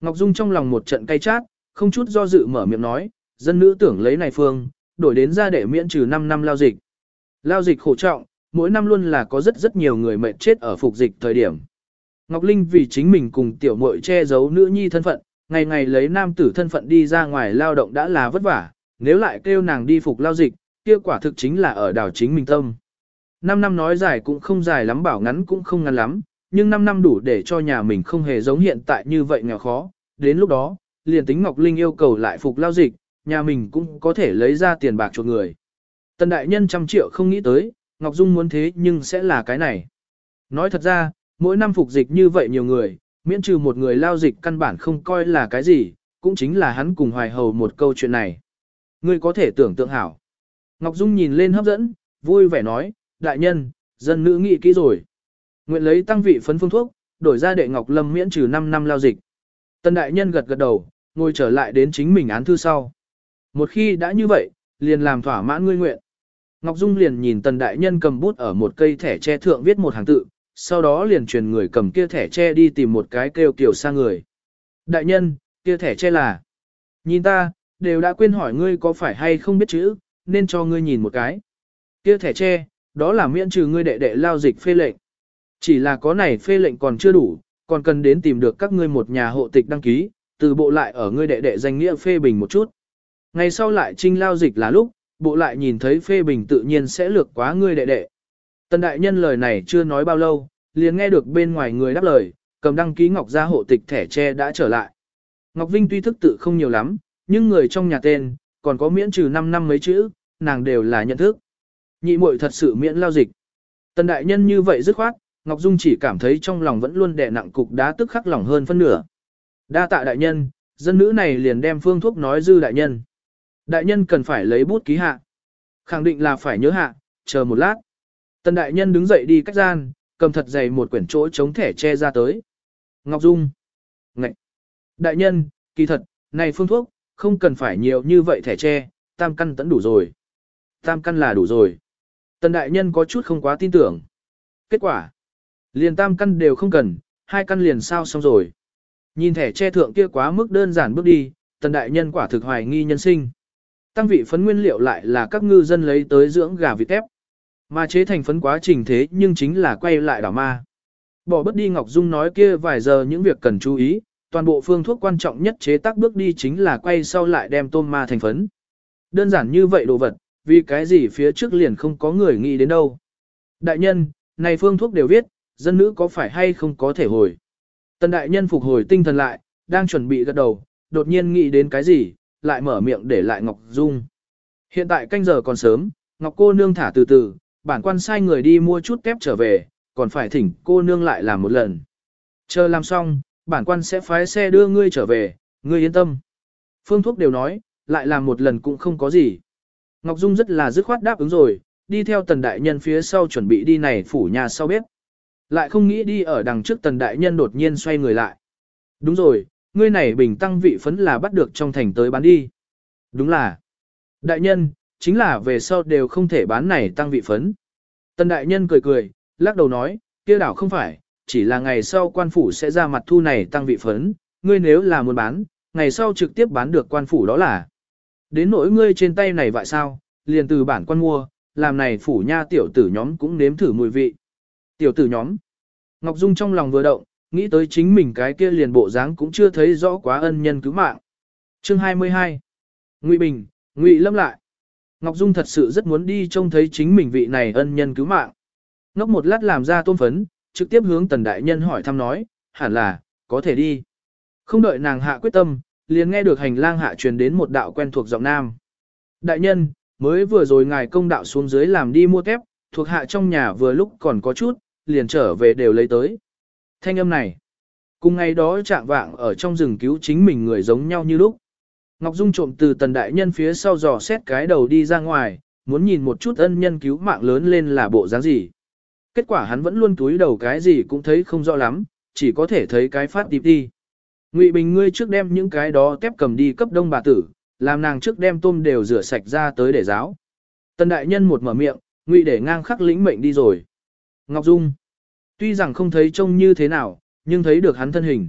Ngọc Dung trong lòng một trận cay chát, không chút do dự mở miệng nói, dân nữ tưởng lấy này phương, đổi đến ra để miễn trừ 5 năm lao dịch. Lao dịch khổ trọng, mỗi năm luôn là có rất rất nhiều người mệt chết ở phục dịch thời điểm. Ngọc Linh vì chính mình cùng tiểu muội che giấu nữ nhi thân phận, ngày ngày lấy nam tử thân phận đi ra ngoài lao động đã là vất vả, nếu lại kêu nàng đi phục lao dịch, kia quả thực chính là ở đảo chính mình tâm. Năm năm nói dài cũng không dài lắm bảo ngắn cũng không ngắn lắm, nhưng 5 năm đủ để cho nhà mình không hề giống hiện tại như vậy nghèo khó. Đến lúc đó, liền tính Ngọc Linh yêu cầu lại phục lao dịch, nhà mình cũng có thể lấy ra tiền bạc cho người. Tần đại nhân trăm triệu không nghĩ tới, Ngọc Dung muốn thế nhưng sẽ là cái này. Nói thật ra, mỗi năm phục dịch như vậy nhiều người, miễn trừ một người lao dịch căn bản không coi là cái gì, cũng chính là hắn cùng hoài hầu một câu chuyện này. Ngươi có thể tưởng tượng hảo. Ngọc Dung nhìn lên hấp dẫn, vui vẻ nói, đại nhân, dân nữ nghĩ kỹ rồi. Nguyện lấy tăng vị phấn phương thuốc, đổi ra đệ Ngọc Lâm miễn trừ 5 năm lao dịch. Tần đại nhân gật gật đầu, ngồi trở lại đến chính mình án thư sau. Một khi đã như vậy, liền làm thỏa mãn ngươi nguyện. Ngọc Dung liền nhìn tần đại nhân cầm bút ở một cây thẻ tre thượng viết một hàng tự, sau đó liền truyền người cầm kia thẻ tre đi tìm một cái kêu kiểu xa người. Đại nhân, kia thẻ tre là. Nhìn ta, đều đã quên hỏi ngươi có phải hay không biết chữ, nên cho ngươi nhìn một cái. Kia thẻ tre, đó là miễn trừ ngươi đệ đệ lao dịch phê lệnh. Chỉ là có này phê lệnh còn chưa đủ, còn cần đến tìm được các ngươi một nhà hộ tịch đăng ký, từ bộ lại ở ngươi đệ đệ danh nghĩa phê bình một chút. Ngày sau lại trinh lao dịch là lúc, bộ lại nhìn thấy phê bình tự nhiên sẽ lược quá ngươi đệ đệ. Tần đại nhân lời này chưa nói bao lâu, liền nghe được bên ngoài người đáp lời, cầm đăng ký ngọc gia hộ tịch thẻ tre đã trở lại. Ngọc Vinh tuy thức tự không nhiều lắm, nhưng người trong nhà tên, còn có miễn trừ 5 năm mấy chữ, nàng đều là nhận thức. Nhị muội thật sự miễn lao dịch. Tần đại nhân như vậy dứt khoát, Ngọc Dung chỉ cảm thấy trong lòng vẫn luôn đè nặng cục đá tức khắc lòng hơn phân nửa. Đa tạ đại nhân, dân nữ này liền đem phương thuốc nói dư đại nhân. Đại nhân cần phải lấy bút ký hạ. Khẳng định là phải nhớ hạ, chờ một lát. Tần đại nhân đứng dậy đi cách gian, cầm thật dày một quyển chỗ chống thẻ che ra tới. Ngọc Dung. Ngậy. Đại nhân, kỳ thật, này phương thuốc, không cần phải nhiều như vậy thẻ che, tam căn tẫn đủ rồi. Tam căn là đủ rồi. Tần đại nhân có chút không quá tin tưởng. Kết quả. Liền tam căn đều không cần, hai căn liền sao xong rồi. Nhìn thẻ che thượng kia quá mức đơn giản bước đi, tần đại nhân quả thực hoài nghi nhân sinh. Tăng vị phấn nguyên liệu lại là các ngư dân lấy tới dưỡng gà vịt ép, Mà chế thành phấn quá trình thế nhưng chính là quay lại đảo ma. Bỏ bất đi Ngọc Dung nói kia vài giờ những việc cần chú ý, toàn bộ phương thuốc quan trọng nhất chế tác bước đi chính là quay sau lại đem tôm ma thành phấn. Đơn giản như vậy đồ vật, vì cái gì phía trước liền không có người nghĩ đến đâu. Đại nhân, này phương thuốc đều viết, dân nữ có phải hay không có thể hồi. Tần đại nhân phục hồi tinh thần lại, đang chuẩn bị gật đầu, đột nhiên nghĩ đến cái gì, lại mở miệng để lại Ngọc Dung. Hiện tại canh giờ còn sớm, Ngọc cô nương thả từ từ, bản quan sai người đi mua chút kép trở về, còn phải thỉnh cô nương lại làm một lần. Chờ làm xong, bản quan sẽ phái xe đưa ngươi trở về, ngươi yên tâm. Phương thuốc đều nói, lại làm một lần cũng không có gì. Ngọc Dung rất là dứt khoát đáp ứng rồi, đi theo tần đại nhân phía sau chuẩn bị đi này phủ nhà sau bếp. Lại không nghĩ đi ở đằng trước tần đại nhân đột nhiên xoay người lại. Đúng rồi, ngươi này bình tăng vị phấn là bắt được trong thành tới bán đi. Đúng là. Đại nhân, chính là về sau đều không thể bán này tăng vị phấn. Tần đại nhân cười cười, lắc đầu nói, kia đảo không phải, chỉ là ngày sau quan phủ sẽ ra mặt thu này tăng vị phấn, ngươi nếu là muốn bán, ngày sau trực tiếp bán được quan phủ đó là. Đến nỗi ngươi trên tay này vậy sao, liền từ bản quan mua, làm này phủ nha tiểu tử nhóm cũng nếm thử mùi vị. Tiểu tử nhóm. Ngọc Dung trong lòng vừa động, nghĩ tới chính mình cái kia liền bộ dáng cũng chưa thấy rõ quá ân nhân cứu mạng. Chương 22. Ngụy Bình, Ngụy Lâm lại. Ngọc Dung thật sự rất muốn đi trông thấy chính mình vị này ân nhân cứu mạng. Ngốc một lát làm ra tôn phấn, trực tiếp hướng tần đại nhân hỏi thăm nói, hẳn là, có thể đi. Không đợi nàng hạ quyết tâm, liền nghe được hành lang hạ truyền đến một đạo quen thuộc giọng nam. Đại nhân, mới vừa rồi ngài công đạo xuống dưới làm đi mua kép thuộc hạ trong nhà vừa lúc còn có chút, liền trở về đều lấy tới. Thanh âm này, cùng ngày đó trạng vạng ở trong rừng cứu chính mình người giống nhau như lúc. Ngọc Dung trộm từ tần đại nhân phía sau dò xét cái đầu đi ra ngoài, muốn nhìn một chút ân nhân cứu mạng lớn lên là bộ dáng gì. Kết quả hắn vẫn luôn túi đầu cái gì cũng thấy không rõ lắm, chỉ có thể thấy cái phát tiếp đi. Ngụy Bình ngươi trước đem những cái đó tép cầm đi cấp đông bà tử, làm nàng trước đem tôm đều rửa sạch ra tới để giáo. Tần đại nhân một mở miệng, ngụy để ngang khắc lĩnh mệnh đi rồi. Ngọc Dung, tuy rằng không thấy trông như thế nào, nhưng thấy được hắn thân hình.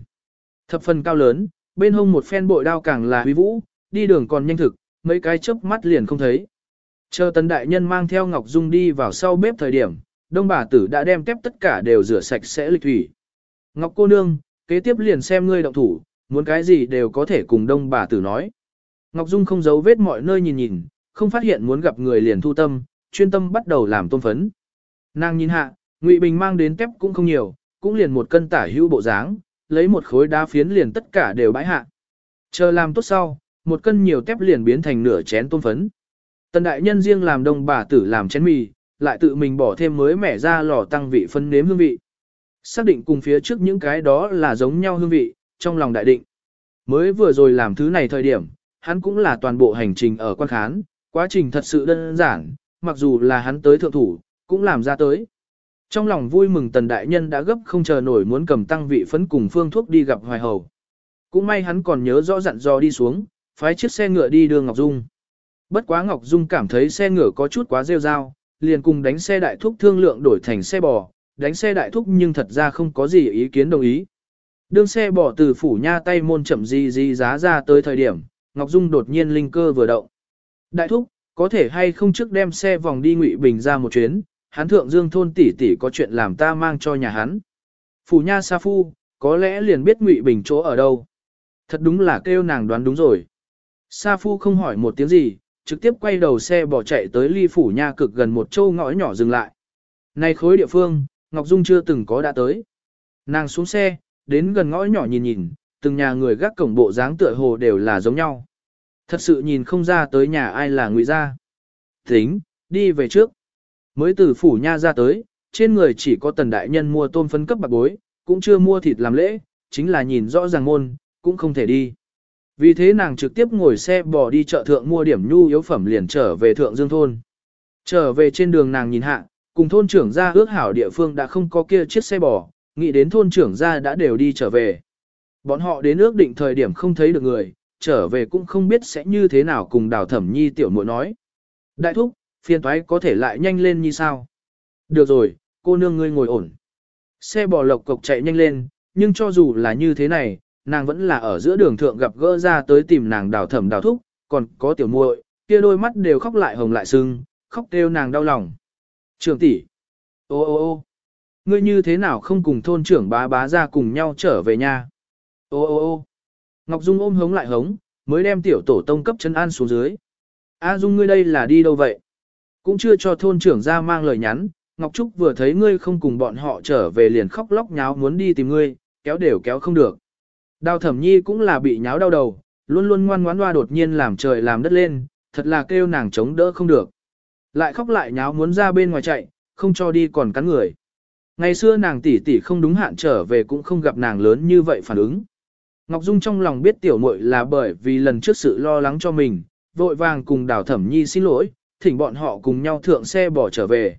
Thập phần cao lớn, bên hông một phen bội đao càng là huy vũ, đi đường còn nhanh thực, mấy cái chớp mắt liền không thấy. Chờ tần đại nhân mang theo Ngọc Dung đi vào sau bếp thời điểm, đông bà tử đã đem tép tất cả đều rửa sạch sẽ lịch thủy. Ngọc cô nương, kế tiếp liền xem ngươi động thủ, muốn cái gì đều có thể cùng đông bà tử nói. Ngọc Dung không giấu vết mọi nơi nhìn nhìn, không phát hiện muốn gặp người liền thu tâm, chuyên tâm bắt đầu làm tôm phấn. Nàng nhìn hạ, Ngụy Bình mang đến tép cũng không nhiều, cũng liền một cân tả hữu bộ dáng, lấy một khối đá phiến liền tất cả đều bãi hạ. Chờ làm tốt sau, một cân nhiều tép liền biến thành nửa chén tôm phấn. Tần đại nhân riêng làm đông bà tử làm chén mì, lại tự mình bỏ thêm mới mẻ ra lò tăng vị phân nếm hương vị. Xác định cùng phía trước những cái đó là giống nhau hương vị, trong lòng đại định. Mới vừa rồi làm thứ này thời điểm, hắn cũng là toàn bộ hành trình ở quan khán, quá trình thật sự đơn giản, mặc dù là hắn tới thượng thủ, cũng làm ra tới. Trong lòng vui mừng tần đại nhân đã gấp không chờ nổi muốn cầm tăng vị phấn cùng phương thuốc đi gặp hoài hầu. Cũng may hắn còn nhớ rõ dặn dò đi xuống, phái chiếc xe ngựa đi đưa Ngọc Dung. Bất quá Ngọc Dung cảm thấy xe ngựa có chút quá rêu rao, liền cùng đánh xe đại thúc thương lượng đổi thành xe bò, đánh xe đại thúc nhưng thật ra không có gì ý kiến đồng ý. Đương xe bỏ từ phủ nha tay môn chậm di di giá ra tới thời điểm, Ngọc Dung đột nhiên linh cơ vừa động. Đại thúc, có thể hay không trước đem xe vòng đi Ngụy Bình ra một chuyến, hắn thượng dương thôn tỷ tỷ có chuyện làm ta mang cho nhà hắn. Phủ nha sa phu, có lẽ liền biết Ngụy Bình chỗ ở đâu. Thật đúng là kêu nàng đoán đúng rồi. Sa phu không hỏi một tiếng gì, trực tiếp quay đầu xe bỏ chạy tới ly phủ nha cực gần một châu ngõ nhỏ dừng lại. Này khối địa phương, Ngọc Dung chưa từng có đã tới. Nàng xuống xe, đến gần ngõ nhỏ nhìn nhìn, từng nhà người gác cổng bộ dáng tựa hồ đều là giống nhau. Thật sự nhìn không ra tới nhà ai là ngụy gia. Tính, đi về trước. Mới từ phủ nha ra tới, trên người chỉ có tần đại nhân mua tôm phân cấp bạc bối, cũng chưa mua thịt làm lễ, chính là nhìn rõ ràng môn, cũng không thể đi. Vì thế nàng trực tiếp ngồi xe bò đi chợ thượng mua điểm nhu yếu phẩm liền trở về thượng dương thôn. Trở về trên đường nàng nhìn hạ, cùng thôn trưởng ra ước hảo địa phương đã không có kia chiếc xe bò, nghĩ đến thôn trưởng ra đã đều đi trở về. Bọn họ đến ước định thời điểm không thấy được người, trở về cũng không biết sẽ như thế nào cùng đào thẩm nhi tiểu muội nói. Đại thúc, phiền toái có thể lại nhanh lên như sao? Được rồi, cô nương ngươi ngồi ổn. Xe bò lộc cộc chạy nhanh lên, nhưng cho dù là như thế này, nàng vẫn là ở giữa đường thượng gặp gỡ ra tới tìm nàng đào thẩm đào thúc, còn có tiểu muội, kia đôi mắt đều khóc lại hồng lại sưng, khóc kêu nàng đau lòng. Trường tỷ, ô ô ô, ngươi như thế nào không cùng thôn trưởng bá bá ra cùng nhau trở về nhà? Ô ô ô, Ngọc Dung ôm hống lại hống, mới đem tiểu tổ tông cấp chân an xuống dưới. A Dung ngươi đây là đi đâu vậy? Cũng chưa cho thôn trưởng ra mang lời nhắn, Ngọc Trúc vừa thấy ngươi không cùng bọn họ trở về liền khóc lóc nháo muốn đi tìm ngươi, kéo đều kéo không được. Đào thẩm nhi cũng là bị nháo đau đầu, luôn luôn ngoan ngoãn hoa đột nhiên làm trời làm đất lên, thật là kêu nàng chống đỡ không được. Lại khóc lại nháo muốn ra bên ngoài chạy, không cho đi còn cắn người. Ngày xưa nàng tỷ tỷ không đúng hạn trở về cũng không gặp nàng lớn như vậy phản ứng. Ngọc Dung trong lòng biết tiểu muội là bởi vì lần trước sự lo lắng cho mình, vội vàng cùng đào thẩm nhi xin lỗi, thỉnh bọn họ cùng nhau thượng xe bỏ trở về.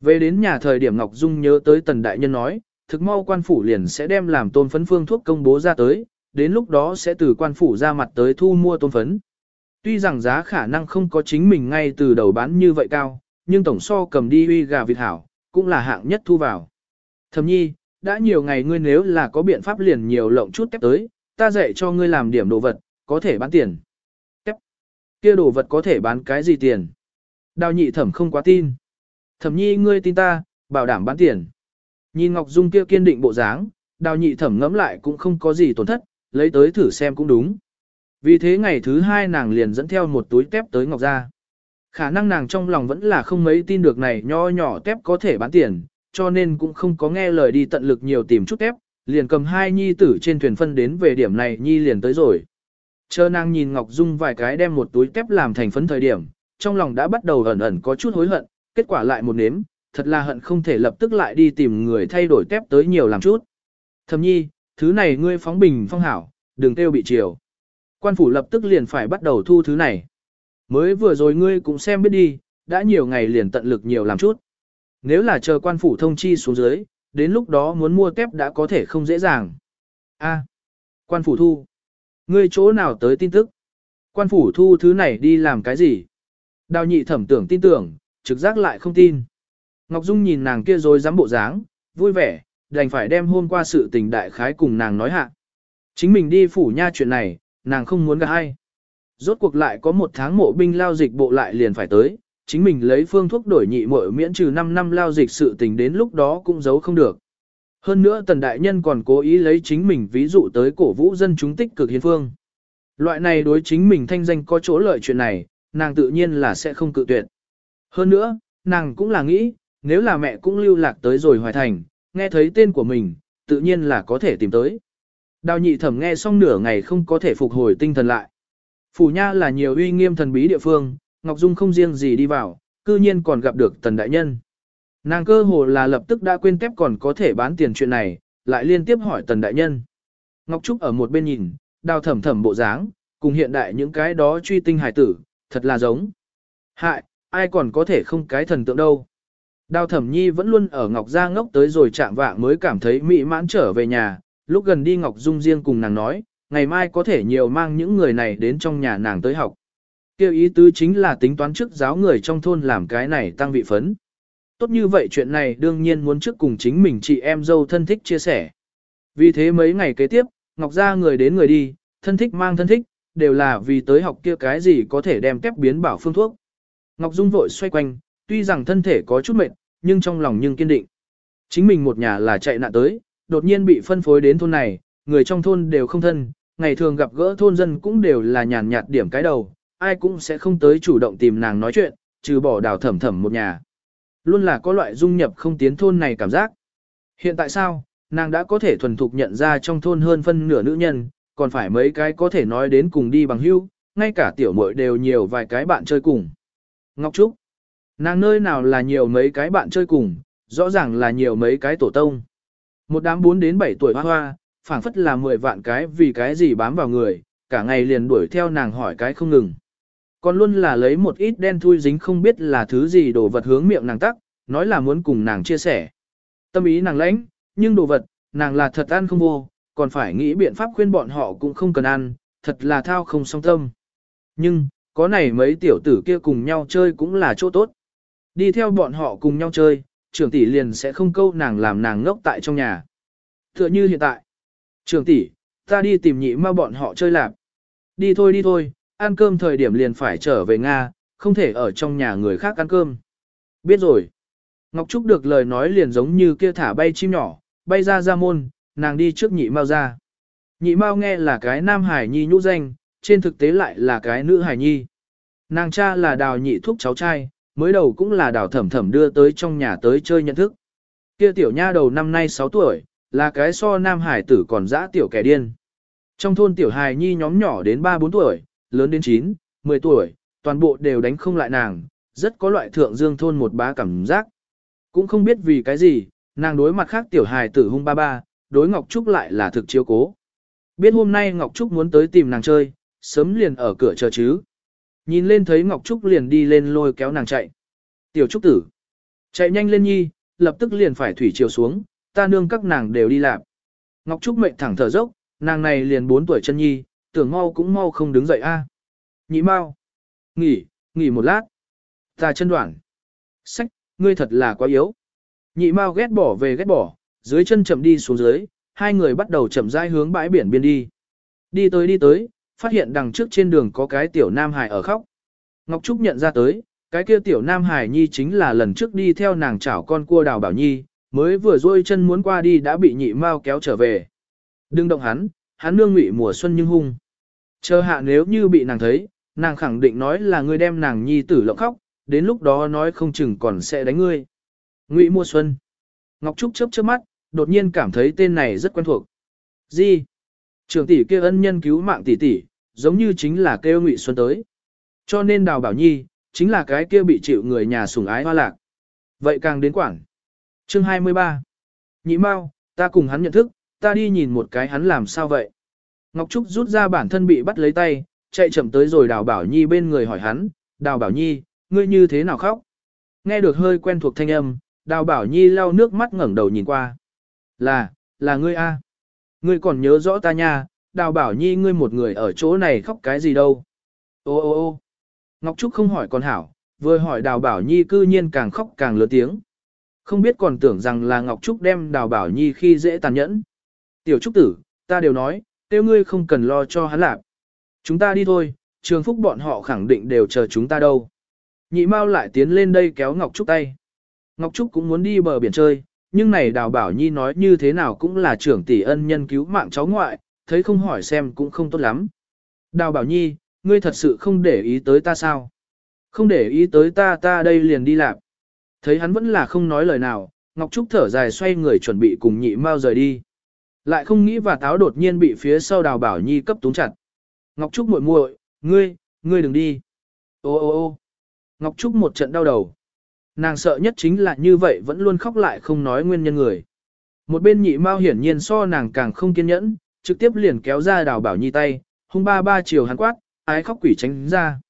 Về đến nhà thời điểm Ngọc Dung nhớ tới tần đại nhân nói, thực mau quan phủ liền sẽ đem làm tôn phấn phương thuốc công bố ra tới, đến lúc đó sẽ từ quan phủ ra mặt tới thu mua tôn phấn. Tuy rằng giá khả năng không có chính mình ngay từ đầu bán như vậy cao, nhưng tổng so cầm đi uy gà vịt hảo, cũng là hạng nhất thu vào. Thầm nhi, đã nhiều ngày ngươi nếu là có biện pháp liền nhiều lộng chút tép tới, ta dạy cho ngươi làm điểm đồ vật, có thể bán tiền. Tép. Kia đồ vật có thể bán cái gì tiền? Đào nhị thẩm không quá tin. Thẩm nhi ngươi tin ta, bảo đảm bán tiền. Nhìn Ngọc Dung kia kiên định bộ dáng, đào nhị thẩm ngẫm lại cũng không có gì tổn thất, lấy tới thử xem cũng đúng. Vì thế ngày thứ hai nàng liền dẫn theo một túi tép tới Ngọc gia. Khả năng nàng trong lòng vẫn là không mấy tin được này nho nhỏ tép có thể bán tiền, cho nên cũng không có nghe lời đi tận lực nhiều tìm chút tép, liền cầm hai nhi tử trên thuyền phân đến về điểm này nhi liền tới rồi. Chờ nàng nhìn Ngọc Dung vài cái đem một túi tép làm thành phấn thời điểm, trong lòng đã bắt đầu ẩn ẩn có chút hối hận, kết quả lại một nếm, thật là hận không thể lập tức lại đi tìm người thay đổi tép tới nhiều làm chút. Thầm nhi, thứ này ngươi phóng bình phong hảo, đừng tiêu bị chiều. Quan phủ lập tức liền phải bắt đầu thu thứ này. Mới vừa rồi ngươi cũng xem biết đi, đã nhiều ngày liền tận lực nhiều làm chút. Nếu là chờ quan phủ thông chi xuống dưới, đến lúc đó muốn mua tép đã có thể không dễ dàng. A, quan phủ thu. Ngươi chỗ nào tới tin tức? Quan phủ thu thứ này đi làm cái gì? Đào nhị thẩm tưởng tin tưởng, trực giác lại không tin. Ngọc Dung nhìn nàng kia rồi dám bộ dáng, vui vẻ, đành phải đem hôm qua sự tình đại khái cùng nàng nói hạ. Chính mình đi phủ nha chuyện này, nàng không muốn gặp ai. Rốt cuộc lại có một tháng mộ binh lao dịch bộ lại liền phải tới, chính mình lấy phương thuốc đổi nhị muội miễn trừ 5 năm lao dịch sự tình đến lúc đó cũng giấu không được. Hơn nữa tần đại nhân còn cố ý lấy chính mình ví dụ tới cổ vũ dân chúng tích cực hiến phương. Loại này đối chính mình thanh danh có chỗ lợi chuyện này, nàng tự nhiên là sẽ không cự tuyệt. Hơn nữa, nàng cũng là nghĩ, nếu là mẹ cũng lưu lạc tới rồi hoài thành, nghe thấy tên của mình, tự nhiên là có thể tìm tới. Đào nhị thẩm nghe xong nửa ngày không có thể phục hồi tinh thần lại. Phủ Nha là nhiều uy nghiêm thần bí địa phương, Ngọc Dung không riêng gì đi vào, cư nhiên còn gặp được tần đại nhân. Nàng cơ hồ là lập tức đã quên tép còn có thể bán tiền chuyện này, lại liên tiếp hỏi tần đại nhân. Ngọc Trúc ở một bên nhìn, đào thẩm thẩm bộ dáng, cùng hiện đại những cái đó truy tinh hải tử, thật là giống. Hại, ai còn có thể không cái thần tượng đâu. Đào thẩm nhi vẫn luôn ở Ngọc Gia ngốc tới rồi chạm vạng mới cảm thấy mỹ mãn trở về nhà, lúc gần đi Ngọc Dung riêng cùng nàng nói, ngày mai có thể nhiều mang những người này đến trong nhà nàng tới học. Kêu ý tứ chính là tính toán trước giáo người trong thôn làm cái này tăng vị phấn. Tốt như vậy chuyện này đương nhiên muốn trước cùng chính mình chị em dâu thân thích chia sẻ. Vì thế mấy ngày kế tiếp, Ngọc Gia người đến người đi, thân thích mang thân thích, đều là vì tới học kia cái gì có thể đem kép biến bảo phương thuốc. Ngọc Dung vội xoay quanh, tuy rằng thân thể có chút mệt, nhưng trong lòng nhưng kiên định. Chính mình một nhà là chạy nạn tới, đột nhiên bị phân phối đến thôn này, người trong thôn đều không thân, ngày thường gặp gỡ thôn dân cũng đều là nhàn nhạt điểm cái đầu, ai cũng sẽ không tới chủ động tìm nàng nói chuyện, trừ bỏ đào thẩm thẩm một nhà. Luôn là có loại dung nhập không tiến thôn này cảm giác. Hiện tại sao, nàng đã có thể thuần thục nhận ra trong thôn hơn phân nửa nữ nhân, còn phải mấy cái có thể nói đến cùng đi bằng hữu, ngay cả tiểu muội đều nhiều vài cái bạn chơi cùng. Ngọc Trúc, nàng nơi nào là nhiều mấy cái bạn chơi cùng, rõ ràng là nhiều mấy cái tổ tông. Một đám 4 đến 7 tuổi hoa hoa, phảng phất là 10 vạn cái vì cái gì bám vào người, cả ngày liền đuổi theo nàng hỏi cái không ngừng. Còn luôn là lấy một ít đen thui dính không biết là thứ gì đồ vật hướng miệng nàng tắc, nói là muốn cùng nàng chia sẻ. Tâm ý nàng lãnh, nhưng đồ vật, nàng là thật ăn không vô, còn phải nghĩ biện pháp khuyên bọn họ cũng không cần ăn, thật là thao không song tâm. Nhưng, có này mấy tiểu tử kia cùng nhau chơi cũng là chỗ tốt. Đi theo bọn họ cùng nhau chơi, trưởng tỷ liền sẽ không câu nàng làm nàng ngốc tại trong nhà. Tựa như hiện tại. Trưởng tỷ, ta đi tìm nhị ma bọn họ chơi lạp. Đi thôi đi thôi, ăn cơm thời điểm liền phải trở về Nga, không thể ở trong nhà người khác ăn cơm. Biết rồi. Ngọc Trúc được lời nói liền giống như kia thả bay chim nhỏ, bay ra ra môn, nàng đi trước nhị mao ra. Nhị mao nghe là cái nam hải nhi nhũ danh, trên thực tế lại là cái nữ hải nhi. Nàng cha là đào nhị thúc cháu trai, mới đầu cũng là đào thẩm thẩm đưa tới trong nhà tới chơi nhận thức. Kia tiểu nha đầu năm nay 6 tuổi, là cái so nam hải tử còn dã tiểu kẻ điên. Trong thôn tiểu hài nhi nhóm nhỏ đến 3-4 tuổi, lớn đến 9, 10 tuổi, toàn bộ đều đánh không lại nàng, rất có loại thượng dương thôn một bá cảm giác. Cũng không biết vì cái gì, nàng đối mặt khác tiểu hài tử hung ba ba, đối Ngọc Trúc lại là thực chiếu cố. Biết hôm nay Ngọc Trúc muốn tới tìm nàng chơi, sớm liền ở cửa chờ chứ. Nhìn lên thấy Ngọc Trúc liền đi lên lôi kéo nàng chạy. Tiểu Trúc tử. Chạy nhanh lên nhi, lập tức liền phải thủy chiều xuống, ta nương các nàng đều đi làm. Ngọc Trúc mệnh thẳng thở dốc, nàng này liền 4 tuổi chân nhi, tưởng mau cũng mau không đứng dậy a. Nhị mau. Nghỉ, nghỉ một lát. Ta chân đoạn. Sách, ngươi thật là quá yếu. Nhị mau ghét bỏ về ghét bỏ, dưới chân chậm đi xuống dưới, hai người bắt đầu chậm rãi hướng bãi biển biên đi. Đi tới đi tới, phát hiện đằng trước trên đường có cái tiểu nam hải ở khóc. Ngọc Trúc nhận ra tới, cái kia tiểu nam hải nhi chính là lần trước đi theo nàng chảo con cua đào bảo nhi, mới vừa dôi chân muốn qua đi đã bị nhị mau kéo trở về. Đừng động hắn, hắn nương ngụy mùa xuân nhưng hung. Chờ hạ nếu như bị nàng thấy, nàng khẳng định nói là ngươi đem nàng nhi tử lộng khóc, đến lúc đó nói không chừng còn sẽ đánh ngươi. Ngụy mùa xuân. Ngọc Trúc chớp chớp mắt, đột nhiên cảm thấy tên này rất quen thuộc. Gì? Trường tỷ kia ân nhân cứu mạng tỷ tỷ, giống như chính là kêu Ngụy Xuân tới. Cho nên Đào Bảo Nhi, chính là cái kia bị chịu người nhà sủng ái hoa lạc. Vậy càng đến quảng. Chương 23. Nhị Mao, ta cùng hắn nhận thức, ta đi nhìn một cái hắn làm sao vậy. Ngọc Trúc rút ra bản thân bị bắt lấy tay, chạy chậm tới rồi Đào Bảo Nhi bên người hỏi hắn, Đào Bảo Nhi, ngươi như thế nào khóc? Nghe được hơi quen thuộc thanh âm, Đào Bảo Nhi lau nước mắt ngẩng đầu nhìn qua. Là, là ngươi a. Ngươi còn nhớ rõ ta nha, Đào Bảo Nhi ngươi một người ở chỗ này khóc cái gì đâu. Ô ô ô Ngọc Trúc không hỏi con hảo, vừa hỏi Đào Bảo Nhi cư nhiên càng khóc càng lớn tiếng. Không biết còn tưởng rằng là Ngọc Trúc đem Đào Bảo Nhi khi dễ tàn nhẫn. Tiểu Trúc tử, ta đều nói, tiêu ngươi không cần lo cho hắn lạc. Chúng ta đi thôi, trường phúc bọn họ khẳng định đều chờ chúng ta đâu. Nhị Mao lại tiến lên đây kéo Ngọc Trúc tay. Ngọc Trúc cũng muốn đi bờ biển chơi, nhưng này Đào Bảo Nhi nói như thế nào cũng là trưởng tỷ ân nhân cứu mạng cháu ngoại, thấy không hỏi xem cũng không tốt lắm. Đào Bảo Nhi, ngươi thật sự không để ý tới ta sao? Không để ý tới ta ta đây liền đi làm. Thấy hắn vẫn là không nói lời nào, Ngọc Trúc thở dài xoay người chuẩn bị cùng nhị mau rời đi. Lại không nghĩ và táo đột nhiên bị phía sau Đào Bảo Nhi cấp túng chặt. Ngọc Trúc muội muội, ngươi, ngươi đừng đi. Ô ô ô Ngọc Trúc một trận đau đầu. Nàng sợ nhất chính là như vậy vẫn luôn khóc lại không nói nguyên nhân người. Một bên nhị mao hiển nhiên so nàng càng không kiên nhẫn, trực tiếp liền kéo ra đào bảo nhi tay, hung ba ba chiều hắn quát, ái khóc quỷ tránh ra.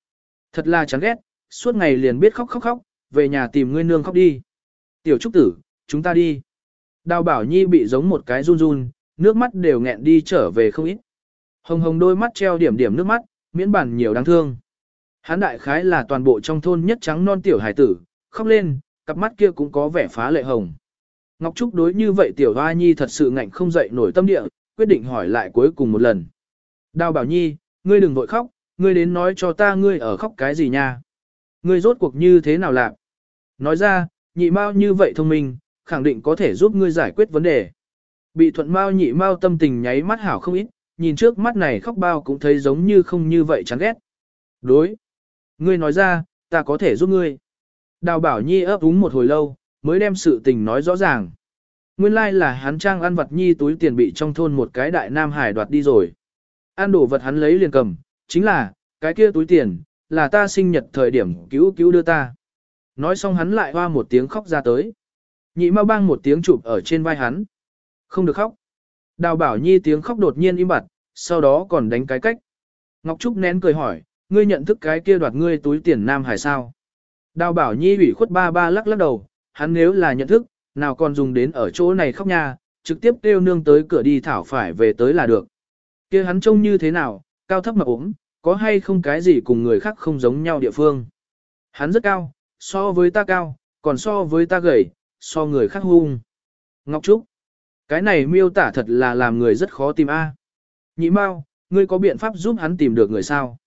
Thật là chán ghét, suốt ngày liền biết khóc khóc khóc, về nhà tìm ngươi nương khóc đi. Tiểu trúc tử, chúng ta đi. Đào bảo nhi bị giống một cái run run, nước mắt đều nghẹn đi trở về không ít. Hồng hồng đôi mắt treo điểm điểm nước mắt, miễn bản nhiều đáng thương. hán đại khái là toàn bộ trong thôn nhất trắng non tiểu hải tử, khóc lên, cặp mắt kia cũng có vẻ phá lệ hồng. Ngọc Trúc đối như vậy tiểu hoa nhi thật sự ngạnh không dậy nổi tâm địa, quyết định hỏi lại cuối cùng một lần. Đào bảo nhi, ngươi đừng vội khóc, ngươi đến nói cho ta ngươi ở khóc cái gì nha. Ngươi rốt cuộc như thế nào lạc? Nói ra, nhị mao như vậy thông minh, khẳng định có thể giúp ngươi giải quyết vấn đề. Bị thuận mao nhị mao tâm tình nháy mắt hảo không ít, nhìn trước mắt này khóc bao cũng thấy giống như không như vậy chán ghét. Đối. Ngươi nói ra, ta có thể giúp ngươi. Đào bảo nhi ấp úng một hồi lâu, mới đem sự tình nói rõ ràng. Nguyên lai like là hắn trang ăn vật nhi túi tiền bị trong thôn một cái đại nam hải đoạt đi rồi. Ăn đồ vật hắn lấy liền cầm, chính là, cái kia túi tiền, là ta sinh nhật thời điểm cứu cứu đưa ta. Nói xong hắn lại hoa một tiếng khóc ra tới. Nhị mau bang một tiếng chụp ở trên vai hắn. Không được khóc. Đào bảo nhi tiếng khóc đột nhiên im bặt, sau đó còn đánh cái cách. Ngọc Trúc nén cười hỏi, ngươi nhận thức cái kia đoạt ngươi túi tiền nam hải sao? Đào bảo nhi ủy khuất ba ba lắc lắc đầu, hắn nếu là nhận thức, nào còn dùng đến ở chỗ này khóc nha, trực tiếp kêu nương tới cửa đi thảo phải về tới là được. kia hắn trông như thế nào, cao thấp mà ốm, có hay không cái gì cùng người khác không giống nhau địa phương. Hắn rất cao, so với ta cao, còn so với ta gầy, so người khác hung. Ngọc Trúc, cái này miêu tả thật là làm người rất khó tìm a. Nhị Mao, ngươi có biện pháp giúp hắn tìm được người sao?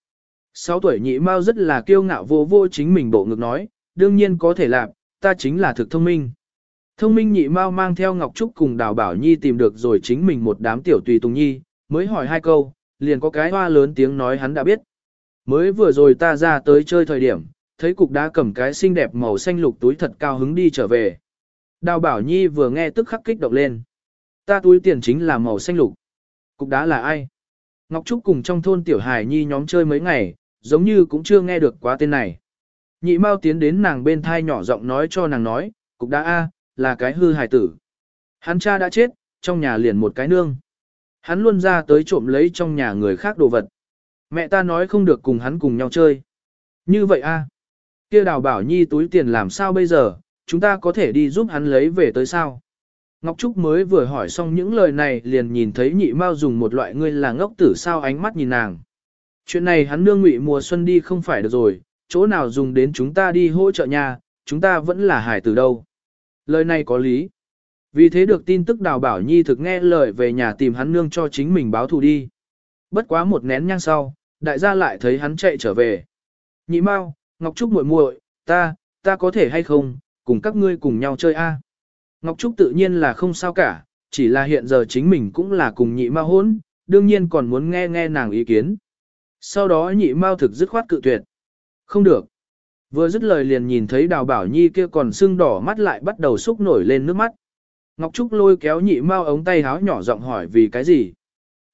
Sáu tuổi nhị mao rất là kiêu ngạo vô vô chính mình bộ ngực nói, đương nhiên có thể làm, ta chính là thực thông minh. Thông minh nhị mao mang theo Ngọc Trúc cùng Đào Bảo Nhi tìm được rồi chính mình một đám tiểu tùy tùng nhi, mới hỏi hai câu, liền có cái hoa lớn tiếng nói hắn đã biết. Mới vừa rồi ta ra tới chơi thời điểm, thấy cục đá cầm cái xinh đẹp màu xanh lục túi thật cao hứng đi trở về. Đào Bảo Nhi vừa nghe tức khắc kích động lên. Ta túi tiền chính là màu xanh lục. Cục đá là ai? Ngọc Trúc cùng trong thôn tiểu hài nhi nhóm chơi mấy ngày, giống như cũng chưa nghe được quá tên này. Nhị Mao tiến đến nàng bên thai nhỏ giọng nói cho nàng nói, cục đã A, là cái hư hài tử. Hắn cha đã chết, trong nhà liền một cái nương. Hắn luôn ra tới trộm lấy trong nhà người khác đồ vật. Mẹ ta nói không được cùng hắn cùng nhau chơi. Như vậy a kia đào bảo nhi túi tiền làm sao bây giờ, chúng ta có thể đi giúp hắn lấy về tới sao? Ngọc Trúc mới vừa hỏi xong những lời này liền nhìn thấy nhị mao dùng một loại ngươi là ngốc tử sao ánh mắt nhìn nàng. Chuyện này hắn nương ngụy mùa xuân đi không phải được rồi, chỗ nào dùng đến chúng ta đi hỗ trợ nhà, chúng ta vẫn là hải từ đâu. Lời này có lý. Vì thế được tin tức đào bảo nhi thực nghe lời về nhà tìm hắn nương cho chính mình báo thù đi. Bất quá một nén nhang sau, đại gia lại thấy hắn chạy trở về. Nhị mau, Ngọc Trúc muội muội, ta, ta có thể hay không, cùng các ngươi cùng nhau chơi a. Ngọc Trúc tự nhiên là không sao cả, chỉ là hiện giờ chính mình cũng là cùng nhị ma hôn, đương nhiên còn muốn nghe nghe nàng ý kiến. Sau đó nhị mao thực dứt khoát cự tuyệt. Không được. Vừa dứt lời liền nhìn thấy đào bảo nhi kia còn sưng đỏ mắt lại bắt đầu xúc nổi lên nước mắt. Ngọc Trúc lôi kéo nhị mao ống tay háo nhỏ giọng hỏi vì cái gì.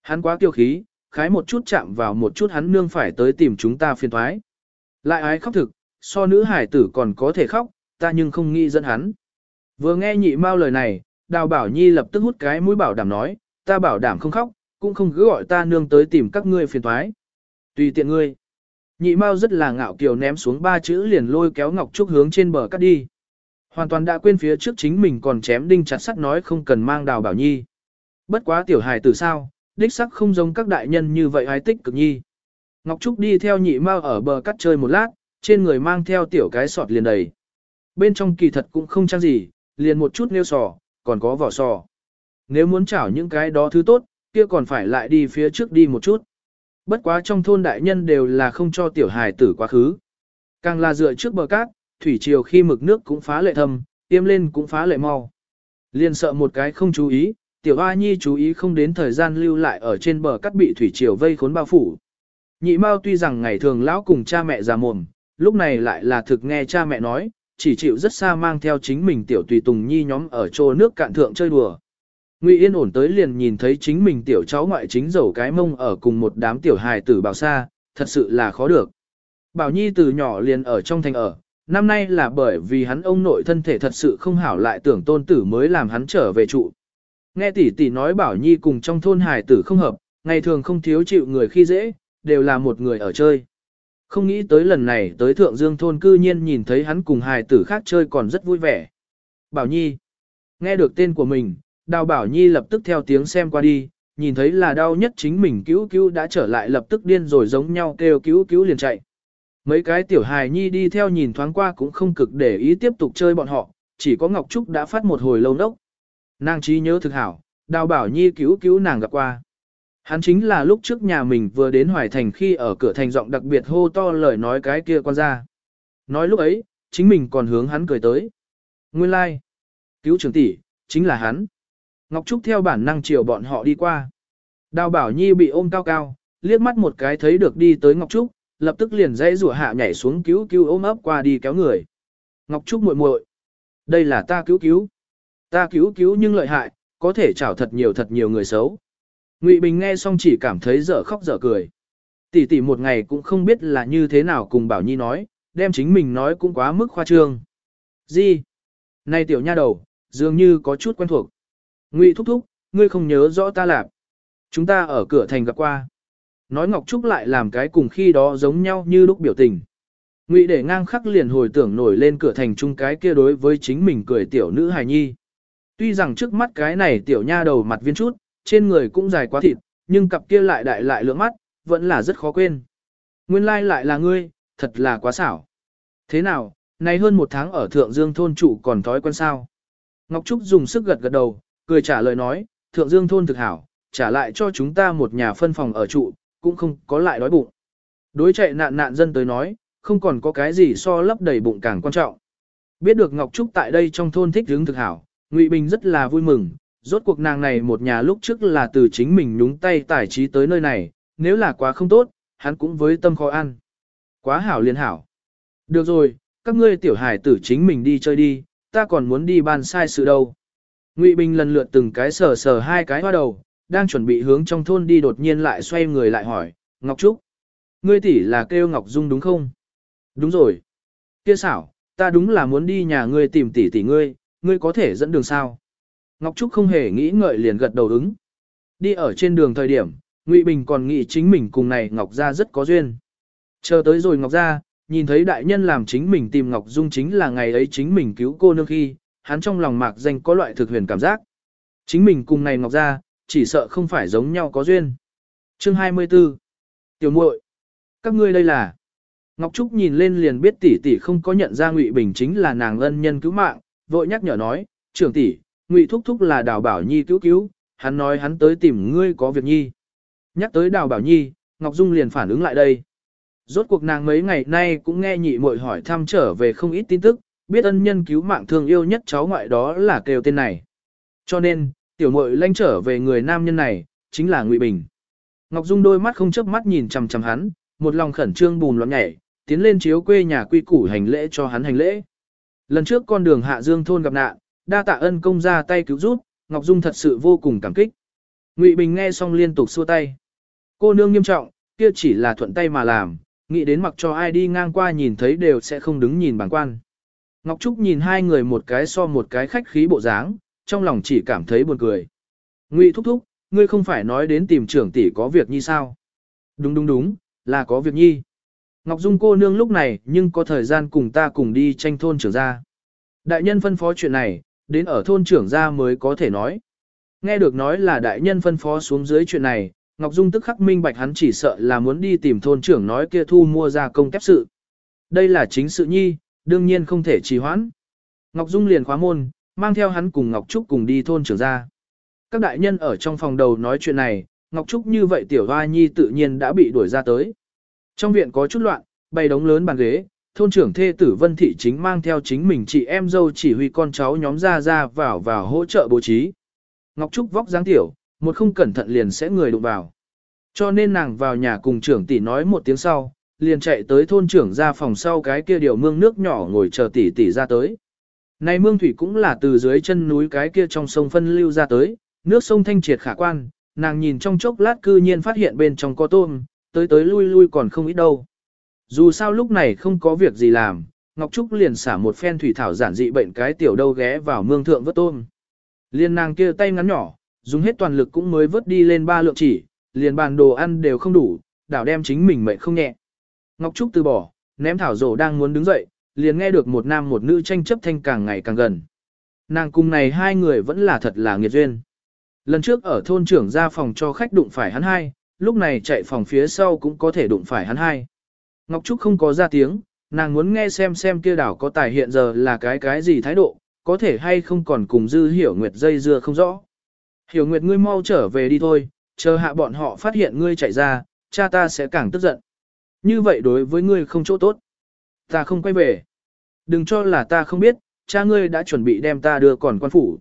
Hắn quá kiêu khí, khái một chút chạm vào một chút hắn nương phải tới tìm chúng ta phiền thoái. Lại ái khóc thực, so nữ hải tử còn có thể khóc, ta nhưng không nghĩ dẫn hắn. Vừa nghe nhị mao lời này, đào bảo nhi lập tức hút cái mũi bảo đảm nói, ta bảo đảm không khóc, cũng không cứ gọi ta nương tới tìm các ngươi phiền thoái. Tùy tiện ngươi. Nhị Mao rất là ngạo kiều ném xuống ba chữ liền lôi kéo Ngọc Trúc hướng trên bờ cắt đi. Hoàn toàn đã quên phía trước chính mình còn chém đinh chặt sắt nói không cần mang đào bảo nhi. Bất quá tiểu hài từ sao, đích sắc không giống các đại nhân như vậy hái tích cực nhi. Ngọc Trúc đi theo nhị mao ở bờ cắt chơi một lát, trên người mang theo tiểu cái sọt liền đầy. Bên trong kỳ thật cũng không trang gì, liền một chút nêu sò, còn có vỏ sò. Nếu muốn chảo những cái đó thứ tốt, kia còn phải lại đi phía trước đi một chút. Bất quá trong thôn đại nhân đều là không cho tiểu hài tử quá khứ. Càng là dựa trước bờ cát, thủy triều khi mực nước cũng phá lệ thâm, tiêm lên cũng phá lệ mau. Liên sợ một cái không chú ý, tiểu a nhi chú ý không đến thời gian lưu lại ở trên bờ cát bị thủy triều vây khốn bao phủ. Nhị mao tuy rằng ngày thường lão cùng cha mẹ già mồm, lúc này lại là thực nghe cha mẹ nói, chỉ chịu rất xa mang theo chính mình tiểu tùy tùng nhi nhóm ở chỗ nước cạn thượng chơi đùa. Ngụy Yên ổn tới liền nhìn thấy chính mình tiểu cháu ngoại chính dầu cái mông ở cùng một đám tiểu hài tử bảo xa, thật sự là khó được. Bảo Nhi từ nhỏ liền ở trong thành ở, năm nay là bởi vì hắn ông nội thân thể thật sự không hảo lại tưởng tôn tử mới làm hắn trở về trụ. Nghe tỷ tỷ nói Bảo Nhi cùng trong thôn hài tử không hợp, ngày thường không thiếu chịu người khi dễ, đều là một người ở chơi. Không nghĩ tới lần này tới Thượng Dương thôn cư nhiên nhìn thấy hắn cùng hài tử khác chơi còn rất vui vẻ. Bảo Nhi, nghe được tên của mình, Đào Bảo Nhi lập tức theo tiếng xem qua đi, nhìn thấy là đau nhất chính mình cứu cứu đã trở lại lập tức điên rồi giống nhau kêu cứu cứu liền chạy. Mấy cái tiểu hài nhi đi theo nhìn thoáng qua cũng không cực để ý tiếp tục chơi bọn họ, chỉ có Ngọc Trúc đã phát một hồi lâu nốc. Nàng trí nhớ thực hảo, đào bảo nhi cứu cứu nàng gặp qua. Hắn chính là lúc trước nhà mình vừa đến Hoài Thành khi ở cửa thành giọng đặc biệt hô to lời nói cái kia con ra. Nói lúc ấy, chính mình còn hướng hắn cười tới. Nguyên lai, like. cứu trưởng tỷ, chính là hắn. Ngọc Trúc theo bản năng chiều bọn họ đi qua. Đào Bảo Nhi bị ôm cao cao, liếc mắt một cái thấy được đi tới Ngọc Trúc, lập tức liền dãy rủa hạ nhảy xuống cứu cứu ôm ấp qua đi kéo người. Ngọc Trúc muội muội, đây là ta cứu cứu. Ta cứu cứu nhưng lợi hại, có thể chảo thật nhiều thật nhiều người xấu. Ngụy Bình nghe xong chỉ cảm thấy dở khóc dở cười. Tỷ tỷ một ngày cũng không biết là như thế nào cùng Bảo Nhi nói, đem chính mình nói cũng quá mức khoa trương. Gì? Này tiểu nha đầu, dường như có chút quen thuộc. Ngụy thúc thúc, ngươi không nhớ rõ ta lạp. Chúng ta ở cửa thành gặp qua. Nói Ngọc Trúc lại làm cái cùng khi đó giống nhau như lúc biểu tình. Ngụy để ngang khắc liền hồi tưởng nổi lên cửa thành chung cái kia đối với chính mình cười tiểu nữ hài nhi. Tuy rằng trước mắt cái này tiểu nha đầu mặt viên chút, trên người cũng dài quá thịt, nhưng cặp kia lại đại lại lưỡng mắt, vẫn là rất khó quên. Nguyên lai lại là ngươi, thật là quá xảo. Thế nào, nay hơn một tháng ở Thượng Dương thôn trụ còn thói quen sao? Ngọc Trúc dùng sức gật gật đầu, cười trả lời nói, Thượng Dương thôn thực hảo, trả lại cho chúng ta một nhà phân phòng ở trụ, cũng không có lại đói bụng. Đối chạy nạn nạn dân tới nói, không còn có cái gì so lấp đầy bụng càng quan trọng. Biết được Ngọc Trúc tại đây trong thôn thích hướng thực hảo, Ngụy Bình rất là vui mừng, rốt cuộc nàng này một nhà lúc trước là từ chính mình nhúng tay tài trí tới nơi này, nếu là quá không tốt, hắn cũng với tâm khó ăn. Quá hảo liền hảo. Được rồi, các ngươi tiểu hải tử chính mình đi chơi đi, ta còn muốn đi ban sai sự đâu. Ngụy Bình lần lượt từng cái sờ sờ hai cái hoa đầu, đang chuẩn bị hướng trong thôn đi đột nhiên lại xoay người lại hỏi, Ngọc Trúc, ngươi tỷ là kêu Ngọc Dung đúng không? Đúng rồi. Kia xảo, ta đúng là muốn đi nhà ngươi tìm tỷ tỷ ngươi, ngươi có thể dẫn đường sao? Ngọc Trúc không hề nghĩ ngợi liền gật đầu ứng. Đi ở trên đường thời điểm, Ngụy Bình còn nghĩ chính mình cùng này Ngọc Gia rất có duyên. Chờ tới rồi Ngọc Gia, nhìn thấy đại nhân làm chính mình tìm Ngọc Dung chính là ngày ấy chính mình cứu cô nương khi, hắn trong lòng mạc danh có loại thực huyền cảm giác. Chính mình cùng này Ngọc Gia, chỉ sợ không phải giống nhau có duyên. Chương 24 Tiểu muội Các ngươi đây là Ngọc Trúc nhìn lên liền biết tỷ tỷ không có nhận ra Ngụy Bình chính là nàng ân nhân cứu mạng, vội nhắc nhở nói, trưởng tỷ, Ngụy Thúc Thúc là Đào Bảo Nhi cứu cứu, hắn nói hắn tới tìm ngươi có việc nhi. Nhắc tới Đào Bảo Nhi, Ngọc Dung liền phản ứng lại đây. Rốt cuộc nàng mấy ngày nay cũng nghe nhị muội hỏi thăm trở về không ít tin tức, biết ân nhân cứu mạng thương yêu nhất cháu ngoại đó là kêu tên này. Cho nên, tiểu muội lanh trở về người nam nhân này, chính là Ngụy Bình. Ngọc Dung đôi mắt không chớp mắt nhìn chằm chằm hắn, một lòng khẩn trương bùn loạn nhảy, tiến lên chiếu quê nhà quy củ hành lễ cho hắn hành lễ. Lần trước con đường Hạ Dương thôn gặp nạn, đa tạ ân công ra tay cứu giúp, Ngọc Dung thật sự vô cùng cảm kích. Ngụy Bình nghe xong liên tục xua tay. Cô nương nghiêm trọng, kia chỉ là thuận tay mà làm, nghĩ đến mặc cho ai đi ngang qua nhìn thấy đều sẽ không đứng nhìn bằng quan. Ngọc Trúc nhìn hai người một cái so một cái khách khí bộ dáng, trong lòng chỉ cảm thấy buồn cười. Ngụy thúc thúc, ngươi không phải nói đến tìm trưởng tỷ có việc nhi sao? Đúng đúng đúng, là có việc nhi. Ngọc Dung cô nương lúc này nhưng có thời gian cùng ta cùng đi tranh thôn trưởng gia. Đại nhân phân phó chuyện này, đến ở thôn trưởng gia mới có thể nói. Nghe được nói là đại nhân phân phó xuống dưới chuyện này, Ngọc Dung tức khắc minh bạch hắn chỉ sợ là muốn đi tìm thôn trưởng nói kia thu mua ra công kép sự. Đây là chính sự nhi, đương nhiên không thể trì hoãn. Ngọc Dung liền khóa môn, mang theo hắn cùng Ngọc Trúc cùng đi thôn trưởng ra. Các đại nhân ở trong phòng đầu nói chuyện này, Ngọc Trúc như vậy tiểu hoa nhi tự nhiên đã bị đuổi ra tới. Trong viện có chút loạn, bày đống lớn bàn ghế, thôn trưởng thê tử Vân Thị chính mang theo chính mình chị em dâu chỉ huy con cháu nhóm ra ra vào vào hỗ trợ bố trí. Ngọc Trúc vóc dáng tiểu, một không cẩn thận liền sẽ người đụng vào. Cho nên nàng vào nhà cùng trưởng tỷ nói một tiếng sau, liền chạy tới thôn trưởng ra phòng sau cái kia điều mương nước nhỏ ngồi chờ tỷ tỷ ra tới. Này mương thủy cũng là từ dưới chân núi cái kia trong sông phân lưu ra tới, nước sông thanh triệt khả quan, nàng nhìn trong chốc lát cư nhiên phát hiện bên trong có tôm, tới tới lui lui còn không ít đâu. Dù sao lúc này không có việc gì làm, Ngọc Trúc liền xả một phen thủy thảo giản dị bệnh cái tiểu đâu ghé vào mương thượng vớt tôm. Liên nàng kia tay ngắn nhỏ, dùng hết toàn lực cũng mới vớt đi lên ba lượng chỉ, liền bàn đồ ăn đều không đủ, đảo đem chính mình mệnh không nhẹ. Ngọc Trúc từ bỏ, ném thảo rổ đang muốn đứng dậy, liền nghe được một nam một nữ tranh chấp thanh càng ngày càng gần. Nàng cùng này hai người vẫn là thật là nghiệt duyên. Lần trước ở thôn trưởng ra phòng cho khách đụng phải hắn hai, lúc này chạy phòng phía sau cũng có thể đụng phải hắn hai. Ngọc Trúc không có ra tiếng, nàng muốn nghe xem xem kia đảo có tài hiện giờ là cái cái gì thái độ, có thể hay không còn cùng dư hiểu nguyệt dây dưa không rõ. Hiểu nguyệt ngươi mau trở về đi thôi, chờ hạ bọn họ phát hiện ngươi chạy ra, cha ta sẽ càng tức giận. Như vậy đối với ngươi không chỗ tốt. Ta không quay về. Đừng cho là ta không biết, cha ngươi đã chuẩn bị đem ta đưa còn quan phủ.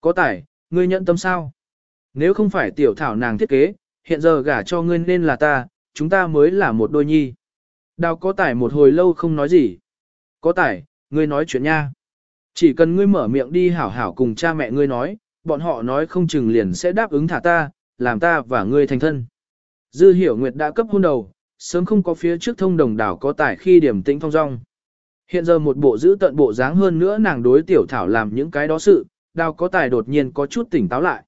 Có tài, ngươi nhận tâm sao? Nếu không phải tiểu thảo nàng thiết kế, hiện giờ gả cho ngươi nên là ta, chúng ta mới là một đôi nhi. Đào có tài một hồi lâu không nói gì. Có tài, ngươi nói chuyện nha. Chỉ cần ngươi mở miệng đi hảo hảo cùng cha mẹ ngươi nói, bọn họ nói không chừng liền sẽ đáp ứng thả ta, làm ta và ngươi thành thân. Dư hiểu nguyệt đã cấp hôn đầu, sớm không có phía trước thông đồng đảo có tài khi điểm tĩnh thong dong. Hiện giờ một bộ giữ tận bộ dáng hơn nữa nàng đối tiểu thảo làm những cái đó sự, đào có tài đột nhiên có chút tỉnh táo lại.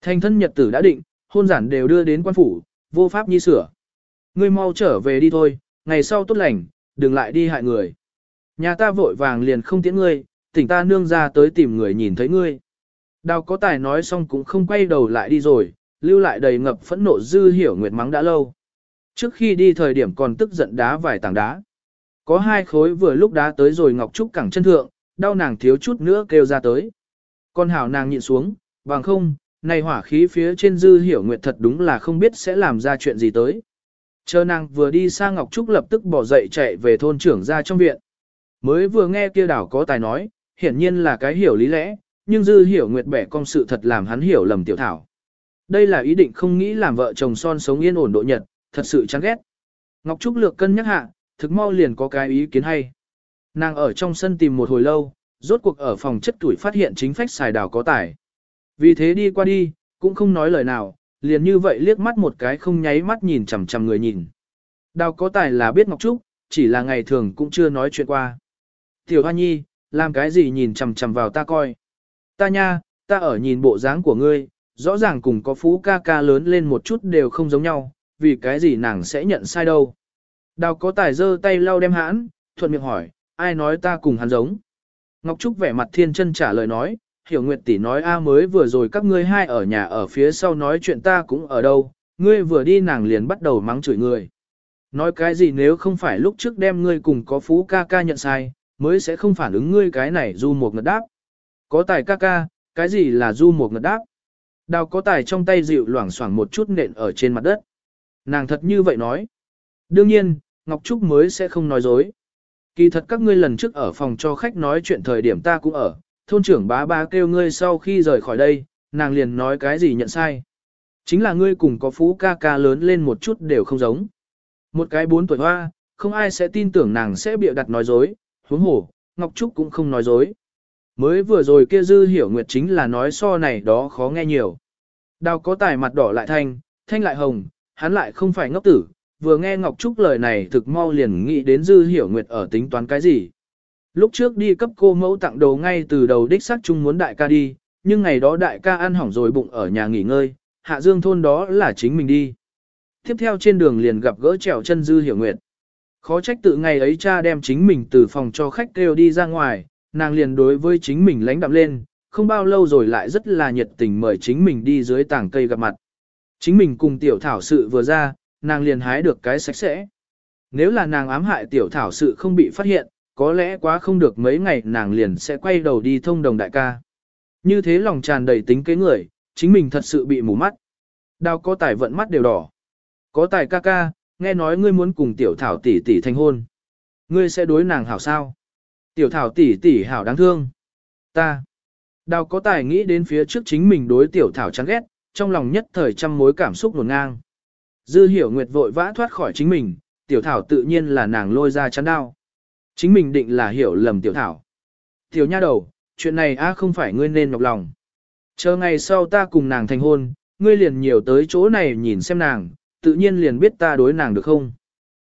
Thành thân nhật tử đã định, hôn giản đều đưa đến quan phủ, vô pháp nhi sửa. Ngươi mau trở về đi thôi, ngày sau tốt lành, đừng lại đi hại người. Nhà ta vội vàng liền không tiễn ngươi, tỉnh ta nương ra tới tìm người nhìn thấy ngươi. Đào có tài nói xong cũng không quay đầu lại đi rồi, lưu lại đầy ngập phẫn nộ dư hiểu nguyệt mắng đã lâu. Trước khi đi thời điểm còn tức giận đá vài tảng đá. Có hai khối vừa lúc đá tới rồi Ngọc Trúc cẳng chân thượng, đau nàng thiếu chút nữa kêu ra tới. Con hảo nàng nhịn xuống, bằng không, này hỏa khí phía trên dư hiểu nguyệt thật đúng là không biết sẽ làm ra chuyện gì tới. Chờ nàng vừa đi sang Ngọc Trúc lập tức bỏ dậy chạy về thôn trưởng ra trong viện. Mới vừa nghe kia đảo có tài nói, hiển nhiên là cái hiểu lý lẽ, nhưng dư hiểu nguyệt bẻ công sự thật làm hắn hiểu lầm tiểu thảo. Đây là ý định không nghĩ làm vợ chồng son sống yên ổn độ nhật, thật sự chán ghét. Ngọc Trúc lược cân nhắc hạ, thực mau liền có cái ý kiến hay. Nàng ở trong sân tìm một hồi lâu, rốt cuộc ở phòng chất tuổi phát hiện chính phách xài đào có tài. Vì thế đi qua đi, cũng không nói lời nào, liền như vậy liếc mắt một cái không nháy mắt nhìn chằm chằm người nhìn. Đào có tài là biết Ngọc Trúc, chỉ là ngày thường cũng chưa nói chuyện qua. Tiểu Hoa Nhi, làm cái gì nhìn chằm chằm vào ta coi. Ta nha, ta ở nhìn bộ dáng của ngươi, rõ ràng cùng có phú ca ca lớn lên một chút đều không giống nhau, vì cái gì nàng sẽ nhận sai đâu. Đào có tài giơ tay lau đem hãn, thuận miệng hỏi, ai nói ta cùng hắn giống. Ngọc Trúc vẻ mặt thiên chân trả lời nói, hiểu nguyệt tỷ nói a mới vừa rồi các ngươi hai ở nhà ở phía sau nói chuyện ta cũng ở đâu, ngươi vừa đi nàng liền bắt đầu mắng chửi người. Nói cái gì nếu không phải lúc trước đem ngươi cùng có phú ca ca nhận sai, mới sẽ không phản ứng ngươi cái này du một ngật đáp. Có tài ca ca, cái gì là du một ngật đáp? Đào có tài trong tay dịu loảng xoảng một chút nện ở trên mặt đất. Nàng thật như vậy nói. Đương nhiên, Ngọc Trúc mới sẽ không nói dối. Kỳ thật các ngươi lần trước ở phòng cho khách nói chuyện thời điểm ta cũng ở, thôn trưởng bá bá kêu ngươi sau khi rời khỏi đây, nàng liền nói cái gì nhận sai. Chính là ngươi cùng có phú ca ca lớn lên một chút đều không giống. Một cái bốn tuổi hoa, không ai sẽ tin tưởng nàng sẽ bịa đặt nói dối, huống hổ, Ngọc Trúc cũng không nói dối. Mới vừa rồi kia dư hiểu nguyệt chính là nói so này đó khó nghe nhiều. Đào có tài mặt đỏ lại thanh, thanh lại hồng, hắn lại không phải ngốc tử, vừa nghe Ngọc Trúc lời này thực mau liền nghĩ đến dư hiểu nguyệt ở tính toán cái gì. Lúc trước đi cấp cô mẫu tặng đồ ngay từ đầu đích xác chung muốn đại ca đi, nhưng ngày đó đại ca ăn hỏng rồi bụng ở nhà nghỉ ngơi, hạ dương thôn đó là chính mình đi. Tiếp theo trên đường liền gặp gỡ trèo chân dư hiểu nguyệt. Khó trách tự ngày ấy cha đem chính mình từ phòng cho khách kêu đi ra ngoài, nàng liền đối với chính mình lãnh đạm lên, không bao lâu rồi lại rất là nhiệt tình mời chính mình đi dưới tảng cây gặp mặt. Chính mình cùng tiểu thảo sự vừa ra, nàng liền hái được cái sạch sẽ. Nếu là nàng ám hại tiểu thảo sự không bị phát hiện, có lẽ quá không được mấy ngày nàng liền sẽ quay đầu đi thông đồng đại ca. Như thế lòng tràn đầy tính kế người, chính mình thật sự bị mù mắt. Đào có tài vận mắt đều đỏ. Có tài ca ca, nghe nói ngươi muốn cùng tiểu thảo tỷ tỷ thành hôn. Ngươi sẽ đối nàng hảo sao? Tiểu thảo tỷ tỷ hảo đáng thương. Ta. Đào có tài nghĩ đến phía trước chính mình đối tiểu thảo chán ghét, trong lòng nhất thời trăm mối cảm xúc nổn ngang. Dư hiểu nguyệt vội vã thoát khỏi chính mình, tiểu thảo tự nhiên là nàng lôi ra chắn đao. Chính mình định là hiểu lầm tiểu thảo. Tiểu nha đầu, chuyện này a không phải ngươi nên nhọc lòng. Chờ ngày sau ta cùng nàng thành hôn, ngươi liền nhiều tới chỗ này nhìn xem nàng, tự nhiên liền biết ta đối nàng được không.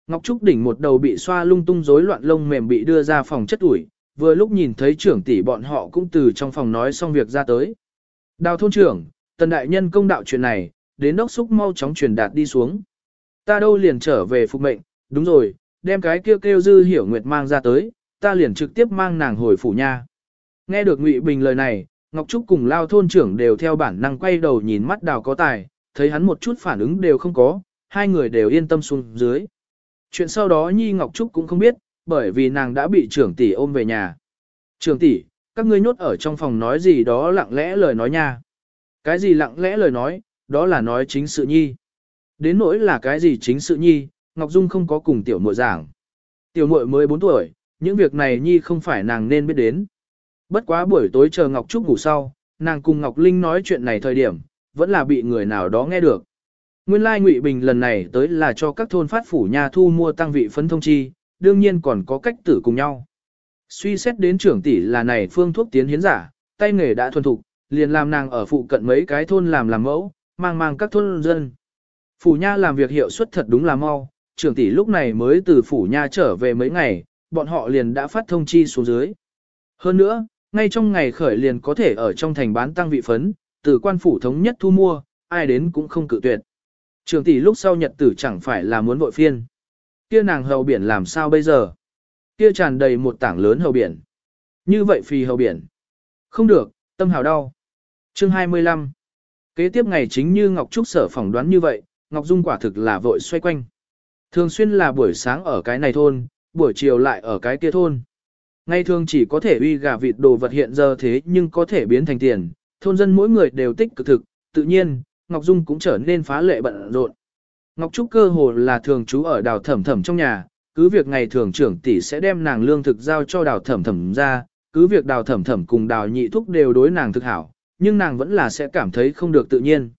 Ngọc Trúc đỉnh một đầu bị xoa lung tung rối loạn lông mềm bị đưa ra phòng chất ủi, vừa lúc nhìn thấy trưởng tỷ bọn họ cũng từ trong phòng nói xong việc ra tới. Đào thôn trưởng, tần đại nhân công đạo chuyện này, đến đốc xúc mau chóng truyền đạt đi xuống. Ta đâu liền trở về phục mệnh, đúng rồi, đem cái kêu kêu dư hiểu nguyệt mang ra tới, ta liền trực tiếp mang nàng hồi phủ nha. Nghe được Ngụy Bình lời này, Ngọc Trúc cùng lao thôn trưởng đều theo bản năng quay đầu nhìn mắt đào có tài, thấy hắn một chút phản ứng đều không có, hai người đều yên tâm xuống dưới. Chuyện sau đó Nhi Ngọc Trúc cũng không biết, bởi vì nàng đã bị trưởng tỷ ôm về nhà. Trưởng tỷ, các ngươi nhốt ở trong phòng nói gì đó lặng lẽ lời nói nha. Cái gì lặng lẽ lời nói, đó là nói chính sự Nhi. Đến nỗi là cái gì chính sự Nhi, Ngọc Dung không có cùng tiểu muội giảng. Tiểu muội mới 4 tuổi, những việc này Nhi không phải nàng nên biết đến. Bất quá buổi tối chờ Ngọc Trúc ngủ sau, nàng cùng Ngọc Linh nói chuyện này thời điểm, vẫn là bị người nào đó nghe được. Nguyên lai Ngụy Bình lần này tới là cho các thôn phát phủ nhà thu mua tăng vị phấn thông chi, đương nhiên còn có cách tử cùng nhau. Suy xét đến trưởng tỷ là này phương thuốc tiến hiến giả, tay nghề đã thuần thục, liền làm nàng ở phụ cận mấy cái thôn làm làm mẫu, mang mang các thôn dân. Phủ nha làm việc hiệu suất thật đúng là mau, trưởng tỷ lúc này mới từ phủ nha trở về mấy ngày, bọn họ liền đã phát thông chi xuống dưới. Hơn nữa, ngay trong ngày khởi liền có thể ở trong thành bán tăng vị phấn, từ quan phủ thống nhất thu mua, ai đến cũng không cự tuyệt. Trường tỷ lúc sau nhật tử chẳng phải là muốn vội phiên. Kia nàng hầu biển làm sao bây giờ? Kia tràn đầy một tảng lớn hầu biển. Như vậy phì hầu biển. Không được, tâm hào đau. Chương 25 Kế tiếp ngày chính như Ngọc Trúc sở phỏng đoán như vậy, Ngọc Dung quả thực là vội xoay quanh. Thường xuyên là buổi sáng ở cái này thôn, buổi chiều lại ở cái kia thôn. Ngày thường chỉ có thể uy gà vịt đồ vật hiện giờ thế nhưng có thể biến thành tiền, thôn dân mỗi người đều tích cực thực, tự nhiên, Ngọc Dung cũng trở nên phá lệ bận rộn. Ngọc Trúc cơ hồ là thường trú ở đào thẩm thẩm trong nhà, cứ việc ngày thường trưởng tỷ sẽ đem nàng lương thực giao cho đào thẩm thẩm ra, cứ việc đào thẩm thẩm cùng đào nhị thúc đều đối nàng thực hảo, nhưng nàng vẫn là sẽ cảm thấy không được tự nhiên.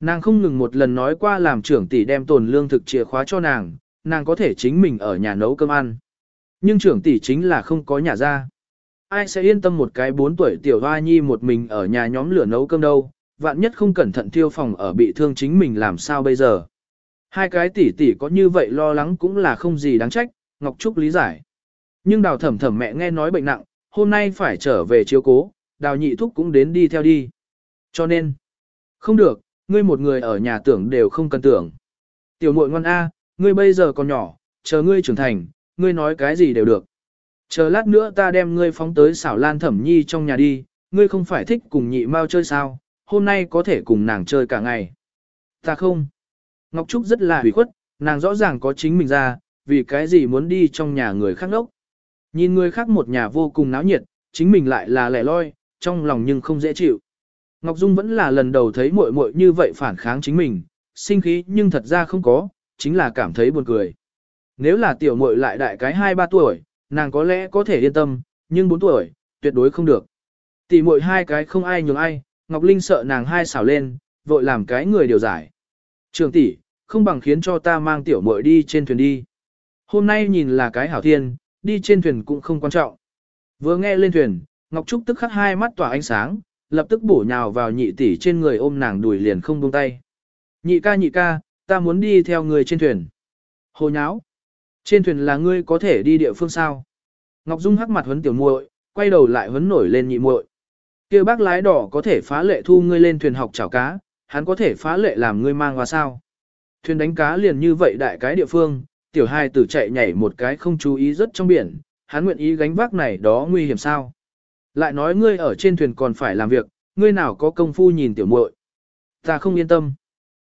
Nàng không ngừng một lần nói qua làm trưởng tỷ đem tồn lương thực chìa khóa cho nàng, nàng có thể chính mình ở nhà nấu cơm ăn. Nhưng trưởng tỷ chính là không có nhà ra. Ai sẽ yên tâm một cái 4 tuổi tiểu hoa nhi một mình ở nhà nhóm lửa nấu cơm đâu, vạn nhất không cẩn thận thiêu phòng ở bị thương chính mình làm sao bây giờ. Hai cái tỷ tỷ có như vậy lo lắng cũng là không gì đáng trách, Ngọc Trúc lý giải. Nhưng đào thẩm thẩm mẹ nghe nói bệnh nặng, hôm nay phải trở về chiếu cố, đào nhị thúc cũng đến đi theo đi. Cho nên, không được, ngươi một người ở nhà tưởng đều không cần tưởng. Tiểu muội ngoan A, ngươi bây giờ còn nhỏ, chờ ngươi trưởng thành, ngươi nói cái gì đều được. Chờ lát nữa ta đem ngươi phóng tới xảo lan thẩm nhi trong nhà đi, ngươi không phải thích cùng nhị mau chơi sao, hôm nay có thể cùng nàng chơi cả ngày. Ta không. Ngọc Trúc rất là hủy khuất, nàng rõ ràng có chính mình ra, vì cái gì muốn đi trong nhà người khác nốc. Nhìn người khác một nhà vô cùng náo nhiệt, chính mình lại là lẻ loi, trong lòng nhưng không dễ chịu. Ngọc Dung vẫn là lần đầu thấy muội muội như vậy phản kháng chính mình, sinh khí nhưng thật ra không có, chính là cảm thấy buồn cười. Nếu là tiểu muội lại đại cái 2-3 tuổi, nàng có lẽ có thể yên tâm, nhưng 4 tuổi, tuyệt đối không được. Tỷ muội hai cái không ai nhường ai, Ngọc Linh sợ nàng hai xảo lên, vội làm cái người điều giải. Trường tỷ, không bằng khiến cho ta mang tiểu muội đi trên thuyền đi. Hôm nay nhìn là cái hảo thiên, đi trên thuyền cũng không quan trọng. Vừa nghe lên thuyền, Ngọc Trúc tức khắc hai mắt tỏa ánh sáng, lập tức bổ nhào vào nhị tỷ trên người ôm nàng đùi liền không buông tay. Nhị ca nhị ca, ta muốn đi theo người trên thuyền. Hồ nháo. Trên thuyền là ngươi có thể đi địa phương sao? Ngọc Dung hắc mặt huấn tiểu muội, quay đầu lại huấn nổi lên nhị muội. Kia bác lái đỏ có thể phá lệ thu ngươi lên thuyền học chảo cá, hắn có thể phá lệ làm ngươi mang qua sao? Thuyền đánh cá liền như vậy đại cái địa phương, tiểu hai tử chạy nhảy một cái không chú ý rất trong biển, hắn nguyện ý gánh vác này đó nguy hiểm sao? Lại nói ngươi ở trên thuyền còn phải làm việc, ngươi nào có công phu nhìn tiểu muội? Ta không yên tâm.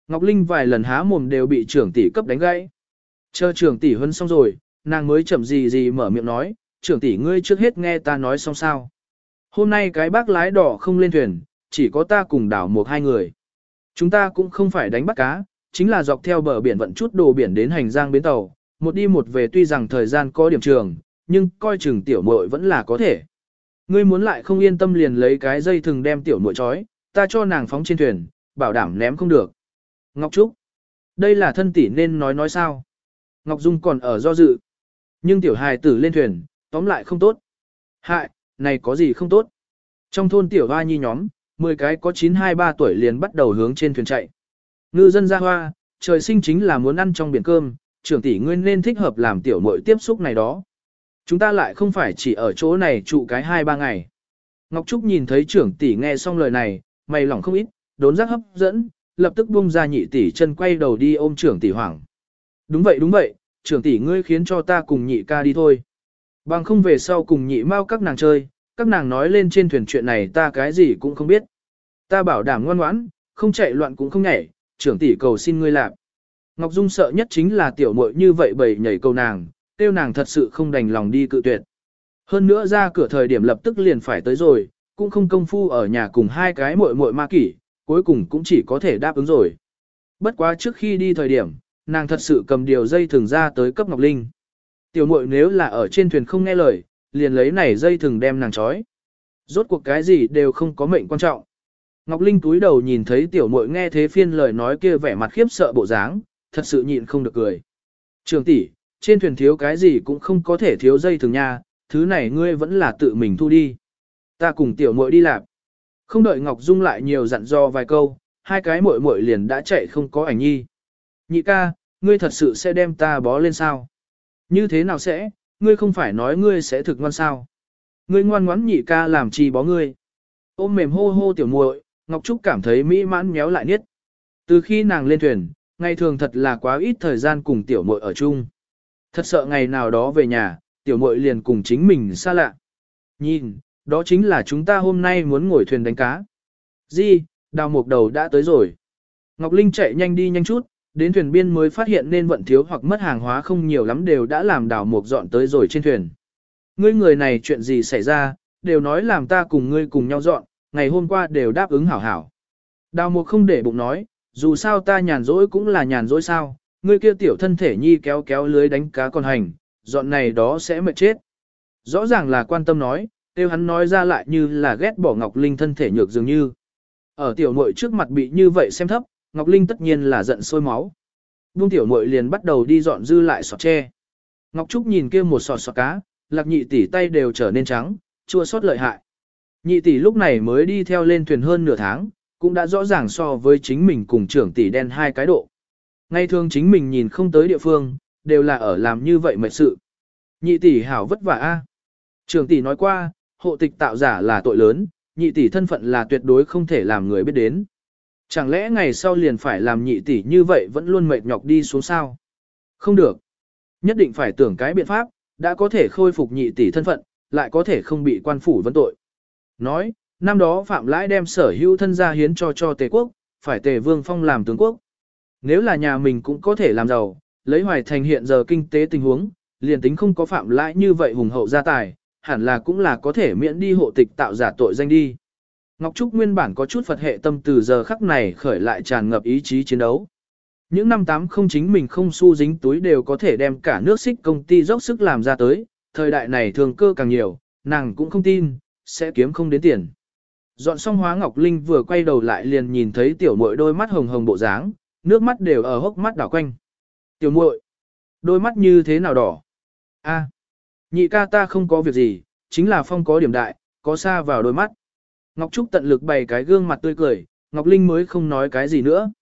Ngọc Linh vài lần há mồm đều bị trưởng tỷ cấp đánh gãy. Chờ trưởng tỷ huấn xong rồi, nàng mới chậm gì gì mở miệng nói, trưởng tỷ ngươi trước hết nghe ta nói xong sao. Hôm nay cái bác lái đỏ không lên thuyền, chỉ có ta cùng đảo một hai người. Chúng ta cũng không phải đánh bắt cá, chính là dọc theo bờ biển vận chút đồ biển đến hành giang bến tàu, một đi một về tuy rằng thời gian có điểm trường, nhưng coi chừng tiểu muội vẫn là có thể. Ngươi muốn lại không yên tâm liền lấy cái dây thừng đem tiểu muội trói, ta cho nàng phóng trên thuyền, bảo đảm ném không được. Ngọc Trúc, đây là thân tỷ nên nói nói sao? Ngọc Dung còn ở do dự. Nhưng tiểu hài tử lên thuyền, tóm lại không tốt. Hại, này có gì không tốt? Trong thôn tiểu hoa nhi nhóm, 10 cái có 9-2-3 tuổi liền bắt đầu hướng trên thuyền chạy. Ngư dân ra hoa, trời sinh chính là muốn ăn trong biển cơm, trưởng tỷ nguyên nên thích hợp làm tiểu muội tiếp xúc này đó. Chúng ta lại không phải chỉ ở chỗ này trụ cái 2-3 ngày. Ngọc Trúc nhìn thấy trưởng tỷ nghe xong lời này, mày lỏng không ít, đốn giác hấp dẫn, lập tức buông ra nhị tỷ chân quay đầu đi ôm trưởng tỷ hoảng. Đúng vậy đúng vậy, trưởng tỷ ngươi khiến cho ta cùng nhị ca đi thôi. Bằng không về sau cùng nhị mau các nàng chơi, các nàng nói lên trên thuyền chuyện này ta cái gì cũng không biết. Ta bảo đảm ngoan ngoãn, không chạy loạn cũng không nhảy, trưởng tỷ cầu xin ngươi làm. Ngọc Dung sợ nhất chính là tiểu muội như vậy bầy nhảy cầu nàng, tiêu nàng thật sự không đành lòng đi cự tuyệt. Hơn nữa ra cửa thời điểm lập tức liền phải tới rồi, cũng không công phu ở nhà cùng hai cái muội muội ma kỷ, cuối cùng cũng chỉ có thể đáp ứng rồi. Bất quá trước khi đi thời điểm, nàng thật sự cầm điều dây thừng ra tới cấp Ngọc Linh. Tiểu muội nếu là ở trên thuyền không nghe lời, liền lấy này dây thừng đem nàng trói. Rốt cuộc cái gì đều không có mệnh quan trọng. Ngọc Linh túi đầu nhìn thấy tiểu muội nghe thế phiên lời nói kia vẻ mặt khiếp sợ bộ dáng, thật sự nhịn không được cười. Trường tỷ, trên thuyền thiếu cái gì cũng không có thể thiếu dây thừng nha, thứ này ngươi vẫn là tự mình thu đi. Ta cùng tiểu muội đi làm. Không đợi Ngọc Dung lại nhiều dặn dò vài câu, hai cái muội muội liền đã chạy không có ảnh nhi. Nhị ca, ngươi thật sự sẽ đem ta bó lên sao? Như thế nào sẽ, ngươi không phải nói ngươi sẽ thực ngoan sao? Ngươi ngoan ngoãn nhị ca làm chi bó ngươi? Ôm mềm hô hô tiểu muội, Ngọc Trúc cảm thấy mỹ mãn méo lại niết. Từ khi nàng lên thuyền, ngày thường thật là quá ít thời gian cùng tiểu muội ở chung. Thật sợ ngày nào đó về nhà, tiểu muội liền cùng chính mình xa lạ. Nhìn, đó chính là chúng ta hôm nay muốn ngồi thuyền đánh cá. Di, đào mục đầu đã tới rồi. Ngọc Linh chạy nhanh đi nhanh chút, đến thuyền biên mới phát hiện nên vận thiếu hoặc mất hàng hóa không nhiều lắm đều đã làm đào mục dọn tới rồi trên thuyền. Ngươi người này chuyện gì xảy ra, đều nói làm ta cùng ngươi cùng nhau dọn, ngày hôm qua đều đáp ứng hảo hảo. Đào mục không để bụng nói, dù sao ta nhàn rỗi cũng là nhàn rỗi sao, ngươi kia tiểu thân thể nhi kéo kéo lưới đánh cá con hành, dọn này đó sẽ mệt chết. Rõ ràng là quan tâm nói, tiêu hắn nói ra lại như là ghét bỏ Ngọc Linh thân thể nhược dường như. Ở tiểu muội trước mặt bị như vậy xem thấp, Ngọc Linh tất nhiên là giận sôi máu. Buông tiểu muội liền bắt đầu đi dọn dư lại sọt tre. Ngọc Trúc nhìn kia một sọt sọt cá, lạc nhị tỷ tay đều trở nên trắng, chua xót lợi hại. Nhị tỷ lúc này mới đi theo lên thuyền hơn nửa tháng, cũng đã rõ ràng so với chính mình cùng trưởng tỷ đen hai cái độ. Ngay thường chính mình nhìn không tới địa phương, đều là ở làm như vậy mệt sự. Nhị tỷ hảo vất vả a. Trường tỷ nói qua, hộ tịch tạo giả là tội lớn, nhị tỷ thân phận là tuyệt đối không thể làm người biết đến. Chẳng lẽ ngày sau liền phải làm nhị tỷ như vậy vẫn luôn mệt nhọc đi xuống sao? Không được. Nhất định phải tưởng cái biện pháp, đã có thể khôi phục nhị tỷ thân phận, lại có thể không bị quan phủ vấn tội. Nói, năm đó Phạm Lãi đem sở hữu thân gia hiến cho cho Tề quốc, phải Tề Vương Phong làm tướng quốc. Nếu là nhà mình cũng có thể làm giàu, lấy hoài thành hiện giờ kinh tế tình huống, liền tính không có Phạm Lãi như vậy hùng hậu gia tài, hẳn là cũng là có thể miễn đi hộ tịch tạo giả tội danh đi. Ngọc Trúc nguyên bản có chút Phật hệ tâm từ giờ khắc này khởi lại tràn ngập ý chí chiến đấu. Những năm tám không chính mình không xu dính túi đều có thể đem cả nước xích công ty dốc sức làm ra tới, thời đại này thường cơ càng nhiều, nàng cũng không tin, sẽ kiếm không đến tiền. Dọn xong hóa Ngọc Linh vừa quay đầu lại liền nhìn thấy tiểu muội đôi mắt hồng hồng bộ dáng, nước mắt đều ở hốc mắt đảo quanh. Tiểu muội, đôi mắt như thế nào đỏ? A, nhị ca ta không có việc gì, chính là phong có điểm đại, có xa vào đôi mắt. Ngọc Trúc tận lực bày cái gương mặt tươi cười, Ngọc Linh mới không nói cái gì nữa.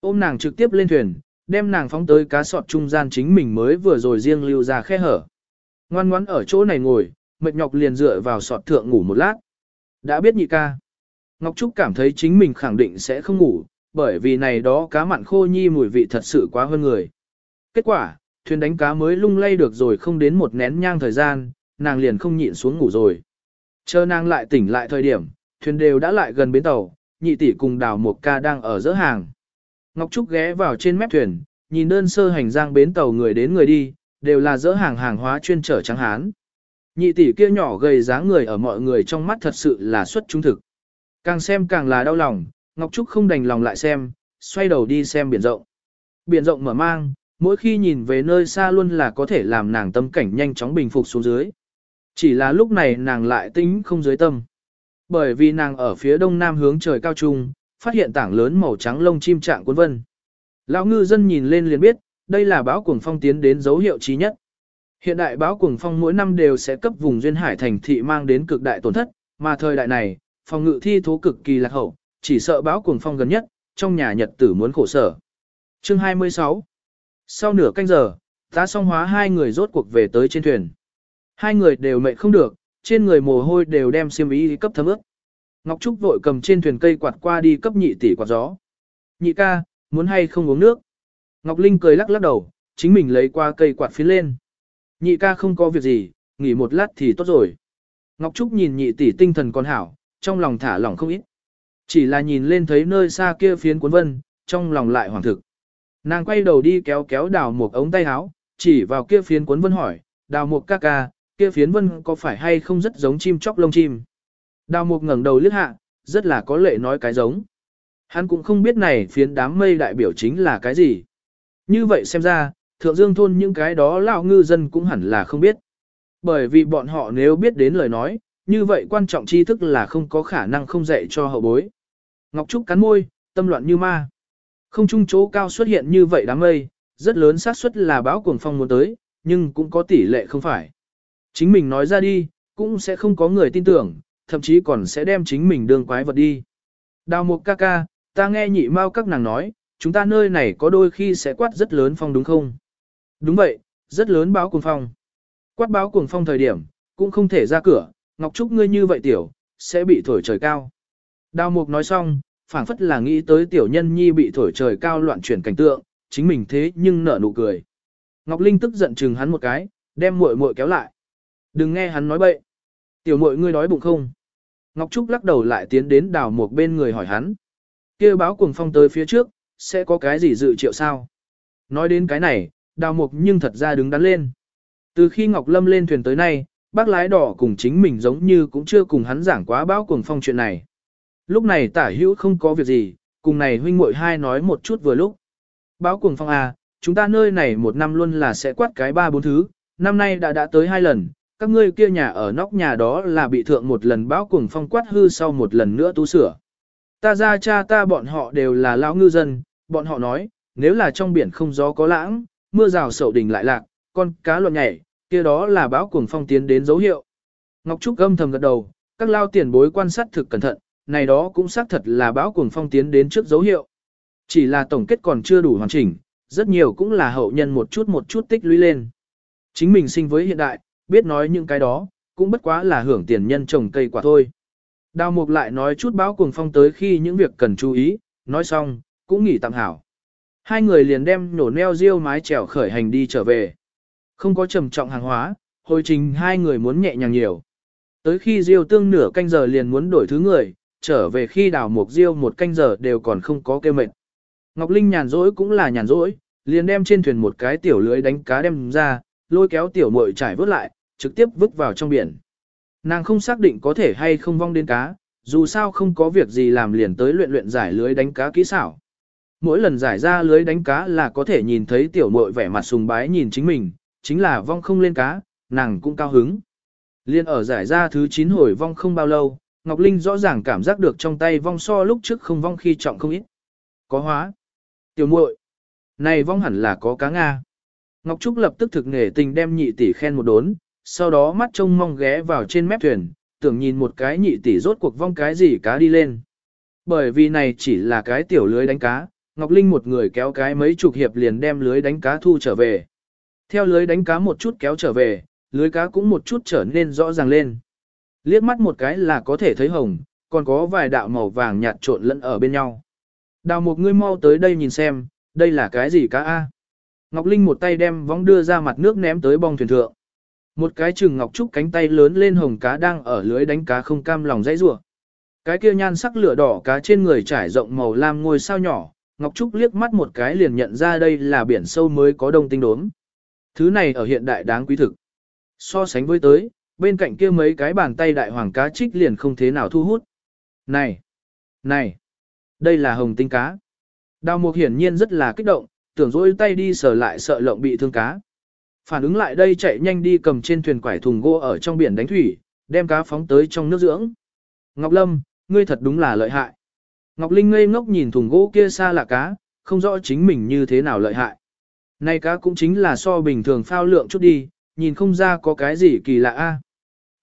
Ôm nàng trực tiếp lên thuyền, đem nàng phóng tới cá sọt trung gian chính mình mới vừa rồi riêng lưu ra khe hở. Ngoan ngoãn ở chỗ này ngồi, mệt nhọc liền dựa vào sọt thượng ngủ một lát. Đã biết nhị ca. Ngọc Trúc cảm thấy chính mình khẳng định sẽ không ngủ, bởi vì này đó cá mặn khô nhi mùi vị thật sự quá hơn người. Kết quả, thuyền đánh cá mới lung lay được rồi không đến một nén nhang thời gian, nàng liền không nhịn xuống ngủ rồi. Chờ nàng lại tỉnh lại thời điểm, thuyền đều đã lại gần bến tàu, nhị tỷ cùng đào một ca đang ở giữa hàng. Ngọc Trúc ghé vào trên mép thuyền, nhìn đơn sơ hành giang bến tàu người đến người đi, đều là dỡ hàng hàng hóa chuyên trở trắng hán. Nhị tỷ kia nhỏ gầy dáng người ở mọi người trong mắt thật sự là xuất chúng thực. Càng xem càng là đau lòng, Ngọc Trúc không đành lòng lại xem, xoay đầu đi xem biển rộng. Biển rộng mở mang, mỗi khi nhìn về nơi xa luôn là có thể làm nàng tâm cảnh nhanh chóng bình phục xuống dưới. Chỉ là lúc này nàng lại tính không dưới tâm. Bởi vì nàng ở phía đông nam hướng trời cao trung, phát hiện tảng lớn màu trắng lông chim trạng cuốn vân. Lão ngư dân nhìn lên liền biết, đây là báo cuồng phong tiến đến dấu hiệu trí nhất. Hiện đại báo cuồng phong mỗi năm đều sẽ cấp vùng duyên hải thành thị mang đến cực đại tổn thất, mà thời đại này, phòng ngự thi thố cực kỳ lạc hậu, chỉ sợ báo cuồng phong gần nhất, trong nhà nhật tử muốn khổ sở. Chương 26 Sau nửa canh giờ, tá song hóa hai người rốt cuộc về tới trên thuyền. Hai người đều mệt không được, trên người mồ hôi đều đem xiêm y cấp thấm ướt. Ngọc Trúc vội cầm trên thuyền cây quạt qua đi cấp nhị tỷ quạt gió. Nhị ca, muốn hay không uống nước? Ngọc Linh cười lắc lắc đầu, chính mình lấy qua cây quạt phía lên. Nhị ca không có việc gì, nghỉ một lát thì tốt rồi. Ngọc Trúc nhìn nhị tỷ tinh thần còn hảo, trong lòng thả lỏng không ít. Chỉ là nhìn lên thấy nơi xa kia phiến cuốn vân, trong lòng lại hoàng thực. Nàng quay đầu đi kéo kéo đào một ống tay áo, chỉ vào kia phiến cuốn vân hỏi, đào một ca ca, kia phiến vân có phải hay không rất giống chim chóc lông chim. Đào một ngẩng đầu liếc hạ, rất là có lệ nói cái giống. Hắn cũng không biết này phiến đám mây đại biểu chính là cái gì. Như vậy xem ra, thượng dương thôn những cái đó lão ngư dân cũng hẳn là không biết. Bởi vì bọn họ nếu biết đến lời nói, như vậy quan trọng tri thức là không có khả năng không dạy cho hậu bối. Ngọc Trúc cắn môi, tâm loạn như ma. Không trung chỗ cao xuất hiện như vậy đám mây, rất lớn xác suất là báo cuồng phong muốn tới, nhưng cũng có tỷ lệ không phải. Chính mình nói ra đi, cũng sẽ không có người tin tưởng, thậm chí còn sẽ đem chính mình đương quái vật đi. Đào mục ca ca, ta nghe nhị mau các nàng nói, chúng ta nơi này có đôi khi sẽ quát rất lớn phong đúng không? Đúng vậy, rất lớn báo cuồng phong. Quát báo cuồng phong thời điểm, cũng không thể ra cửa, Ngọc Trúc ngươi như vậy tiểu, sẽ bị thổi trời cao. Đào mục nói xong, phảng phất là nghĩ tới tiểu nhân nhi bị thổi trời cao loạn chuyển cảnh tượng, chính mình thế nhưng nở nụ cười. Ngọc Linh tức giận chừng hắn một cái, đem muội muội kéo lại. Đừng nghe hắn nói bậy. Tiểu muội ngươi đói bụng không? Ngọc Trúc lắc đầu lại tiến đến đào Mục bên người hỏi hắn. kia báo cuồng phong tới phía trước, sẽ có cái gì dự triệu sao? Nói đến cái này, đào mục nhưng thật ra đứng đắn lên. Từ khi Ngọc Lâm lên thuyền tới nay, bác lái đỏ cùng chính mình giống như cũng chưa cùng hắn giảng quá báo cuồng phong chuyện này. Lúc này tả hữu không có việc gì, cùng này huynh muội hai nói một chút vừa lúc. Báo cùng phong à, chúng ta nơi này một năm luôn là sẽ quát cái ba bốn thứ, năm nay đã đã tới hai lần, các ngươi kia nhà ở nóc nhà đó là bị thượng một lần báo cùng phong quát hư sau một lần nữa tu sửa. Ta ra cha ta bọn họ đều là lão ngư dân, bọn họ nói, nếu là trong biển không gió có lãng, mưa rào sậu đỉnh lại lạc, con cá luận nhảy, kia đó là báo cuồng phong tiến đến dấu hiệu. Ngọc Trúc âm thầm gật đầu, các lao tiền bối quan sát thực cẩn thận, này đó cũng xác thật là bão cuồng phong tiến đến trước dấu hiệu. Chỉ là tổng kết còn chưa đủ hoàn chỉnh, rất nhiều cũng là hậu nhân một chút một chút tích lũy lên. Chính mình sinh với hiện đại, biết nói những cái đó, cũng bất quá là hưởng tiền nhân trồng cây quả thôi. Đào mục lại nói chút báo cuồng phong tới khi những việc cần chú ý, nói xong, cũng nghỉ tạm hảo. Hai người liền đem nổ neo riêu mái chèo khởi hành đi trở về. Không có trầm trọng hàng hóa, hồi trình hai người muốn nhẹ nhàng nhiều. Tới khi riêu tương nửa canh giờ liền muốn đổi thứ người, trở về khi đào mục diêu một canh giờ đều còn không có kêu mệt. Ngọc Linh nhàn rỗi cũng là nhàn rỗi, liền đem trên thuyền một cái tiểu lưới đánh cá đem ra, lôi kéo tiểu muội trải vớt lại, trực tiếp vứt vào trong biển. Nàng không xác định có thể hay không vong đến cá, dù sao không có việc gì làm liền tới luyện luyện giải lưới đánh cá kỹ xảo. Mỗi lần giải ra lưới đánh cá là có thể nhìn thấy tiểu muội vẻ mặt sùng bái nhìn chính mình, chính là vong không lên cá, nàng cũng cao hứng. Liên ở giải ra thứ 9 hồi vong không bao lâu, Ngọc Linh rõ ràng cảm giác được trong tay vong so lúc trước không vong khi trọng không ít. Có hóa. Tiểu muội, này vong hẳn là có cá Nga. Ngọc Trúc lập tức thực nghề tình đem nhị tỷ khen một đốn, sau đó mắt trông mong ghé vào trên mép thuyền, tưởng nhìn một cái nhị tỷ rốt cuộc vong cái gì cá đi lên. Bởi vì này chỉ là cái tiểu lưới đánh cá, Ngọc Linh một người kéo cái mấy chục hiệp liền đem lưới đánh cá thu trở về. Theo lưới đánh cá một chút kéo trở về, lưới cá cũng một chút trở nên rõ ràng lên. Liếc mắt một cái là có thể thấy hồng, còn có vài đạo màu vàng nhạt trộn lẫn ở bên nhau. Đào một ngươi mau tới đây nhìn xem, đây là cái gì cá A. Ngọc Linh một tay đem vóng đưa ra mặt nước ném tới bong thuyền thượng. Một cái chừng ngọc trúc cánh tay lớn lên hồng cá đang ở lưới đánh cá không cam lòng dãy rủa. Cái kia nhan sắc lửa đỏ cá trên người trải rộng màu lam ngôi sao nhỏ, Ngọc Trúc liếc mắt một cái liền nhận ra đây là biển sâu mới có đông tinh đốm. Thứ này ở hiện đại đáng quý thực. So sánh với tới, bên cạnh kia mấy cái bàn tay đại hoàng cá trích liền không thế nào thu hút. Này! Này! Đây là hồng tinh cá. Đào mục hiển nhiên rất là kích động, tưởng dỗi tay đi sờ lại sợ lộng bị thương cá. Phản ứng lại đây chạy nhanh đi cầm trên thuyền quải thùng gỗ ở trong biển đánh thủy, đem cá phóng tới trong nước dưỡng. Ngọc Lâm, ngươi thật đúng là lợi hại. Ngọc Linh ngây ngốc nhìn thùng gỗ kia xa là cá, không rõ chính mình như thế nào lợi hại. Này cá cũng chính là so bình thường phao lượng chút đi, nhìn không ra có cái gì kỳ lạ a.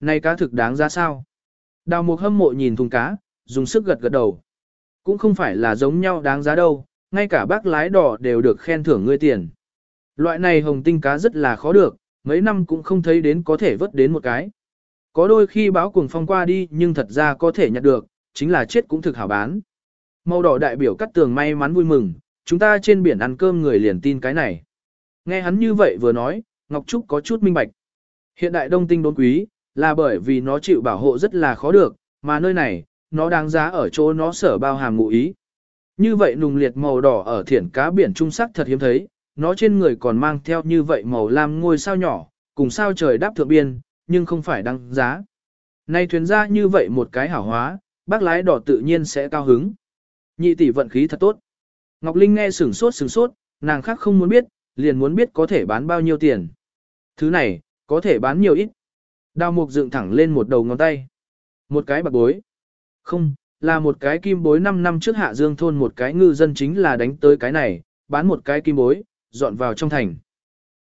Này cá thực đáng giá sao? Đào mục hâm mộ nhìn thùng cá, dùng sức gật gật đầu. Cũng không phải là giống nhau đáng giá đâu, ngay cả bác lái đỏ đều được khen thưởng ngươi tiền. Loại này hồng tinh cá rất là khó được, mấy năm cũng không thấy đến có thể vớt đến một cái. Có đôi khi báo cuồng phong qua đi nhưng thật ra có thể nhặt được, chính là chết cũng thực hảo bán. Màu đỏ đại biểu cắt tường may mắn vui mừng, chúng ta trên biển ăn cơm người liền tin cái này. Nghe hắn như vậy vừa nói, Ngọc Trúc có chút minh bạch. Hiện đại đông tinh đốn quý, là bởi vì nó chịu bảo hộ rất là khó được, mà nơi này, nó đáng giá ở chỗ nó sở bao hàm ngụ ý. Như vậy nùng liệt màu đỏ ở thiển cá biển trung sắc thật hiếm thấy, nó trên người còn mang theo như vậy màu lam ngôi sao nhỏ, cùng sao trời đáp thượng biên, nhưng không phải đáng giá. Nay thuyền ra như vậy một cái hảo hóa, bác lái đỏ tự nhiên sẽ cao hứng. Nhị tỷ vận khí thật tốt. Ngọc Linh nghe sửng sốt sửng sốt, nàng khác không muốn biết, liền muốn biết có thể bán bao nhiêu tiền. Thứ này, có thể bán nhiều ít. Đào mục dựng thẳng lên một đầu ngón tay. Một cái bạc bối. Không, là một cái kim bối 5 năm trước hạ dương thôn một cái ngư dân chính là đánh tới cái này, bán một cái kim bối, dọn vào trong thành.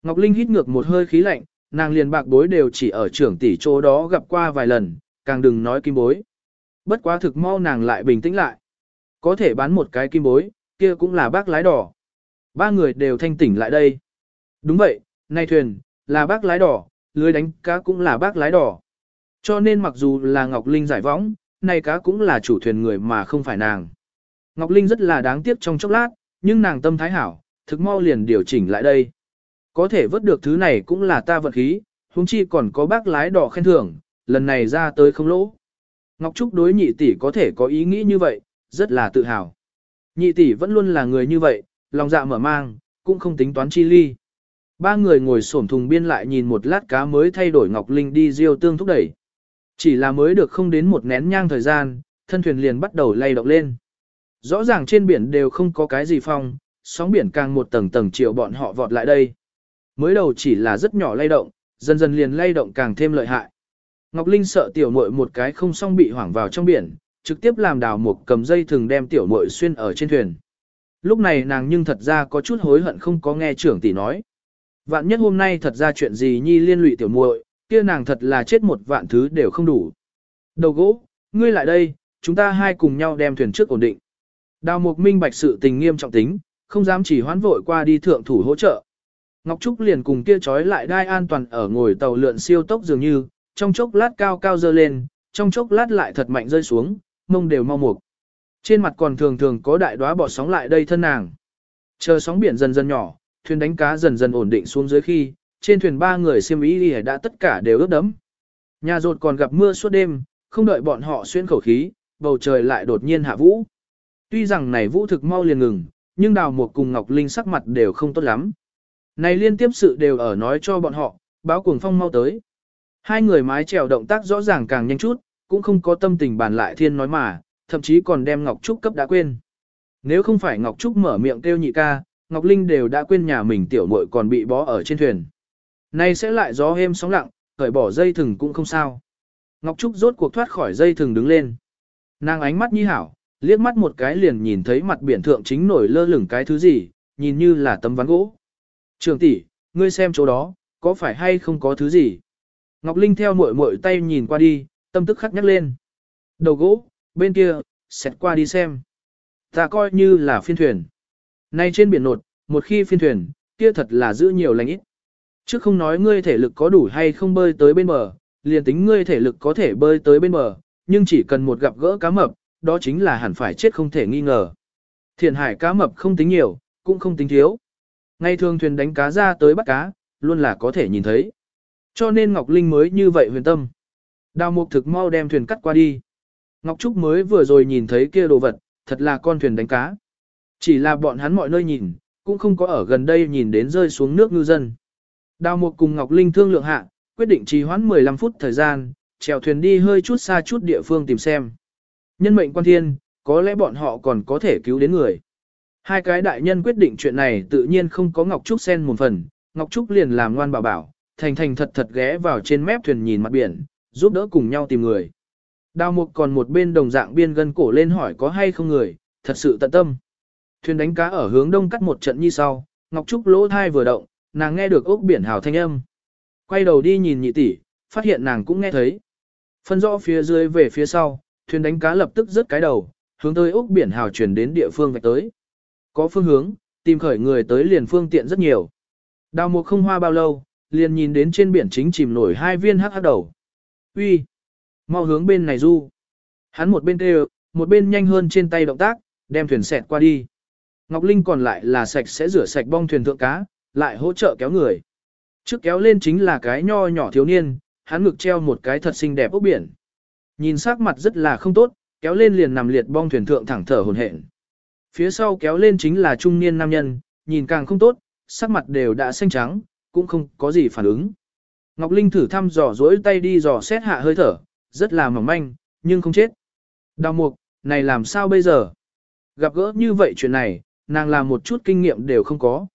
Ngọc Linh hít ngược một hơi khí lạnh, nàng liền bạc bối đều chỉ ở trưởng tỷ chỗ đó gặp qua vài lần, càng đừng nói kim bối. Bất quá thực mau nàng lại bình tĩnh lại. Có thể bán một cái kim bối, kia cũng là bác lái đỏ. Ba người đều thanh tỉnh lại đây. Đúng vậy, nay thuyền, là bác lái đỏ, lưới đánh cá cũng là bác lái đỏ. Cho nên mặc dù là Ngọc Linh giải võng, nay cá cũng là chủ thuyền người mà không phải nàng. Ngọc Linh rất là đáng tiếc trong chốc lát, nhưng nàng tâm thái hảo, thực mau liền điều chỉnh lại đây. Có thể vớt được thứ này cũng là ta vận khí, huống chi còn có bác lái đỏ khen thưởng, lần này ra tới không lỗ. Ngọc Trúc đối nhị tỷ có thể có ý nghĩ như vậy, rất là tự hào. Nhị tỷ vẫn luôn là người như vậy, lòng dạ mở mang, cũng không tính toán chi ly. Ba người ngồi xổm thùng biên lại nhìn một lát cá mới thay đổi Ngọc Linh đi diêu tương thúc đẩy. Chỉ là mới được không đến một nén nhang thời gian, thân thuyền liền bắt đầu lay động lên. Rõ ràng trên biển đều không có cái gì phong, sóng biển càng một tầng tầng chiều bọn họ vọt lại đây. Mới đầu chỉ là rất nhỏ lay động, dần dần liền lay động càng thêm lợi hại. Ngọc Linh sợ tiểu muội một cái không xong bị hoảng vào trong biển, trực tiếp làm đào một cầm dây thường đem tiểu muội xuyên ở trên thuyền. Lúc này nàng nhưng thật ra có chút hối hận không có nghe trưởng tỷ nói. Vạn nhất hôm nay thật ra chuyện gì nhi liên lụy tiểu muội, kia nàng thật là chết một vạn thứ đều không đủ. Đầu gỗ, ngươi lại đây, chúng ta hai cùng nhau đem thuyền trước ổn định. Đào Mục minh bạch sự tình nghiêm trọng tính, không dám chỉ hoán vội qua đi thượng thủ hỗ trợ. Ngọc Trúc liền cùng kia trói lại đai an toàn ở ngồi tàu lượn siêu tốc dường như, trong chốc lát cao cao dơ lên, trong chốc lát lại thật mạnh rơi xuống, mông đều mau mục. Trên mặt còn thường thường có đại đóa bỏ sóng lại đây thân nàng. Chờ sóng biển dần dần nhỏ, thuyền đánh cá dần dần ổn định xuống dưới khi, trên thuyền ba người xiêm y đã tất cả đều ướt đẫm. Nhà rột còn gặp mưa suốt đêm, không đợi bọn họ xuyên khẩu khí, bầu trời lại đột nhiên hạ vũ. Tuy rằng này vũ thực mau liền ngừng, nhưng đào một cùng Ngọc Linh sắc mặt đều không tốt lắm. Này liên tiếp sự đều ở nói cho bọn họ, báo cuồng phong mau tới. Hai người mái trèo động tác rõ ràng càng nhanh chút, cũng không có tâm tình bàn lại thiên nói mà, thậm chí còn đem Ngọc Trúc cấp đã quên. Nếu không phải Ngọc Trúc mở miệng kêu nhị ca, Ngọc Linh đều đã quên nhà mình tiểu muội còn bị bó ở trên thuyền. Nay sẽ lại gió êm sóng lặng, cởi bỏ dây thừng cũng không sao. Ngọc Trúc rốt cuộc thoát khỏi dây thừng đứng lên. Nàng ánh mắt nhi hảo, liếc mắt một cái liền nhìn thấy mặt biển thượng chính nổi lơ lửng cái thứ gì, nhìn như là tấm ván gỗ. Trường tỷ, ngươi xem chỗ đó, có phải hay không có thứ gì? Ngọc Linh theo muội muội tay nhìn qua đi, tâm tức khắc nhắc lên. Đầu gỗ, bên kia, xẹt qua đi xem. Ta coi như là phiên thuyền. Nay trên biển nột, một khi phiên thuyền, kia thật là giữ nhiều lành ít. Chứ không nói ngươi thể lực có đủ hay không bơi tới bên bờ, liền tính ngươi thể lực có thể bơi tới bên bờ, nhưng chỉ cần một gặp gỡ cá mập, đó chính là hẳn phải chết không thể nghi ngờ. Thiền hải cá mập không tính nhiều, cũng không tính thiếu. Ngày thường thuyền đánh cá ra tới bắt cá, luôn là có thể nhìn thấy. Cho nên Ngọc Linh mới như vậy huyền tâm. Đào mục thực mau đem thuyền cắt qua đi. Ngọc Trúc mới vừa rồi nhìn thấy kia đồ vật, thật là con thuyền đánh cá. Chỉ là bọn hắn mọi nơi nhìn, cũng không có ở gần đây nhìn đến rơi xuống nước ngư dân. Đào Mục cùng Ngọc Linh thương lượng hạ, quyết định trì hoãn 15 phút thời gian, chèo thuyền đi hơi chút xa chút địa phương tìm xem. Nhân mệnh quan thiên, có lẽ bọn họ còn có thể cứu đến người. Hai cái đại nhân quyết định chuyện này tự nhiên không có Ngọc Trúc xen một phần, Ngọc Trúc liền làm ngoan bảo bảo, thành thành thật thật ghé vào trên mép thuyền nhìn mặt biển, giúp đỡ cùng nhau tìm người. Đào mục còn một bên đồng dạng biên gân cổ lên hỏi có hay không người, thật sự tận tâm. Thuyền đánh cá ở hướng đông cắt một trận như sau, Ngọc Trúc lỗ thai vừa động, nàng nghe được ốc biển hào thanh âm. Quay đầu đi nhìn nhị tỷ, phát hiện nàng cũng nghe thấy. Phân rõ phía dưới về phía sau, thuyền đánh cá lập tức rớt cái đầu, hướng tới ốc biển hào chuyển đến địa phương vạch tới. Có phương hướng, tìm khởi người tới liền phương tiện rất nhiều. Đào mục không hoa bao lâu, liền nhìn đến trên biển chính chìm nổi hai viên hắc hắc đầu. Uy, mau hướng bên này du. Hắn một bên kêu, một bên nhanh hơn trên tay động tác, đem thuyền xẹt qua đi. Ngọc Linh còn lại là sạch sẽ rửa sạch bong thuyền thượng cá, lại hỗ trợ kéo người. Trước kéo lên chính là cái nho nhỏ thiếu niên, hắn ngực treo một cái thật xinh đẹp ốc biển. Nhìn sắc mặt rất là không tốt, kéo lên liền nằm liệt bong thuyền thượng thẳng thở hồn hển. Phía sau kéo lên chính là trung niên nam nhân, nhìn càng không tốt, sắc mặt đều đã xanh trắng, cũng không có gì phản ứng. Ngọc Linh thử thăm dò dỗi tay đi dò xét hạ hơi thở, rất là mỏng manh, nhưng không chết. Đào mục, này làm sao bây giờ? Gặp gỡ như vậy chuyện này, nàng làm một chút kinh nghiệm đều không có.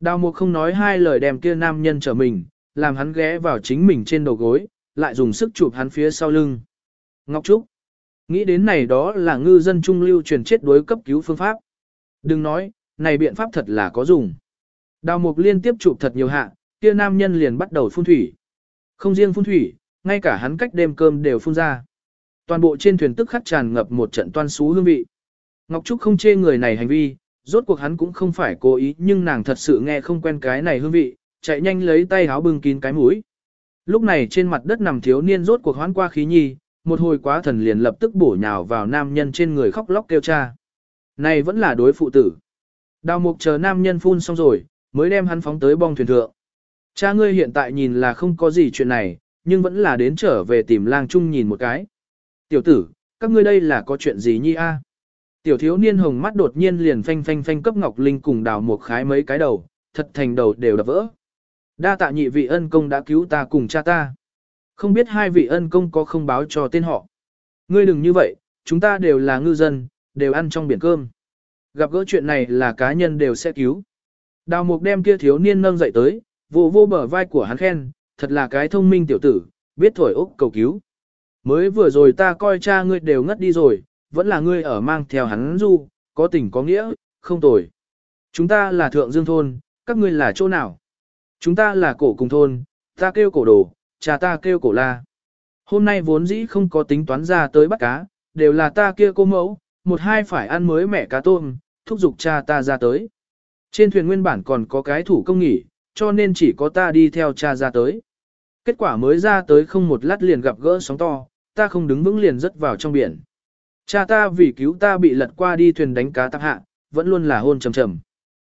Đào mục không nói hai lời đem kia nam nhân trở mình, làm hắn ghé vào chính mình trên đầu gối, lại dùng sức chụp hắn phía sau lưng. Ngọc Trúc, nghĩ đến này đó là ngư dân trung lưu truyền chết đối cấp cứu phương pháp. Đừng nói, này biện pháp thật là có dùng. Đào mục liên tiếp chụp thật nhiều hạ, kia nam nhân liền bắt đầu phun thủy. Không riêng phun thủy, ngay cả hắn cách đêm cơm đều phun ra. Toàn bộ trên thuyền tức khắc tràn ngập một trận toan xú hương vị. Ngọc Trúc không chê người này hành vi, rốt cuộc hắn cũng không phải cố ý nhưng nàng thật sự nghe không quen cái này hương vị, chạy nhanh lấy tay háo bưng kín cái mũi. Lúc này trên mặt đất nằm thiếu niên rốt cuộc hoán qua khí nhi, một hồi quá thần liền lập tức bổ nhào vào nam nhân trên người khóc lóc kêu cha. Này vẫn là đối phụ tử. Đào mục chờ nam nhân phun xong rồi, mới đem hắn phóng tới bong thuyền thượng. Cha ngươi hiện tại nhìn là không có gì chuyện này, nhưng vẫn là đến trở về tìm lang trung nhìn một cái. Tiểu tử, các ngươi đây là có chuyện gì nhi a? Tiểu thiếu niên hồng mắt đột nhiên liền phanh phanh phanh cấp Ngọc Linh cùng đào một khái mấy cái đầu, thật thành đầu đều đập vỡ. Đa tạ nhị vị ân công đã cứu ta cùng cha ta. Không biết hai vị ân công có không báo cho tên họ. Ngươi đừng như vậy, chúng ta đều là ngư dân, đều ăn trong biển cơm. Gặp gỡ chuyện này là cá nhân đều sẽ cứu. Đào mục đem kia thiếu niên nâng dậy tới, vô vô bờ vai của hắn khen, thật là cái thông minh tiểu tử, biết thổi ốc cầu cứu. Mới vừa rồi ta coi cha ngươi đều ngất đi rồi, vẫn là ngươi ở mang theo hắn du, có tình có nghĩa, không tồi. Chúng ta là thượng dương thôn, các ngươi là chỗ nào? Chúng ta là cổ cùng thôn, ta kêu cổ đồ, cha ta kêu cổ la. Hôm nay vốn dĩ không có tính toán ra tới bắt cá, đều là ta kia cô mẫu, một hai phải ăn mới mẹ cá tôm, thúc giục cha ta ra tới. Trên thuyền nguyên bản còn có cái thủ công nghỉ, cho nên chỉ có ta đi theo cha ra tới. Kết quả mới ra tới không một lát liền gặp gỡ sóng to, ta không đứng vững liền rớt vào trong biển. Cha ta vì cứu ta bị lật qua đi thuyền đánh cá tạp hạ, vẫn luôn là hôn trầm trầm.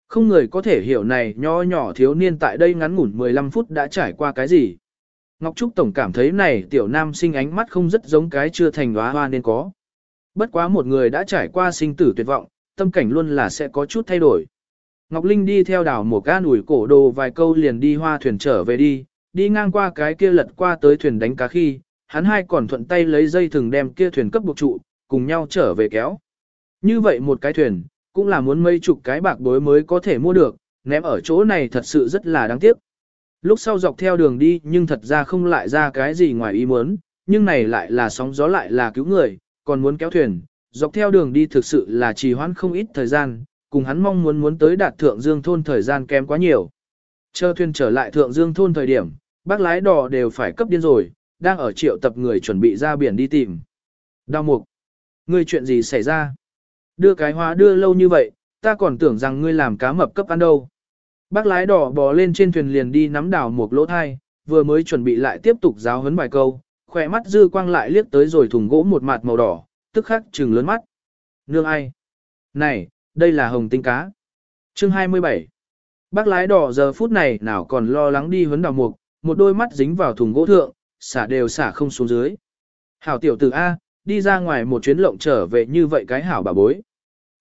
Không người có thể hiểu này nho nhỏ thiếu niên tại đây ngắn ngủn 15 phút đã trải qua cái gì. Ngọc Trúc Tổng cảm thấy này tiểu nam sinh ánh mắt không rất giống cái chưa thành hóa hoa nên có. Bất quá một người đã trải qua sinh tử tuyệt vọng, tâm cảnh luôn là sẽ có chút thay đổi. Ngọc Linh đi theo đảo một ca ủi cổ đồ vài câu liền đi hoa thuyền trở về đi, đi ngang qua cái kia lật qua tới thuyền đánh cá khi, hắn hai còn thuận tay lấy dây thừng đem kia thuyền cấp buộc trụ, cùng nhau trở về kéo. Như vậy một cái thuyền, cũng là muốn mấy chục cái bạc bối mới có thể mua được, ném ở chỗ này thật sự rất là đáng tiếc. Lúc sau dọc theo đường đi nhưng thật ra không lại ra cái gì ngoài ý muốn, nhưng này lại là sóng gió lại là cứu người, còn muốn kéo thuyền, dọc theo đường đi thực sự là trì hoãn không ít thời gian, cùng hắn mong muốn muốn tới đạt thượng dương thôn thời gian kém quá nhiều. Chờ thuyền trở lại thượng dương thôn thời điểm, bác lái đò đều phải cấp điên rồi, đang ở triệu tập người chuẩn bị ra biển đi tìm. Đào mục, ngươi chuyện gì xảy ra? Đưa cái hóa đưa lâu như vậy, ta còn tưởng rằng ngươi làm cá mập cấp ăn đâu. Bác lái đỏ bò lên trên thuyền liền đi nắm đảo một lỗ thai, vừa mới chuẩn bị lại tiếp tục giáo huấn vài câu, khỏe mắt dư quang lại liếc tới rồi thùng gỗ một mặt màu đỏ, tức khắc trừng lớn mắt. Nương ai? Này, đây là hồng tinh cá. Chương 27 Bác lái đỏ giờ phút này nào còn lo lắng đi huấn đào mục, một đôi mắt dính vào thùng gỗ thượng, xả đều xả không xuống dưới. Hảo tiểu tử A, đi ra ngoài một chuyến lộng trở về như vậy cái hảo bà bối.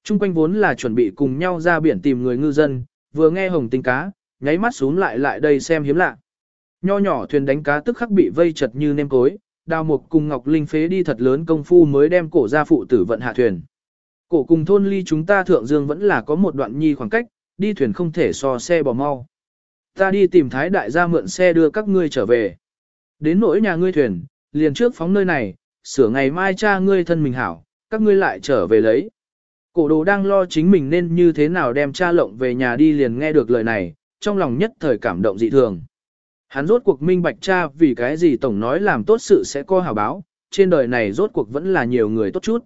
Trung quanh vốn là chuẩn bị cùng nhau ra biển tìm người ngư dân, vừa nghe hồng tinh cá, nháy mắt xuống lại lại đây xem hiếm lạ. Nho nhỏ thuyền đánh cá tức khắc bị vây chật như nêm cối, đào mục cùng Ngọc Linh phế đi thật lớn công phu mới đem cổ ra phụ tử vận hạ thuyền. Cổ cùng thôn ly chúng ta thượng dương vẫn là có một đoạn nhi khoảng cách, đi thuyền không thể so xe bỏ mau. Ta đi tìm thái đại gia mượn xe đưa các ngươi trở về. Đến nỗi nhà ngươi thuyền, liền trước phóng nơi này, sửa ngày mai cha ngươi thân mình hảo, các ngươi lại trở về lấy. Cổ đồ đang lo chính mình nên như thế nào đem cha lộng về nhà đi liền nghe được lời này, trong lòng nhất thời cảm động dị thường. Hắn rốt cuộc minh bạch cha vì cái gì tổng nói làm tốt sự sẽ có hào báo, trên đời này rốt cuộc vẫn là nhiều người tốt chút.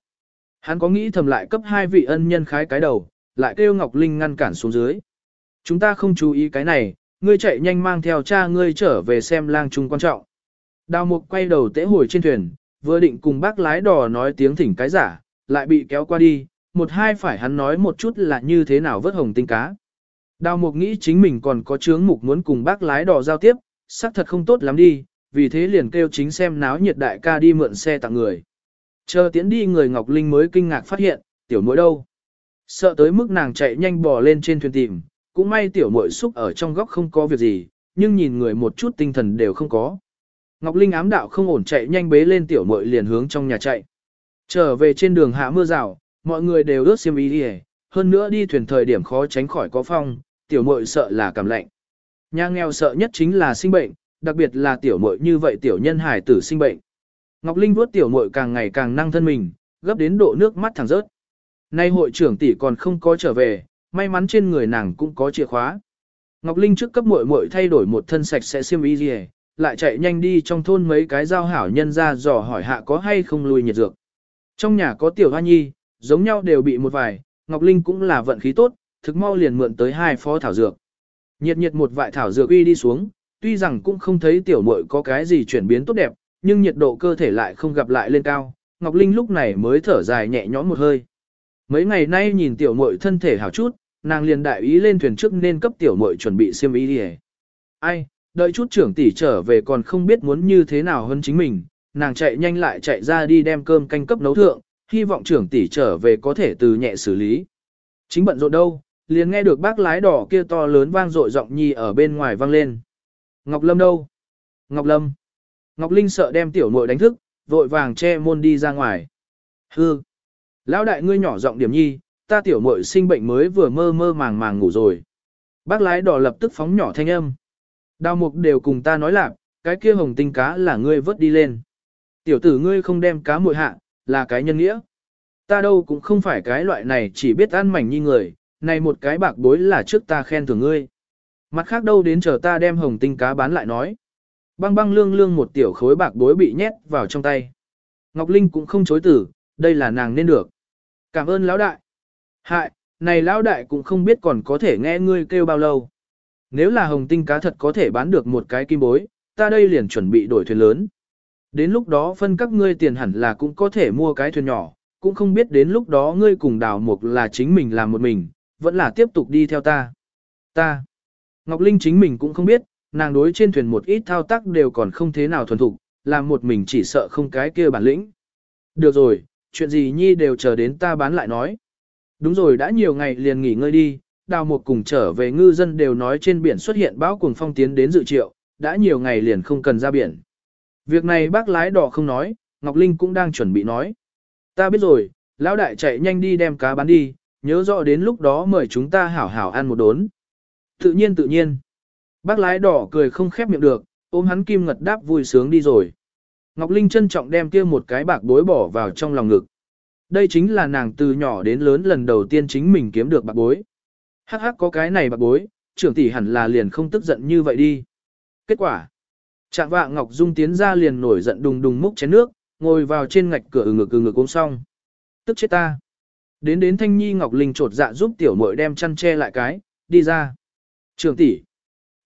Hắn có nghĩ thầm lại cấp hai vị ân nhân khái cái đầu, lại kêu Ngọc Linh ngăn cản xuống dưới. Chúng ta không chú ý cái này, ngươi chạy nhanh mang theo cha ngươi trở về xem lang trung quan trọng. Đào mục quay đầu tễ hồi trên thuyền, vừa định cùng bác lái đò nói tiếng thỉnh cái giả, lại bị kéo qua đi, một hai phải hắn nói một chút là như thế nào vớt hồng tinh cá. Đào mục nghĩ chính mình còn có chướng mục muốn cùng bác lái đò giao tiếp, xác thật không tốt lắm đi, vì thế liền kêu chính xem náo nhiệt đại ca đi mượn xe tặng người. Chờ tiến đi người Ngọc Linh mới kinh ngạc phát hiện, tiểu muội đâu. Sợ tới mức nàng chạy nhanh bò lên trên thuyền tìm, cũng may tiểu muội xúc ở trong góc không có việc gì, nhưng nhìn người một chút tinh thần đều không có. Ngọc Linh ám đạo không ổn chạy nhanh bế lên tiểu muội liền hướng trong nhà chạy. Trở về trên đường hạ mưa rào, mọi người đều ướt xiêm y đi hơn nữa đi thuyền thời điểm khó tránh khỏi có phong, tiểu muội sợ là cảm lạnh. Nhà nghèo sợ nhất chính là sinh bệnh, đặc biệt là tiểu muội như vậy tiểu nhân hải tử sinh bệnh. Ngọc Linh vuốt tiểu muội càng ngày càng năng thân mình, gấp đến độ nước mắt thẳng rớt. Nay hội trưởng tỷ còn không có trở về, may mắn trên người nàng cũng có chìa khóa. Ngọc Linh trước cấp muội muội thay đổi một thân sạch sẽ xiêm y lại chạy nhanh đi trong thôn mấy cái giao hảo nhân ra dò hỏi hạ có hay không lùi nhiệt dược. Trong nhà có tiểu hoa nhi, giống nhau đều bị một vài, Ngọc Linh cũng là vận khí tốt, thực mau liền mượn tới hai phó thảo dược. Nhiệt nhiệt một vại thảo dược uy đi xuống, tuy rằng cũng không thấy tiểu muội có cái gì chuyển biến tốt đẹp, nhưng nhiệt độ cơ thể lại không gặp lại lên cao, Ngọc Linh lúc này mới thở dài nhẹ nhõm một hơi. Mấy ngày nay nhìn tiểu muội thân thể hảo chút, nàng liền đại ý lên thuyền trước nên cấp tiểu muội chuẩn bị xiêm y đi Ai, đợi chút trưởng tỷ trở về còn không biết muốn như thế nào hơn chính mình, nàng chạy nhanh lại chạy ra đi đem cơm canh cấp nấu thượng, hy vọng trưởng tỷ trở về có thể từ nhẹ xử lý. Chính bận rộn đâu, liền nghe được bác lái đỏ kia to lớn vang dội giọng nhi ở bên ngoài vang lên. Ngọc Lâm đâu? Ngọc Lâm. Ngọc Linh sợ đem tiểu muội đánh thức, vội vàng che môn đi ra ngoài. Hư. Lão đại ngươi nhỏ giọng điểm nhi, ta tiểu muội sinh bệnh mới vừa mơ mơ màng màng ngủ rồi. Bác lái đỏ lập tức phóng nhỏ thanh âm. Đào mục đều cùng ta nói là, cái kia hồng tinh cá là ngươi vớt đi lên. Tiểu tử ngươi không đem cá muội hạ, là cái nhân nghĩa. Ta đâu cũng không phải cái loại này chỉ biết ăn mảnh như người, này một cái bạc bối là trước ta khen thưởng ngươi. Mặt khác đâu đến chờ ta đem hồng tinh cá bán lại nói. Băng băng lương lương một tiểu khối bạc bối bị nhét vào trong tay. Ngọc Linh cũng không chối từ, đây là nàng nên được. Cảm ơn lão đại. Hại, này lão đại cũng không biết còn có thể nghe ngươi kêu bao lâu. Nếu là hồng tinh cá thật có thể bán được một cái kim bối, ta đây liền chuẩn bị đổi thuyền lớn. Đến lúc đó phân các ngươi tiền hẳn là cũng có thể mua cái thuyền nhỏ, cũng không biết đến lúc đó ngươi cùng đào mục là chính mình làm một mình, vẫn là tiếp tục đi theo ta. Ta. Ngọc Linh chính mình cũng không biết, nàng đối trên thuyền một ít thao tác đều còn không thế nào thuần thục, làm một mình chỉ sợ không cái kia bản lĩnh. Được rồi, chuyện gì nhi đều chờ đến ta bán lại nói. Đúng rồi đã nhiều ngày liền nghỉ ngơi đi, đào một cùng trở về ngư dân đều nói trên biển xuất hiện bão cuồng phong tiến đến dự triệu, đã nhiều ngày liền không cần ra biển. Việc này bác lái đỏ không nói, Ngọc Linh cũng đang chuẩn bị nói. Ta biết rồi, lão đại chạy nhanh đi đem cá bán đi, nhớ rõ đến lúc đó mời chúng ta hảo hảo ăn một đốn. Tự nhiên tự nhiên. Bác lái đỏ cười không khép miệng được, ôm hắn kim ngật đáp vui sướng đi rồi. Ngọc Linh trân trọng đem kia một cái bạc bối bỏ vào trong lòng ngực. Đây chính là nàng từ nhỏ đến lớn lần đầu tiên chính mình kiếm được bạc bối. Hắc hắc có cái này bạc bối, trưởng tỷ hẳn là liền không tức giận như vậy đi. Kết quả. Trạng vạ Ngọc Dung tiến ra liền nổi giận đùng đùng múc chén nước, ngồi vào trên ngạch cửa ừ ngực ừ ngực uống xong. Tức chết ta. Đến đến Thanh Nhi Ngọc Linh trột dạ giúp tiểu muội đem chăn che lại cái, đi ra. Trưởng tỷ,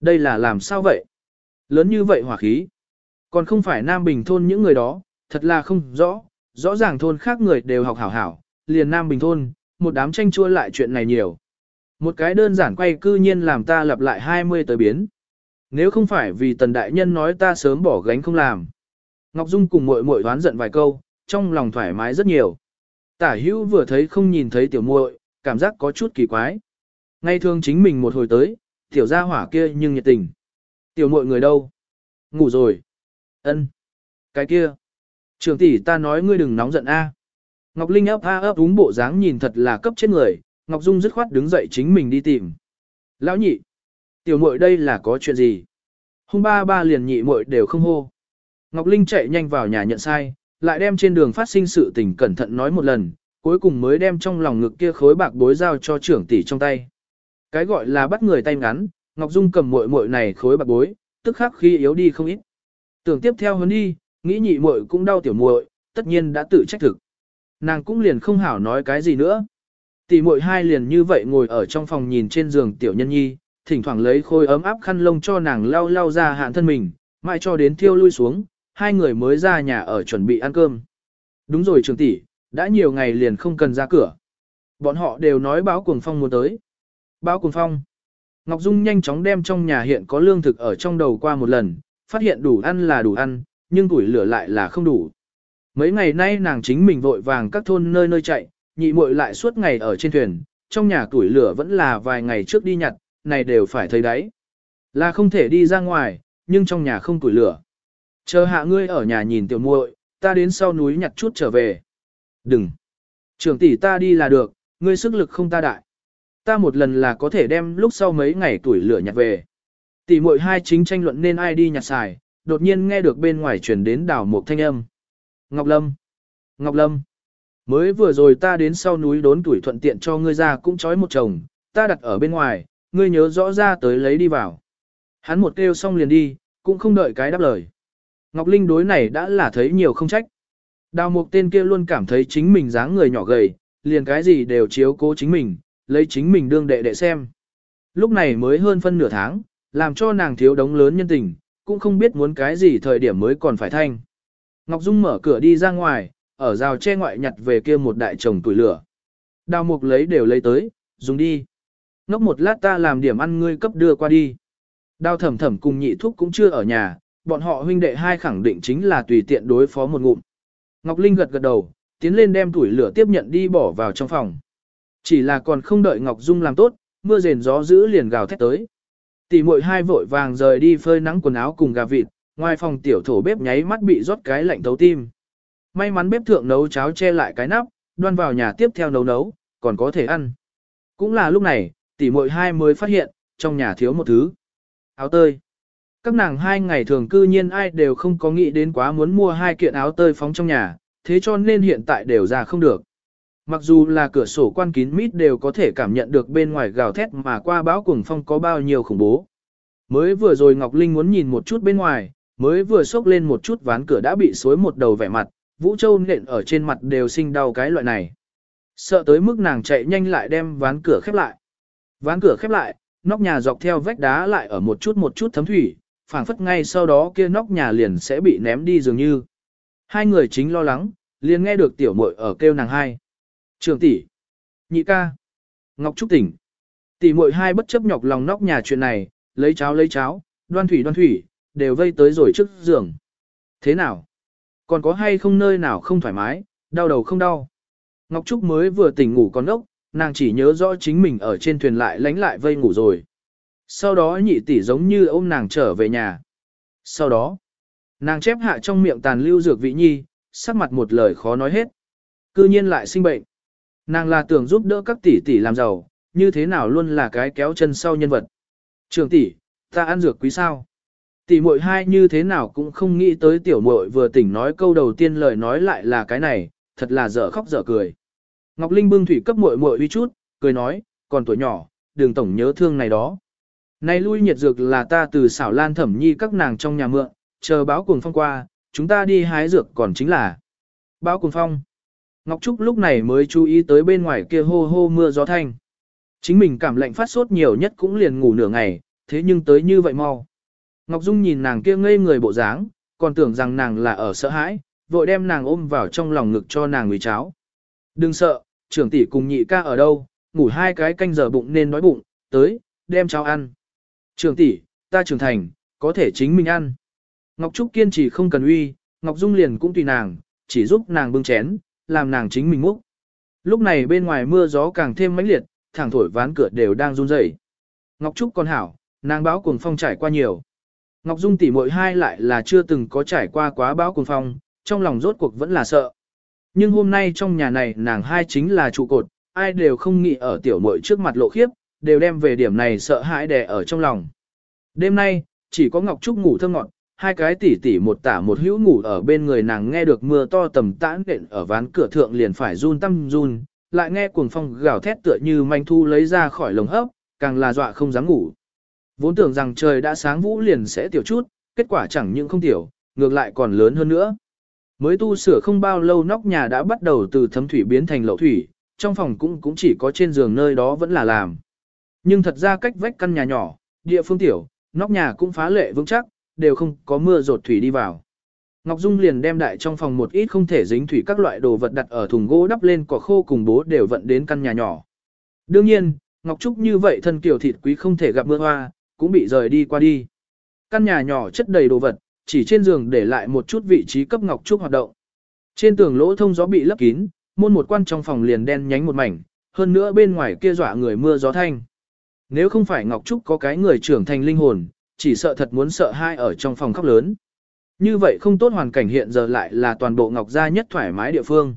đây là làm sao vậy? Lớn như vậy hỏa khí. Còn không phải Nam Bình thôn những người đó, thật là không rõ, rõ ràng thôn khác người đều học hảo hảo, liền Nam Bình thôn, một đám tranh chua lại chuyện này nhiều. Một cái đơn giản quay cư nhiên làm ta lặp lại 20 tới biến. Nếu không phải vì tần đại nhân nói ta sớm bỏ gánh không làm. Ngọc Dung cùng muội muội đoán giận vài câu, trong lòng thoải mái rất nhiều. Tả hữu vừa thấy không nhìn thấy tiểu muội, cảm giác có chút kỳ quái. Ngay thường chính mình một hồi tới, tiểu gia hỏa kia nhưng nhiệt tình. Tiểu muội người đâu? Ngủ rồi. Ân. Cái kia. Trường tỷ ta nói ngươi đừng nóng giận a. Ngọc Linh ấp a ấp đúng bộ dáng nhìn thật là cấp chết người, Ngọc Dung dứt khoát đứng dậy chính mình đi tìm. Lão nhị. Tiểu muội đây là có chuyện gì? Hung ba ba liền nhị muội đều không hô. Ngọc Linh chạy nhanh vào nhà nhận sai, lại đem trên đường phát sinh sự tình cẩn thận nói một lần, cuối cùng mới đem trong lòng ngực kia khối bạc bối giao cho trưởng tỷ trong tay. Cái gọi là bắt người tay ngắn, Ngọc Dung cầm muội muội này khối bạc bối, tức khắc khi yếu đi không ít. Tưởng tiếp theo hơn đi, nghĩ nhị muội cũng đau tiểu muội, tất nhiên đã tự trách thực. Nàng cũng liền không hảo nói cái gì nữa. Tỷ muội hai liền như vậy ngồi ở trong phòng nhìn trên giường tiểu nhân nhi, thỉnh thoảng lấy khôi ấm áp khăn lông cho nàng lau lau ra hạn thân mình, mãi cho đến thiêu lui xuống, hai người mới ra nhà ở chuẩn bị ăn cơm. Đúng rồi trường tỷ, đã nhiều ngày liền không cần ra cửa. Bọn họ đều nói báo cuồng phong muốn tới. Báo cuồng phong. Ngọc Dung nhanh chóng đem trong nhà hiện có lương thực ở trong đầu qua một lần, phát hiện đủ ăn là đủ ăn, nhưng tuổi lửa lại là không đủ. Mấy ngày nay nàng chính mình vội vàng các thôn nơi nơi chạy, nhị muội lại suốt ngày ở trên thuyền, trong nhà tuổi lửa vẫn là vài ngày trước đi nhặt, này đều phải thấy đấy. Là không thể đi ra ngoài, nhưng trong nhà không tuổi lửa. Chờ hạ ngươi ở nhà nhìn tiểu muội, ta đến sau núi nhặt chút trở về. Đừng. Trưởng tỷ ta đi là được, ngươi sức lực không ta đại. Ta một lần là có thể đem lúc sau mấy ngày tuổi lửa nhặt về. Tỷ muội hai chính tranh luận nên ai đi nhặt xài, đột nhiên nghe được bên ngoài truyền đến đảo một thanh âm. Ngọc Lâm. Ngọc Lâm. Mới vừa rồi ta đến sau núi đốn tuổi thuận tiện cho ngươi ra cũng trói một chồng, ta đặt ở bên ngoài, ngươi nhớ rõ ra tới lấy đi vào. Hắn một kêu xong liền đi, cũng không đợi cái đáp lời. Ngọc Linh đối này đã là thấy nhiều không trách. Đào mục tên kia luôn cảm thấy chính mình dáng người nhỏ gầy, liền cái gì đều chiếu cố chính mình, lấy chính mình đương đệ đệ xem. Lúc này mới hơn phân nửa tháng, làm cho nàng thiếu đống lớn nhân tình, cũng không biết muốn cái gì thời điểm mới còn phải thanh. Ngọc Dung mở cửa đi ra ngoài, ở rào che ngoại nhặt về kia một đại chồng tuổi lửa. Đào mục lấy đều lấy tới, dùng đi. Ngốc một lát ta làm điểm ăn ngươi cấp đưa qua đi. Đào thẩm thẩm cùng nhị thúc cũng chưa ở nhà, bọn họ huynh đệ hai khẳng định chính là tùy tiện đối phó một ngụm. Ngọc Linh gật gật đầu, tiến lên đem tuổi lửa tiếp nhận đi bỏ vào trong phòng. Chỉ là còn không đợi Ngọc Dung làm tốt, mưa rền gió dữ liền gào thét tới. Tỷ muội hai vội vàng rời đi phơi nắng quần áo cùng gà vịt, ngoài phòng tiểu thổ bếp nháy mắt bị rót cái lạnh thấu tim. May mắn bếp thượng nấu cháo che lại cái nắp, đoan vào nhà tiếp theo nấu nấu, còn có thể ăn. Cũng là lúc này, tỷ muội hai mới phát hiện, trong nhà thiếu một thứ. Áo tơi. Các nàng hai ngày thường cư nhiên ai đều không có nghĩ đến quá muốn mua hai kiện áo tơi phóng trong nhà, thế cho nên hiện tại đều ra không được. Mặc dù là cửa sổ quan kín mít đều có thể cảm nhận được bên ngoài gào thét mà qua bão cuồng phong có bao nhiêu khủng bố. Mới vừa rồi Ngọc Linh muốn nhìn một chút bên ngoài, mới vừa xốc lên một chút ván cửa đã bị xối một đầu vẻ mặt, Vũ Châu nện ở trên mặt đều sinh đau cái loại này. Sợ tới mức nàng chạy nhanh lại đem ván cửa khép lại. Ván cửa khép lại, nóc nhà dọc theo vách đá lại ở một chút một chút thấm thủy, phảng phất ngay sau đó kia nóc nhà liền sẽ bị ném đi dường như. Hai người chính lo lắng, liền nghe được tiểu muội ở kêu nàng hai. Trường tỷ, nhị ca, Ngọc Trúc tỉnh. Tỷ muội hai bất chấp nhọc lòng nóc nhà chuyện này, lấy cháo lấy cháo, đoan thủy đoan thủy, đều vây tới rồi trước giường. Thế nào? Còn có hay không nơi nào không thoải mái, đau đầu không đau? Ngọc Trúc mới vừa tỉnh ngủ con ốc, nàng chỉ nhớ rõ chính mình ở trên thuyền lại lánh lại vây ngủ rồi. Sau đó nhị tỷ giống như ôm nàng trở về nhà. Sau đó, nàng chép hạ trong miệng tàn lưu dược vị nhi, sắc mặt một lời khó nói hết. Cư nhiên lại sinh bệnh. Nàng là tưởng giúp đỡ các tỷ tỷ làm giàu, như thế nào luôn là cái kéo chân sau nhân vật. Trường tỷ, ta ăn dược quý sao? Tỷ muội hai như thế nào cũng không nghĩ tới tiểu muội vừa tỉnh nói câu đầu tiên lời nói lại là cái này, thật là dở khóc dở cười. Ngọc Linh bưng thủy cấp muội muội uy chút, cười nói, còn tuổi nhỏ, đừng tổng nhớ thương này đó. Này lui nhiệt dược là ta từ xảo lan thẩm nhi các nàng trong nhà mượn, chờ báo cuồng phong qua, chúng ta đi hái dược còn chính là báo cuồng phong. Ngọc Trúc lúc này mới chú ý tới bên ngoài kia hô hô mưa gió thanh. Chính mình cảm lạnh phát sốt nhiều nhất cũng liền ngủ nửa ngày, thế nhưng tới như vậy mau. Ngọc Dung nhìn nàng kia ngây người bộ dáng, còn tưởng rằng nàng là ở sợ hãi, vội đem nàng ôm vào trong lòng ngực cho nàng ngửi cháo. Đừng sợ, trưởng tỷ cùng nhị ca ở đâu, ngủ hai cái canh giờ bụng nên đói bụng, tới, đem cháo ăn. Trưởng tỷ, ta trưởng thành, có thể chính mình ăn. Ngọc Trúc kiên trì không cần uy, Ngọc Dung liền cũng tùy nàng, chỉ giúp nàng bưng chén, làm nàng chính mình múc. Lúc này bên ngoài mưa gió càng thêm mãnh liệt, thẳng thổi ván cửa đều đang run rẩy. Ngọc Trúc con hảo, nàng báo cuồng phong trải qua nhiều. Ngọc Dung tỷ muội hai lại là chưa từng có trải qua quá báo cuồng phong, trong lòng rốt cuộc vẫn là sợ. Nhưng hôm nay trong nhà này nàng hai chính là trụ cột, ai đều không nghĩ ở tiểu muội trước mặt lộ khiếp, đều đem về điểm này sợ hãi đè ở trong lòng. Đêm nay, chỉ có Ngọc Trúc ngủ thơm ngọt, hai cái tỷ tỷ một tả một hữu ngủ ở bên người nàng nghe được mưa to tầm tãn đện ở ván cửa thượng liền phải run tâm run, lại nghe cuồng phong gào thét tựa như manh thu lấy ra khỏi lồng hấp, càng là dọa không dám ngủ. Vốn tưởng rằng trời đã sáng vũ liền sẽ tiểu chút, kết quả chẳng những không tiểu, ngược lại còn lớn hơn nữa. Mới tu sửa không bao lâu nóc nhà đã bắt đầu từ thấm thủy biến thành lậu thủy, trong phòng cũng cũng chỉ có trên giường nơi đó vẫn là làm. Nhưng thật ra cách vách căn nhà nhỏ, địa phương tiểu, nóc nhà cũng phá lệ vững chắc, đều không có mưa rột thủy đi vào. Ngọc Dung liền đem đại trong phòng một ít không thể dính thủy các loại đồ vật đặt ở thùng gỗ đắp lên cỏ khô cùng bố đều vận đến căn nhà nhỏ. Đương nhiên, Ngọc Trúc như vậy thân kiểu thịt quý không thể gặp mưa hoa, cũng bị rời đi qua đi. Căn nhà nhỏ chất đầy đồ vật, chỉ trên giường để lại một chút vị trí cấp Ngọc Trúc hoạt động. Trên tường lỗ thông gió bị lấp kín, môn một quan trong phòng liền đen nhánh một mảnh, hơn nữa bên ngoài kia dọa người mưa gió thanh. Nếu không phải Ngọc Trúc có cái người trưởng thành linh hồn, chỉ sợ thật muốn sợ hai ở trong phòng khóc lớn. Như vậy không tốt hoàn cảnh hiện giờ lại là toàn bộ Ngọc gia nhất thoải mái địa phương.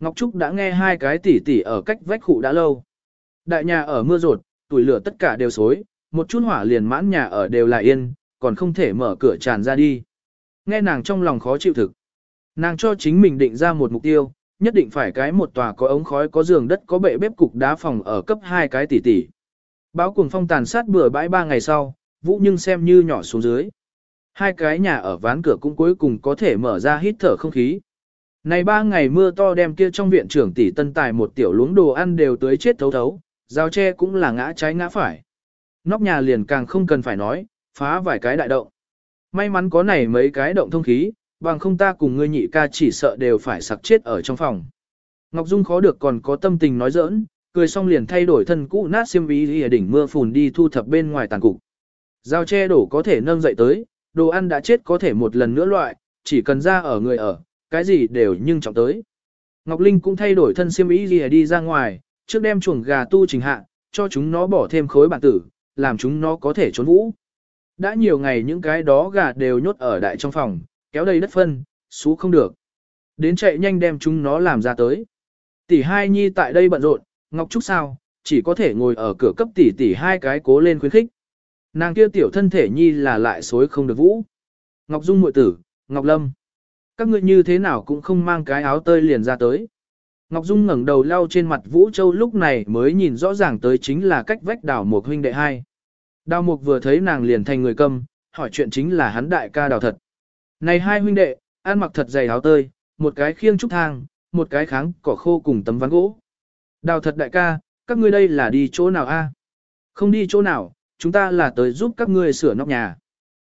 Ngọc Trúc đã nghe hai cái tỉ tỉ ở cách vách khụ đã lâu. Đại nhà ở mưa rột, tuổi lửa tất cả đều xối, một chút hỏa liền mãn nhà ở đều là yên, còn không thể mở cửa tràn ra đi. Nghe nàng trong lòng khó chịu thực. Nàng cho chính mình định ra một mục tiêu, nhất định phải cái một tòa có ống khói có giường đất có bệ bếp cục đá phòng ở cấp hai cái tỷ tỷ. Báo cuồng phong tàn sát bừa bãi ba ngày sau, vũ nhưng xem như nhỏ xuống dưới. Hai cái nhà ở ván cửa cũng cuối cùng có thể mở ra hít thở không khí. Này ba ngày mưa to đem kia trong viện trưởng tỷ tân tài một tiểu luống đồ ăn đều tới chết thấu thấu, rào tre cũng là ngã trái ngã phải. Nóc nhà liền càng không cần phải nói, phá vài cái đại động. May mắn có này mấy cái động thông khí, bằng không ta cùng ngươi nhị ca chỉ sợ đều phải sặc chết ở trong phòng. Ngọc Dung khó được còn có tâm tình nói giỡn, cười xong liền thay đổi thân cũ nát xiêm y ở đỉnh mưa phùn đi thu thập bên ngoài tàn cục. Giao che đổ có thể nâng dậy tới, đồ ăn đã chết có thể một lần nữa loại, chỉ cần ra ở người ở, cái gì đều nhưng trọng tới. Ngọc Linh cũng thay đổi thân xiêm y gì đi ra ngoài, trước đem chuồng gà tu trình hạ, cho chúng nó bỏ thêm khối bản tử, làm chúng nó có thể trốn vũ. Đã nhiều ngày những cái đó gà đều nhốt ở đại trong phòng, kéo đầy đất phân, xú không được. Đến chạy nhanh đem chúng nó làm ra tới. Tỷ hai nhi tại đây bận rộn, Ngọc Trúc sao, chỉ có thể ngồi ở cửa cấp tỷ tỷ hai cái cố lên khuyến khích. Nàng kia tiểu thân thể nhi là lại xối không được vũ. Ngọc Dung muội tử, Ngọc Lâm. Các ngươi như thế nào cũng không mang cái áo tơi liền ra tới. Ngọc Dung ngẩng đầu lau trên mặt Vũ Châu lúc này mới nhìn rõ ràng tới chính là cách vách đào một huynh đệ hai. Đào mục vừa thấy nàng liền thành người câm, hỏi chuyện chính là hắn đại ca đào thật. Này hai huynh đệ, ăn mặc thật dày áo tơi, một cái khiêng trúc thang, một cái kháng cỏ khô cùng tấm ván gỗ. Đào thật đại ca, các ngươi đây là đi chỗ nào a? Không đi chỗ nào, chúng ta là tới giúp các ngươi sửa nóc nhà.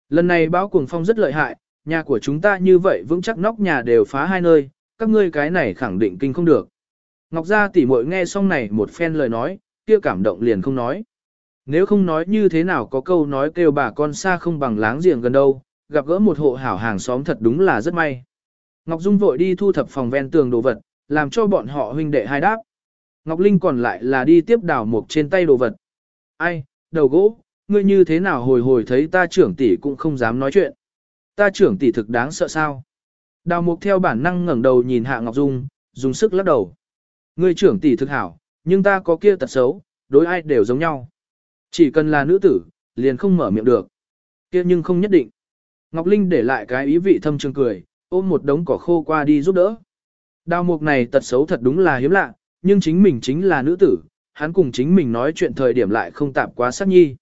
Lần này báo cuồng phong rất lợi hại, nhà của chúng ta như vậy vững chắc nóc nhà đều phá hai nơi, các ngươi cái này khẳng định kinh không được. Ngọc Gia tỷ muội nghe xong này một phen lời nói, kia cảm động liền không nói. Nếu không nói như thế nào có câu nói kêu bà con xa không bằng láng giềng gần đâu, gặp gỡ một hộ hảo hàng xóm thật đúng là rất may. Ngọc Dung vội đi thu thập phòng ven tường đồ vật, làm cho bọn họ huynh đệ hai đáp. Ngọc Linh còn lại là đi tiếp đào mục trên tay đồ vật. Ai, đầu gỗ, ngươi như thế nào hồi hồi thấy ta trưởng tỷ cũng không dám nói chuyện. Ta trưởng tỷ thực đáng sợ sao. Đào mục theo bản năng ngẩng đầu nhìn hạ Ngọc Dung, dùng sức lắc đầu. Ngươi trưởng tỷ thực hảo, nhưng ta có kia tật xấu, đối ai đều giống nhau. Chỉ cần là nữ tử, liền không mở miệng được. Kia nhưng không nhất định. Ngọc Linh để lại cái ý vị thâm trường cười, ôm một đống cỏ khô qua đi giúp đỡ. Đào mục này tật xấu thật đúng là hiếm lạ, nhưng chính mình chính là nữ tử, hắn cùng chính mình nói chuyện thời điểm lại không tạm quá sát nhi.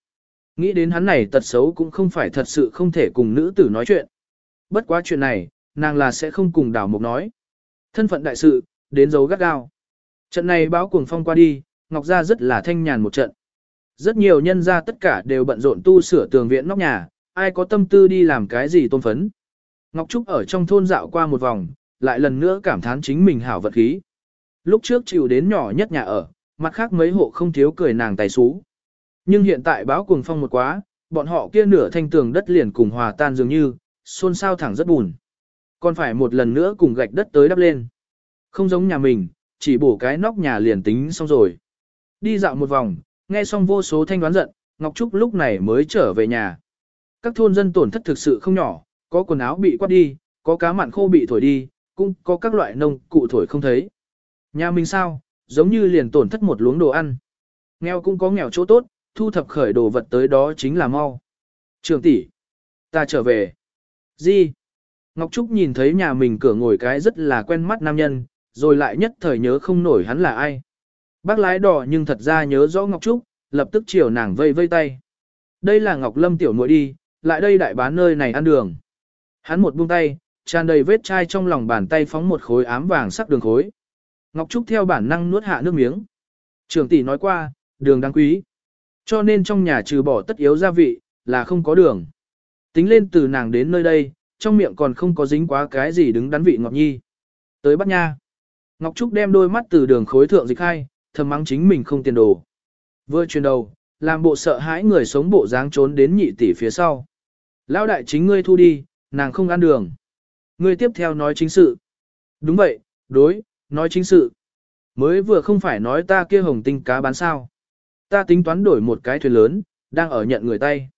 Nghĩ đến hắn này tật xấu cũng không phải thật sự không thể cùng nữ tử nói chuyện. Bất quá chuyện này, nàng là sẽ không cùng đào mục nói. Thân phận đại sự, đến dấu gắt gao. Trận này báo cuồng phong qua đi, Ngọc Gia rất là thanh nhàn một trận. Rất nhiều nhân gia tất cả đều bận rộn tu sửa tường viện nóc nhà, ai có tâm tư đi làm cái gì tôn phấn. Ngọc Trúc ở trong thôn dạo qua một vòng, lại lần nữa cảm thán chính mình hảo vật khí. Lúc trước chịu đến nhỏ nhất nhà ở, mặt khác mấy hộ không thiếu cười nàng tài xú. Nhưng hiện tại báo cuồng phong một quá, bọn họ kia nửa thanh tường đất liền cùng hòa tan dường như, xôn xao thẳng rất buồn. Còn phải một lần nữa cùng gạch đất tới đắp lên. Không giống nhà mình, chỉ bổ cái nóc nhà liền tính xong rồi. Đi dạo một vòng, nghe xong vô số thanh đoán giận, Ngọc Trúc lúc này mới trở về nhà. Các thôn dân tổn thất thực sự không nhỏ, có quần áo bị quát đi, có cá mặn khô bị thổi đi, cũng có các loại nông cụ thổi không thấy. Nhà mình sao, giống như liền tổn thất một luống đồ ăn. Nghèo cũng có nghèo chỗ tốt, thu thập khởi đồ vật tới đó chính là mau. Trường tỷ, ta trở về. Gì? Ngọc Trúc nhìn thấy nhà mình cửa ngồi cái rất là quen mắt nam nhân, rồi lại nhất thời nhớ không nổi hắn là ai. Bác lái đỏ nhưng thật ra nhớ rõ Ngọc Trúc, lập tức chiều nàng vây vây tay. Đây là Ngọc Lâm tiểu muội đi, lại đây đại bán nơi này ăn đường. Hắn một buông tay, tràn đầy vết chai trong lòng bàn tay phóng một khối ám vàng sắc đường khối. Ngọc Trúc theo bản năng nuốt hạ nước miếng. Trường tỷ nói qua, đường đáng quý. Cho nên trong nhà trừ bỏ tất yếu gia vị, là không có đường. Tính lên từ nàng đến nơi đây, trong miệng còn không có dính quá cái gì đứng đắn vị ngọt nhi. Tới bắt nha. Ngọc Trúc đem đôi mắt từ đường khối thượng dịch hai, thầm mắng chính mình không tiền đồ. Vừa chuyển đầu, làm bộ sợ hãi người sống bộ dáng trốn đến nhị tỷ phía sau. Lão đại chính ngươi thu đi, nàng không ăn đường. Ngươi tiếp theo nói chính sự. Đúng vậy, đối, nói chính sự. Mới vừa không phải nói ta kia hồng tinh cá bán sao. Ta tính toán đổi một cái thuyền lớn, đang ở nhận người tay.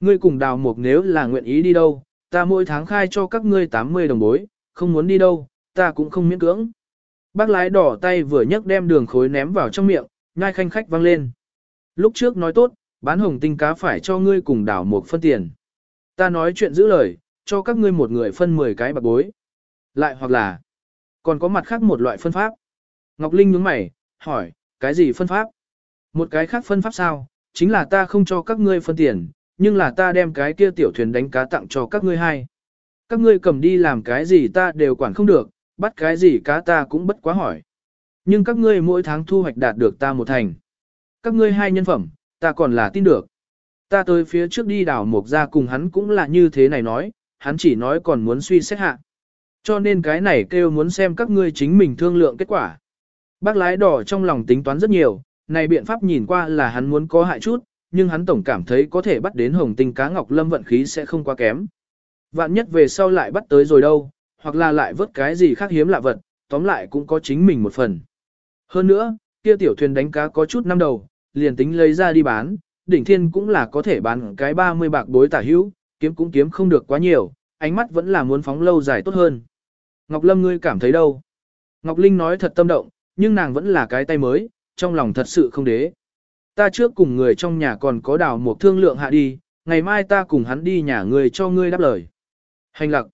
Ngươi cùng đào mục nếu là nguyện ý đi đâu, ta mỗi tháng khai cho các ngươi 80 đồng bối, không muốn đi đâu, ta cũng không miễn cưỡng. Bác lái đỏ tay vừa nhấc đem đường khối ném vào trong miệng, nhai khanh khách vang lên. Lúc trước nói tốt, bán hồng tinh cá phải cho ngươi cùng đảo một phân tiền. Ta nói chuyện giữ lời, cho các ngươi một người phân 10 cái bạc bối. Lại hoặc là, còn có mặt khác một loại phân pháp. Ngọc Linh nhướng mày, hỏi, cái gì phân pháp? Một cái khác phân pháp sao? Chính là ta không cho các ngươi phân tiền, nhưng là ta đem cái kia tiểu thuyền đánh cá tặng cho các ngươi hai. Các ngươi cầm đi làm cái gì ta đều quản không được, bắt cái gì cá ta cũng bất quá hỏi. Nhưng các ngươi mỗi tháng thu hoạch đạt được ta một thành. Các ngươi hai nhân phẩm, ta còn là tin được. Ta tới phía trước đi đảo mộc ra cùng hắn cũng là như thế này nói, hắn chỉ nói còn muốn suy xét hạ. Cho nên cái này kêu muốn xem các ngươi chính mình thương lượng kết quả. Bác lái đỏ trong lòng tính toán rất nhiều, này biện pháp nhìn qua là hắn muốn có hại chút, nhưng hắn tổng cảm thấy có thể bắt đến hồng tinh cá ngọc lâm vận khí sẽ không quá kém. Vạn nhất về sau lại bắt tới rồi đâu, hoặc là lại vớt cái gì khác hiếm lạ vật, tóm lại cũng có chính mình một phần. Hơn nữa, kia tiểu thuyền đánh cá có chút năm đầu, liền tính lấy ra đi bán, đỉnh thiên cũng là có thể bán cái 30 bạc bối tả hữu, kiếm cũng kiếm không được quá nhiều, ánh mắt vẫn là muốn phóng lâu dài tốt hơn. Ngọc Lâm ngươi cảm thấy đâu? Ngọc Linh nói thật tâm động, nhưng nàng vẫn là cái tay mới, trong lòng thật sự không đế. Ta trước cùng người trong nhà còn có đào một thương lượng hạ đi, ngày mai ta cùng hắn đi nhà người cho ngươi đáp lời. Hành lặc.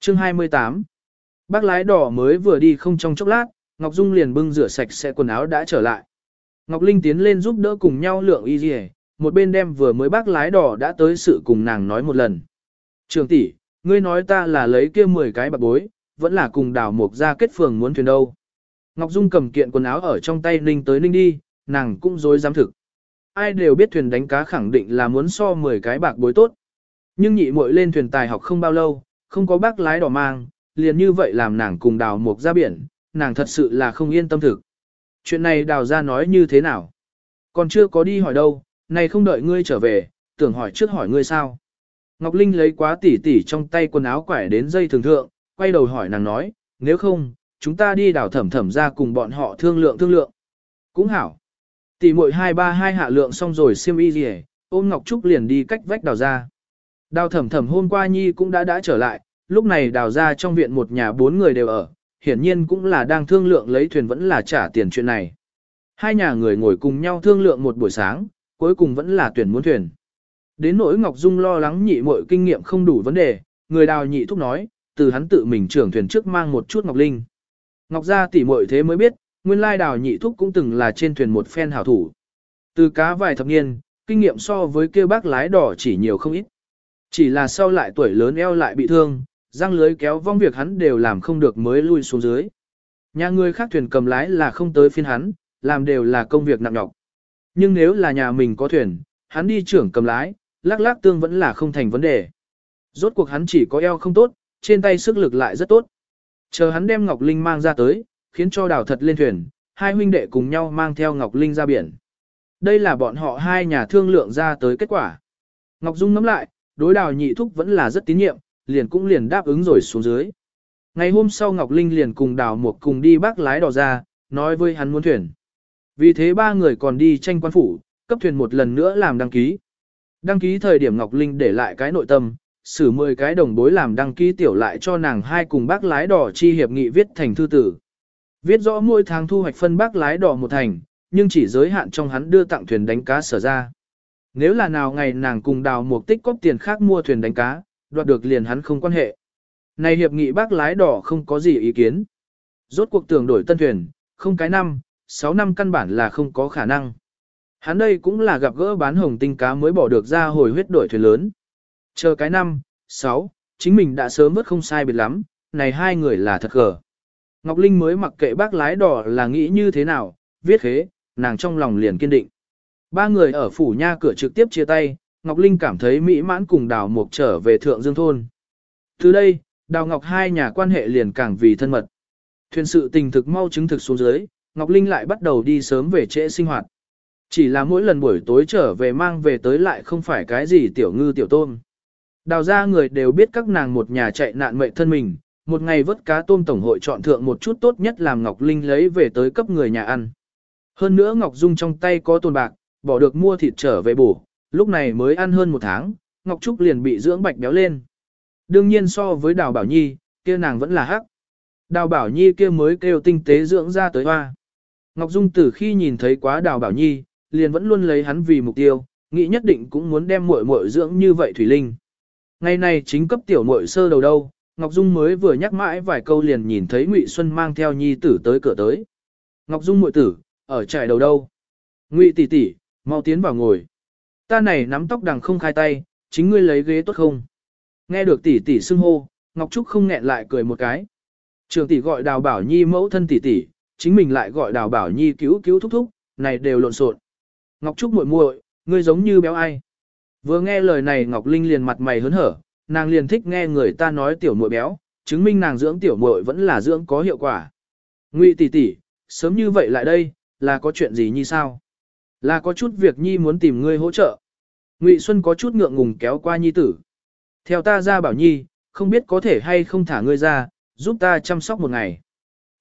Chương 28 Bác lái đỏ mới vừa đi không trong chốc lát, Ngọc Dung liền bưng rửa sạch sẽ quần áo đã trở lại. Ngọc Linh tiến lên giúp đỡ cùng nhau lượng y dì một bên đem vừa mới bác lái đỏ đã tới sự cùng nàng nói một lần. Trường tỷ, ngươi nói ta là lấy kia 10 cái bạc bối, vẫn là cùng đào mục ra kết phường muốn thuyền đâu. Ngọc Dung cầm kiện quần áo ở trong tay ninh tới ninh đi, nàng cũng dối dám thực. Ai đều biết thuyền đánh cá khẳng định là muốn so 10 cái bạc bối tốt. Nhưng nhị muội lên thuyền tài học không bao lâu, không có bác lái đỏ mang, liền như vậy làm nàng cùng đào mục ra biển, nàng thật sự là không yên tâm thực. Chuyện này đào ra nói như thế nào? Còn chưa có đi hỏi đâu, này không đợi ngươi trở về, tưởng hỏi trước hỏi ngươi sao? Ngọc Linh lấy quá tỉ tỉ trong tay quần áo quải đến dây thường thượng, quay đầu hỏi nàng nói, nếu không, chúng ta đi đào thẩm thẩm ra cùng bọn họ thương lượng thương lượng. Cũng hảo. Tỷ muội hai ba hai hạ lượng xong rồi xiêm y gì ôm Ngọc Trúc liền đi cách vách đào ra. Đào thẩm thẩm hôm qua Nhi cũng đã đã trở lại, lúc này đào ra trong viện một nhà bốn người đều ở, hiển nhiên cũng là đang thương lượng lấy thuyền vẫn là trả tiền chuyện này. Hai nhà người ngồi cùng nhau thương lượng một buổi sáng, cuối cùng vẫn là tuyển muốn thuyền. Đến nỗi Ngọc Dung lo lắng nhị muội kinh nghiệm không đủ vấn đề, người đào nhị thúc nói, từ hắn tự mình trưởng thuyền trước mang một chút Ngọc Linh. Ngọc gia tỷ muội thế mới biết, nguyên lai đào nhị thúc cũng từng là trên thuyền một phen hảo thủ. Từ cá vài thập niên, kinh nghiệm so với kia bác lái đỏ chỉ nhiều không ít. Chỉ là sau lại tuổi lớn eo lại bị thương, răng lưới kéo vong việc hắn đều làm không được mới lui xuống dưới. Nhà người khác thuyền cầm lái là không tới phiên hắn, làm đều là công việc nặng nhọc. Nhưng nếu là nhà mình có thuyền, hắn đi trưởng cầm lái, lắc lắc tương vẫn là không thành vấn đề. Rốt cuộc hắn chỉ có eo không tốt, trên tay sức lực lại rất tốt. Chờ hắn đem Ngọc Linh mang ra tới, khiến cho đào thật lên thuyền, hai huynh đệ cùng nhau mang theo Ngọc Linh ra biển. Đây là bọn họ hai nhà thương lượng ra tới kết quả. Ngọc Dung ngắm lại, đối đào nhị thúc vẫn là rất tín nhiệm, liền cũng liền đáp ứng rồi xuống dưới. Ngày hôm sau Ngọc Linh liền cùng đào một cùng đi bác lái đò ra, nói với hắn muốn thuyền. Vì thế ba người còn đi tranh quan phủ, cấp thuyền một lần nữa làm đăng ký. Đăng ký thời điểm Ngọc Linh để lại cái nội tâm, xử 10 cái đồng bối làm đăng ký tiểu lại cho nàng hai cùng bác lái đỏ chi hiệp nghị viết thành thư tử. Viết rõ mỗi tháng thu hoạch phân bác lái đỏ một thành, nhưng chỉ giới hạn trong hắn đưa tặng thuyền đánh cá sở ra. Nếu là nào ngày nàng cùng đào một tích cóp tiền khác mua thuyền đánh cá, đoạt được liền hắn không quan hệ. Này hiệp nghị bác lái đỏ không có gì ý kiến. Rốt cuộc tưởng đổi tân thuyền, không cái năm, 6 năm căn bản là không có khả năng. Hắn đây cũng là gặp gỡ bán hồng tinh cá mới bỏ được ra hồi huyết đổi thuyền lớn. Chờ cái năm, 6, chính mình đã sớm mất không sai biệt lắm, này hai người là thật gở. Ngọc Linh mới mặc kệ bác lái đỏ là nghĩ như thế nào, viết khế, nàng trong lòng liền kiên định. Ba người ở phủ nha cửa trực tiếp chia tay, Ngọc Linh cảm thấy mỹ mãn cùng Đào Mộc trở về Thượng Dương Thôn. Từ đây, Đào Ngọc hai nhà quan hệ liền càng vì thân mật. Thuyền sự tình thực mau chứng thực xuống dưới, Ngọc Linh lại bắt đầu đi sớm về trễ sinh hoạt. Chỉ là mỗi lần buổi tối trở về mang về tới lại không phải cái gì tiểu ngư tiểu tôm. Đào ra người đều biết các nàng một nhà chạy nạn mệnh thân mình, một ngày vớt cá tôm tổng hội chọn thượng một chút tốt nhất làm Ngọc Linh lấy về tới cấp người nhà ăn. Hơn nữa Ngọc Dung trong tay có tồn bạc, bỏ được mua thịt trở về bổ, lúc này mới ăn hơn một tháng, Ngọc Trúc liền bị dưỡng bạch béo lên. Đương nhiên so với Đào Bảo Nhi, kia nàng vẫn là hắc. Đào Bảo Nhi kia mới kêu tinh tế dưỡng ra tới hoa. Ngọc Dung từ khi nhìn thấy quá Đào Bảo Nhi, liền vẫn luôn lấy hắn vì mục tiêu, nghĩ nhất định cũng muốn đem muội muội dưỡng như vậy Thủy Linh. Ngày này chính cấp tiểu muội sơ đầu đâu, Ngọc Dung mới vừa nhắc mãi vài câu liền nhìn thấy Ngụy Xuân mang theo nhi tử tới cửa tới. Ngọc Dung muội tử, ở trại đầu đâu? Ngụy tỷ tỷ, mau tiến vào ngồi. Ta này nắm tóc đằng không khai tay, chính ngươi lấy ghế tốt không? Nghe được tỷ tỷ xưng hô, Ngọc Trúc không nghẹn lại cười một cái. Trường tỷ gọi Đào Bảo Nhi mẫu thân tỷ tỷ, chính mình lại gọi Đào Bảo Nhi cứu cứu thúc thúc, này đều lộn xộn. Ngọc Trúc muội muội, ngươi giống như béo ai? Vừa nghe lời này Ngọc Linh liền mặt mày hớn hở, nàng liền thích nghe người ta nói tiểu muội béo, chứng minh nàng dưỡng tiểu muội vẫn là dưỡng có hiệu quả. Ngụy tỷ tỷ, sớm như vậy lại đây, là có chuyện gì như sao? Là có chút việc nhi muốn tìm ngươi hỗ trợ. Ngụy Xuân có chút ngượng ngùng kéo qua nhi tử. Theo ta ra bảo nhi, không biết có thể hay không thả ngươi ra, giúp ta chăm sóc một ngày.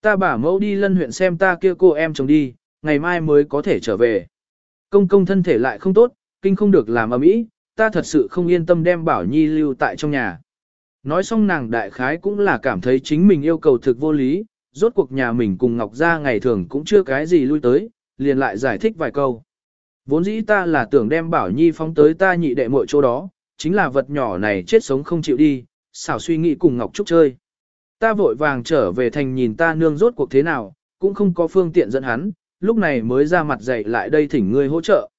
Ta bảo mẫu đi lân huyện xem ta kia cô em chồng đi, ngày mai mới có thể trở về. Công công thân thể lại không tốt, kinh không được làm ở mỹ, ta thật sự không yên tâm đem bảo nhi lưu tại trong nhà. Nói xong nàng đại khái cũng là cảm thấy chính mình yêu cầu thực vô lý, rốt cuộc nhà mình cùng Ngọc Gia ngày thường cũng chưa cái gì lui tới, liền lại giải thích vài câu. Vốn dĩ ta là tưởng đem Bảo Nhi phóng tới ta nhị đệ muội chỗ đó, chính là vật nhỏ này chết sống không chịu đi, xảo suy nghĩ cùng Ngọc Trúc chơi. Ta vội vàng trở về thành nhìn ta nương rốt cuộc thế nào, cũng không có phương tiện dẫn hắn, lúc này mới ra mặt dạy lại đây thỉnh ngươi hỗ trợ.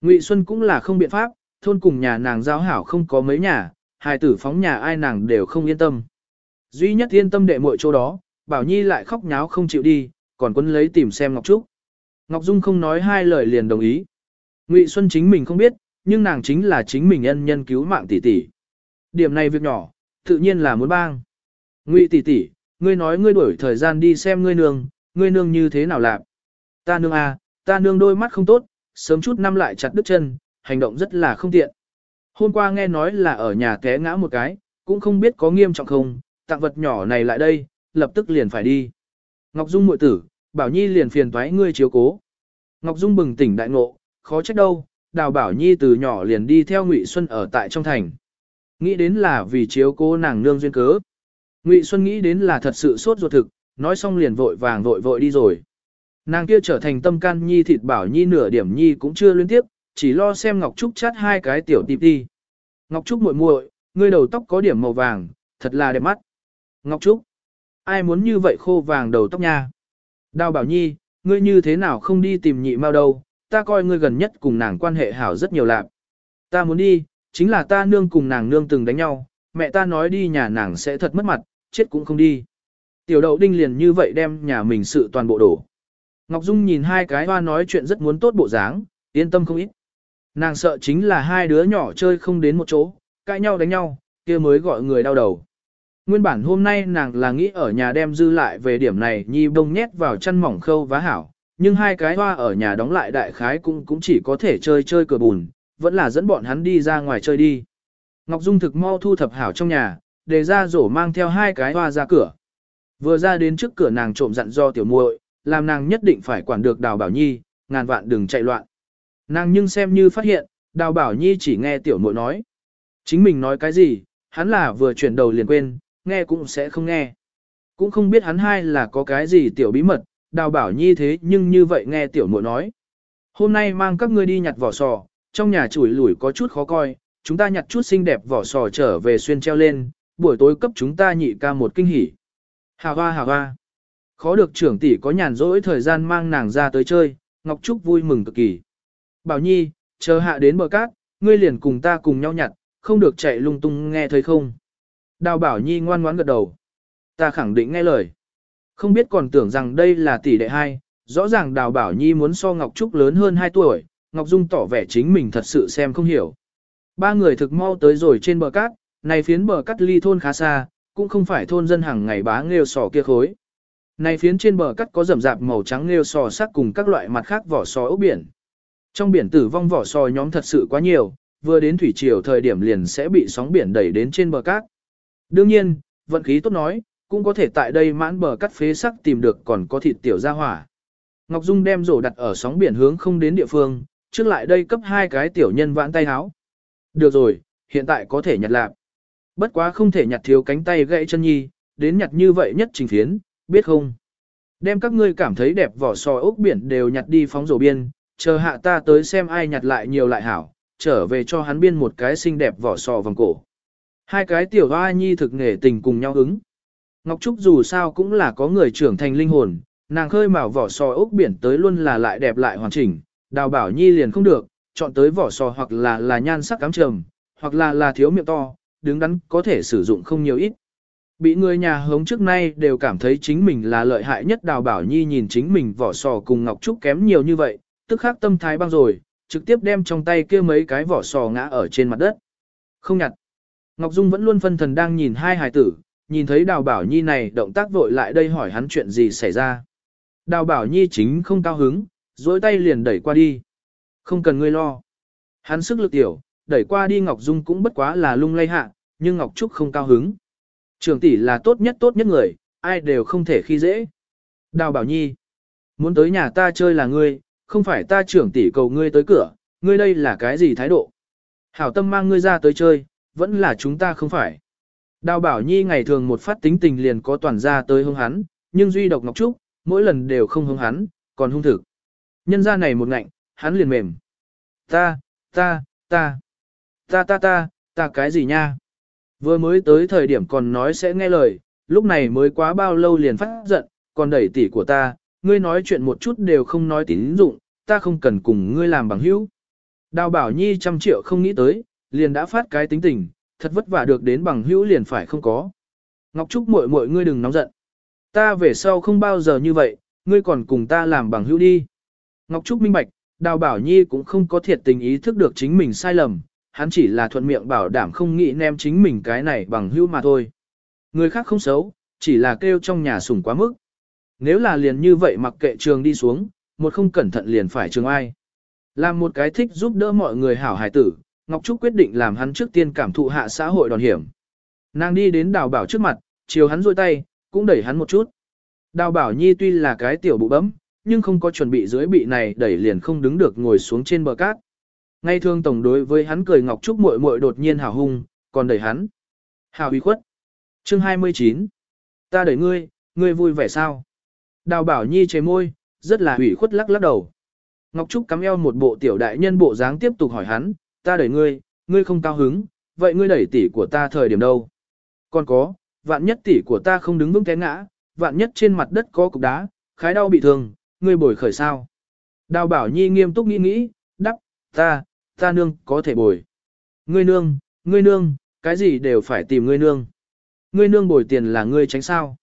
Ngụy Xuân cũng là không biện pháp, thôn cùng nhà nàng giao hảo không có mấy nhà, hài tử phóng nhà ai nàng đều không yên tâm. Duy nhất yên tâm đệ muội chỗ đó, Bảo Nhi lại khóc nháo không chịu đi, còn quân lấy tìm xem Ngọc Trúc. Ngọc Dung không nói hai lời liền đồng ý. Ngụy Xuân chính mình không biết, nhưng nàng chính là chính mình nhân nhân cứu mạng tỷ tỷ. Điểm này việc nhỏ, tự nhiên là muốn bang. Ngụy tỷ tỷ, ngươi nói ngươi đuổi thời gian đi xem ngươi nương, ngươi nương như thế nào làm? Ta nương à, ta nương đôi mắt không tốt, sớm chút năm lại chặt đứt chân, hành động rất là không tiện. Hôm qua nghe nói là ở nhà té ngã một cái, cũng không biết có nghiêm trọng không, tặng vật nhỏ này lại đây, lập tức liền phải đi. Ngọc Dung muội tử, Bảo Nhi liền phiền toái ngươi chiếu cố. Ngọc Dung bừng tỉnh đại ngộ, khó trách đâu, Đào Bảo Nhi từ nhỏ liền đi theo Ngụy Xuân ở tại trong thành. Nghĩ đến là vì chiếu cố nàng nương duyên cớ. Ngụy Xuân nghĩ đến là thật sự sốt ruột thực, nói xong liền vội vàng vội vội đi rồi. Nàng kia trở thành tâm can nhi thịt bảo nhi nửa điểm nhi cũng chưa liên tiếp, chỉ lo xem Ngọc Trúc chát hai cái tiểu tịp đi. Ngọc Trúc muội muội, ngươi đầu tóc có điểm màu vàng, thật là đẹp mắt. Ngọc Trúc, ai muốn như vậy khô vàng đầu tóc nha? Đào bảo nhi, ngươi như thế nào không đi tìm nhị mau đâu, ta coi ngươi gần nhất cùng nàng quan hệ hảo rất nhiều lạc. Ta muốn đi, chính là ta nương cùng nàng nương từng đánh nhau, mẹ ta nói đi nhà nàng sẽ thật mất mặt, chết cũng không đi. Tiểu đậu đinh liền như vậy đem nhà mình sự toàn bộ đổ. Ngọc Dung nhìn hai cái hoa nói chuyện rất muốn tốt bộ dáng, yên tâm không ít. Nàng sợ chính là hai đứa nhỏ chơi không đến một chỗ, cãi nhau đánh nhau, kia mới gọi người đau đầu. Nguyên bản hôm nay nàng là nghĩ ở nhà đem dư lại về điểm này nhi bông nhét vào chân mỏng khâu vá hảo, nhưng hai cái hoa ở nhà đóng lại đại khái cũng cũng chỉ có thể chơi chơi cờ bùn, vẫn là dẫn bọn hắn đi ra ngoài chơi đi. Ngọc Dung thực mau thu thập hảo trong nhà, để ra rổ mang theo hai cái hoa ra cửa. Vừa ra đến trước cửa nàng trộm dặn do tiểu muội, làm nàng nhất định phải quản được Đào Bảo Nhi, ngàn vạn đừng chạy loạn. Nàng nhưng xem như phát hiện, Đào Bảo Nhi chỉ nghe tiểu muội nói. Chính mình nói cái gì, hắn là vừa chuyển đầu liền quên, nghe cũng sẽ không nghe. Cũng không biết hắn hai là có cái gì tiểu bí mật, Đào Bảo Nhi thế nhưng như vậy nghe tiểu muội nói. Hôm nay mang các ngươi đi nhặt vỏ sò, trong nhà chủi lủi có chút khó coi, chúng ta nhặt chút xinh đẹp vỏ sò trở về xuyên treo lên, buổi tối cấp chúng ta nhị ca một kinh hỉ. Hà hoa hà hoa. Khó được trưởng tỷ có nhàn rỗi thời gian mang nàng ra tới chơi, Ngọc Trúc vui mừng cực kỳ. Bảo Nhi, chờ hạ đến bờ cát, ngươi liền cùng ta cùng nhau nhặt, không được chạy lung tung nghe thấy không. Đào Bảo Nhi ngoan ngoãn gật đầu. Ta khẳng định nghe lời. Không biết còn tưởng rằng đây là tỷ đệ hai, rõ ràng Đào Bảo Nhi muốn so Ngọc Trúc lớn hơn 2 tuổi, Ngọc Dung tỏ vẻ chính mình thật sự xem không hiểu. Ba người thực mau tới rồi trên bờ cát, này phiến bờ cát ly thôn khá xa, cũng không phải thôn dân hàng ngày bá nghêu sò kia khối. Này phiến trên bờ cát có rậm rạp màu trắng nghêu sò sắc cùng các loại mặt khác vỏ sò ốc biển. Trong biển tử vong vỏ sò nhóm thật sự quá nhiều, vừa đến thủy triều thời điểm liền sẽ bị sóng biển đẩy đến trên bờ cát. Đương nhiên, vận khí tốt nói, cũng có thể tại đây mãn bờ cắt phế sắc tìm được còn có thịt tiểu gia hỏa. Ngọc Dung đem rổ đặt ở sóng biển hướng không đến địa phương, trước lại đây cấp hai cái tiểu nhân vãn tay háo. Được rồi, hiện tại có thể nhặt lạc. Bất quá không thể nhặt thiếu cánh tay gãy chân nhi, đến nhặt như vậy nhất trình phiến, biết không? Đem các ngươi cảm thấy đẹp vỏ sò ốc biển đều nhặt đi phóng rổ biên, chờ hạ ta tới xem ai nhặt lại nhiều lại hảo, trở về cho hắn biên một cái xinh đẹp vỏ sò vòng cổ. Hai cái tiểu hoa nhi thực nghề tình cùng nhau ứng. Ngọc Trúc dù sao cũng là có người trưởng thành linh hồn, nàng khơi mào vỏ sò ốc biển tới luôn là lại đẹp lại hoàn chỉnh, đào bảo nhi liền không được, chọn tới vỏ sò hoặc là là nhan sắc cám trầm, hoặc là là thiếu miệng to, đứng đắn có thể sử dụng không nhiều ít. Bị người nhà hống trước nay đều cảm thấy chính mình là lợi hại nhất đào bảo nhi nhìn chính mình vỏ sò cùng Ngọc Trúc kém nhiều như vậy, tức khắc tâm thái băng rồi, trực tiếp đem trong tay kia mấy cái vỏ sò ngã ở trên mặt đất. Không nhặt. Ngọc Dung vẫn luôn phân thần đang nhìn hai hài tử, nhìn thấy đào bảo nhi này động tác vội lại đây hỏi hắn chuyện gì xảy ra. Đào bảo nhi chính không cao hứng, dối tay liền đẩy qua đi. Không cần ngươi lo. Hắn sức lực tiểu, đẩy qua đi Ngọc Dung cũng bất quá là lung lay hạ, nhưng Ngọc Trúc không cao hứng. Trường tỷ là tốt nhất tốt nhất người, ai đều không thể khi dễ. Đào Bảo Nhi, muốn tới nhà ta chơi là ngươi, không phải ta trưởng tỷ cầu ngươi tới cửa, ngươi đây là cái gì thái độ? Hảo tâm mang ngươi ra tới chơi, vẫn là chúng ta không phải. Đào Bảo Nhi ngày thường một phát tính tình liền có toàn ra tới hung hắn, nhưng duy độc Ngọc Trúc, mỗi lần đều không hung hắn, còn hung thực. Nhân ra này một ngạnh, hắn liền mềm. Ta, ta, ta, ta ta ta, ta cái gì nha? Vừa mới tới thời điểm còn nói sẽ nghe lời, lúc này mới quá bao lâu liền phát giận, còn đẩy tỷ của ta, ngươi nói chuyện một chút đều không nói tín dụng, ta không cần cùng ngươi làm bằng hữu. Đào bảo nhi trăm triệu không nghĩ tới, liền đã phát cái tính tình, thật vất vả được đến bằng hữu liền phải không có. Ngọc Trúc muội muội ngươi đừng nóng giận. Ta về sau không bao giờ như vậy, ngươi còn cùng ta làm bằng hữu đi. Ngọc Trúc minh bạch, Đào Bảo Nhi cũng không có thiệt tình ý thức được chính mình sai lầm, hắn chỉ là thuận miệng bảo đảm không nghĩ nem chính mình cái này bằng hữu mà thôi. Người khác không xấu, chỉ là kêu trong nhà sủng quá mức. Nếu là liền như vậy mặc kệ trường đi xuống, một không cẩn thận liền phải trường ai. Làm một cái thích giúp đỡ mọi người hảo hài tử, Ngọc Trúc quyết định làm hắn trước tiên cảm thụ hạ xã hội đòn hiểm. Nàng đi đến đào bảo trước mặt, chiều hắn rôi tay, cũng đẩy hắn một chút. Đào bảo nhi tuy là cái tiểu bụ bấm, nhưng không có chuẩn bị dưới bị này đẩy liền không đứng được ngồi xuống trên bờ cát. Ngay thương tổng đối với hắn cười Ngọc Trúc muội muội đột nhiên hào hung, còn đẩy hắn. Hào uy khuất. Chương 29. Ta đẩy ngươi, ngươi vui vẻ sao? Đào bảo nhi chế môi, rất là ủy khuất lắc lắc đầu. Ngọc Trúc cắm eo một bộ tiểu đại nhân bộ dáng tiếp tục hỏi hắn, ta đẩy ngươi, ngươi không cao hứng, vậy ngươi đẩy tỷ của ta thời điểm đâu? Còn có, vạn nhất tỷ của ta không đứng vững té ngã, vạn nhất trên mặt đất có cục đá, khái đau bị thương, ngươi bồi khởi sao? Đào bảo nhi nghiêm túc nghĩ nghĩ, đắc, ta, ta nương có thể bồi. Ngươi nương, ngươi nương, cái gì đều phải tìm ngươi nương. Ngươi nương bồi tiền là ngươi tránh sao.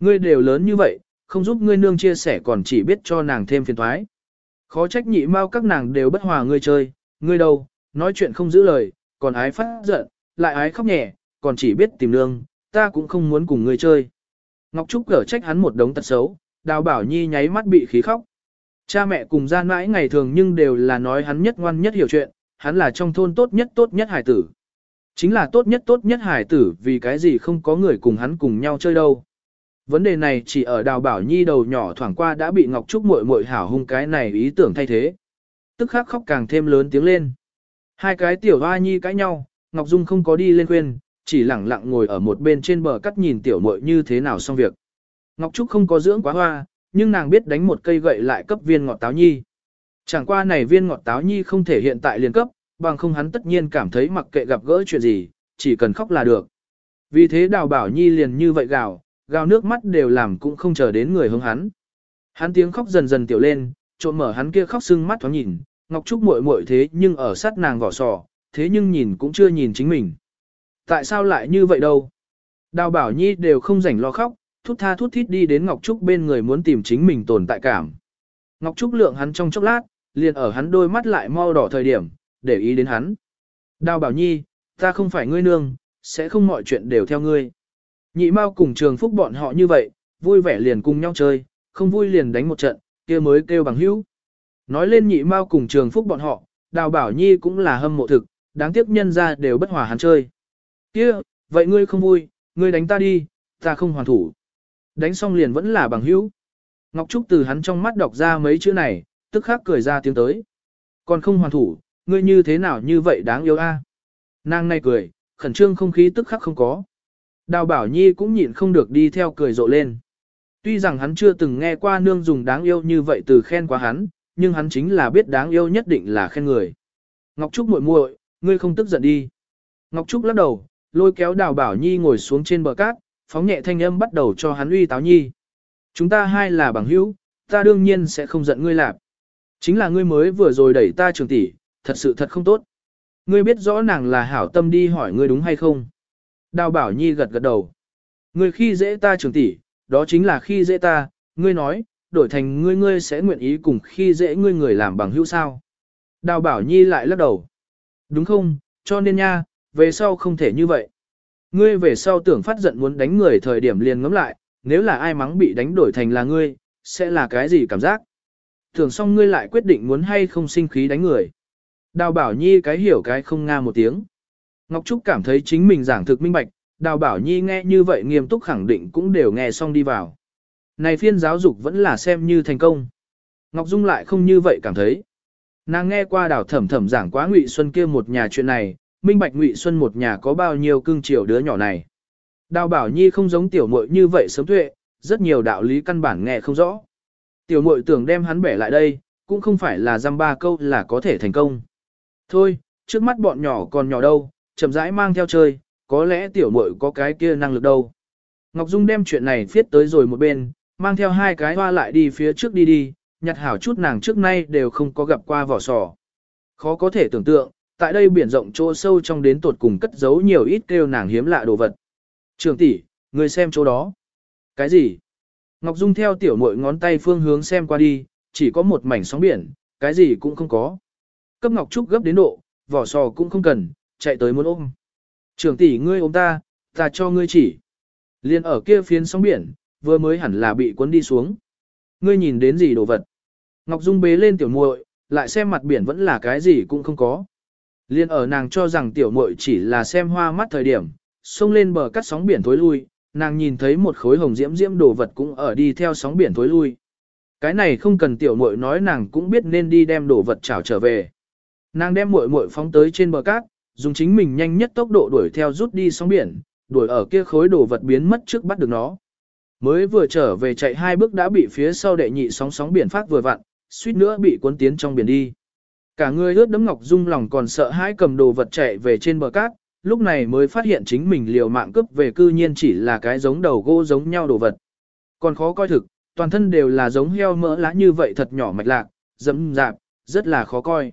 Ngươi đều lớn như vậy, không giúp ngươi nương chia sẻ còn chỉ biết cho nàng thêm phiền thoái. Khó trách nhị mau các nàng đều bất hòa ngươi chơi, ngươi đâu, nói chuyện không giữ lời, còn ái phát giận, lại ái khóc nhẹ, còn chỉ biết tìm nương, ta cũng không muốn cùng ngươi chơi. Ngọc Trúc cở trách hắn một đống tật xấu, đào bảo nhi nháy mắt bị khí khóc. Cha mẹ cùng gian mãi ngày thường nhưng đều là nói hắn nhất ngoan nhất hiểu chuyện, hắn là trong thôn tốt nhất tốt nhất hải tử. Chính là tốt nhất tốt nhất hải tử vì cái gì không có người cùng hắn cùng nhau chơi đâu. Vấn đề này chỉ ở đào bảo nhi đầu nhỏ thoảng qua đã bị Ngọc Trúc muội muội hảo hung cái này ý tưởng thay thế. Tức khắc khóc càng thêm lớn tiếng lên. Hai cái tiểu hoa nhi cãi nhau, Ngọc Dung không có đi lên khuyên, chỉ lẳng lặng ngồi ở một bên trên bờ cắt nhìn tiểu muội như thế nào xong việc. Ngọc Trúc không có dưỡng quá hoa, nhưng nàng biết đánh một cây gậy lại cấp viên ngọt táo nhi. Chẳng qua này viên ngọt táo nhi không thể hiện tại liền cấp, bằng không hắn tất nhiên cảm thấy mặc kệ gặp gỡ chuyện gì, chỉ cần khóc là được. Vì thế đào bảo nhi liền như vậy gào, gào nước mắt đều làm cũng không chờ đến người hướng hắn. Hắn tiếng khóc dần dần tiểu lên, trộm mở hắn kia khóc sưng mắt thoáng nhìn, Ngọc Trúc muội muội thế nhưng ở sát nàng vỏ sò, thế nhưng nhìn cũng chưa nhìn chính mình. Tại sao lại như vậy đâu? Đào bảo nhi đều không rảnh lo khóc, thút tha thút thít đi đến Ngọc Trúc bên người muốn tìm chính mình tồn tại cảm. Ngọc Trúc lượng hắn trong chốc lát, liền ở hắn đôi mắt lại mau đỏ thời điểm, để ý đến hắn. Đào bảo nhi, ta không phải ngươi nương, sẽ không mọi chuyện đều theo ngươi. Nhị Mao cùng trường phúc bọn họ như vậy, vui vẻ liền cùng nhau chơi, không vui liền đánh một trận, kia mới kêu bằng hữu. Nói lên nhị Mao cùng trường phúc bọn họ, đào bảo nhi cũng là hâm mộ thực, đáng tiếc nhân ra đều bất hòa hắn chơi. Kia, vậy ngươi không vui, ngươi đánh ta đi, ta không hoàn thủ. Đánh xong liền vẫn là bằng hữu. Ngọc Trúc từ hắn trong mắt đọc ra mấy chữ này, tức khắc cười ra tiếng tới. Còn không hoàn thủ, ngươi như thế nào như vậy đáng yêu a? Nàng này cười, khẩn trương không khí tức khắc không có. Đào Bảo Nhi cũng nhịn không được đi theo cười rộ lên. Tuy rằng hắn chưa từng nghe qua nương dùng đáng yêu như vậy từ khen quá hắn, nhưng hắn chính là biết đáng yêu nhất định là khen người. Ngọc Trúc muội muội, ngươi không tức giận đi. Ngọc Trúc lắc đầu, lôi kéo Đào Bảo Nhi ngồi xuống trên bờ cát, phóng nhẹ thanh âm bắt đầu cho hắn uy táo nhi. Chúng ta hai là bằng hữu, ta đương nhiên sẽ không giận ngươi lạp. Chính là ngươi mới vừa rồi đẩy ta trường tỷ, thật sự thật không tốt. Ngươi biết rõ nàng là hảo tâm đi hỏi ngươi đúng hay không? Đào bảo nhi gật gật đầu. Ngươi khi dễ ta trường tỷ, đó chính là khi dễ ta, ngươi nói, đổi thành ngươi ngươi sẽ nguyện ý cùng khi dễ ngươi người làm bằng hữu sao. Đào bảo nhi lại lắc đầu. Đúng không, cho nên nha, về sau không thể như vậy. Ngươi về sau tưởng phát giận muốn đánh người thời điểm liền ngắm lại, nếu là ai mắng bị đánh đổi thành là ngươi, sẽ là cái gì cảm giác? Thường xong ngươi lại quyết định muốn hay không sinh khí đánh người. Đào bảo nhi cái hiểu cái không nga một tiếng. Ngọc Trúc cảm thấy chính mình giảng thực minh bạch, đào bảo nhi nghe như vậy nghiêm túc khẳng định cũng đều nghe xong đi vào. Này phiên giáo dục vẫn là xem như thành công. Ngọc Dung lại không như vậy cảm thấy. Nàng nghe qua đào thẩm thẩm giảng quá Ngụy Xuân kia một nhà chuyện này, minh bạch Ngụy Xuân một nhà có bao nhiêu cưng chiều đứa nhỏ này. Đào Bảo Nhi không giống tiểu muội như vậy sớm tuệ, rất nhiều đạo lý căn bản nghe không rõ. Tiểu muội tưởng đem hắn bẻ lại đây, cũng không phải là dăm ba câu là có thể thành công. Thôi, trước mắt bọn nhỏ còn nhỏ đâu, chậm rãi mang theo chơi, có lẽ tiểu muội có cái kia năng lực đâu. Ngọc Dung đem chuyện này viết tới rồi một bên, mang theo hai cái hoa lại đi phía trước đi đi, nhặt hảo chút nàng trước nay đều không có gặp qua vỏ sò. Khó có thể tưởng tượng, tại đây biển rộng chỗ sâu trong đến tột cùng cất giấu nhiều ít kêu nàng hiếm lạ đồ vật. Trường tỷ, người xem chỗ đó. Cái gì? Ngọc Dung theo tiểu muội ngón tay phương hướng xem qua đi, chỉ có một mảnh sóng biển, cái gì cũng không có. Cấp Ngọc Trúc gấp đến độ, vỏ sò cũng không cần, chạy tới muốn ôm. Trường tỷ ngươi ôm ta, ta cho ngươi chỉ. Liên ở kia phiến sóng biển, vừa mới hẳn là bị cuốn đi xuống. Ngươi nhìn đến gì đồ vật? Ngọc Dung bế lên tiểu muội, lại xem mặt biển vẫn là cái gì cũng không có. Liên ở nàng cho rằng tiểu muội chỉ là xem hoa mắt thời điểm, xông lên bờ cắt sóng biển thối lui, nàng nhìn thấy một khối hồng diễm diễm đồ vật cũng ở đi theo sóng biển thối lui. Cái này không cần tiểu muội nói nàng cũng biết nên đi đem đồ vật trảo trở về. Nàng đem muội muội phóng tới trên bờ cát, dùng chính mình nhanh nhất tốc độ đuổi theo rút đi sóng biển, đuổi ở kia khối đồ vật biến mất trước bắt được nó. Mới vừa trở về chạy hai bước đã bị phía sau đệ nhị sóng sóng biển phát vừa vặn, suýt nữa bị cuốn tiến trong biển đi. Cả người ướt đấm ngọc dung lòng còn sợ hãi cầm đồ vật chạy về trên bờ cát, lúc này mới phát hiện chính mình liều mạng cướp về cư nhiên chỉ là cái giống đầu gỗ giống nhau đồ vật. Còn khó coi thực, toàn thân đều là giống heo mỡ lá như vậy thật nhỏ mạch lạc, dẫm dạp, rất là khó coi.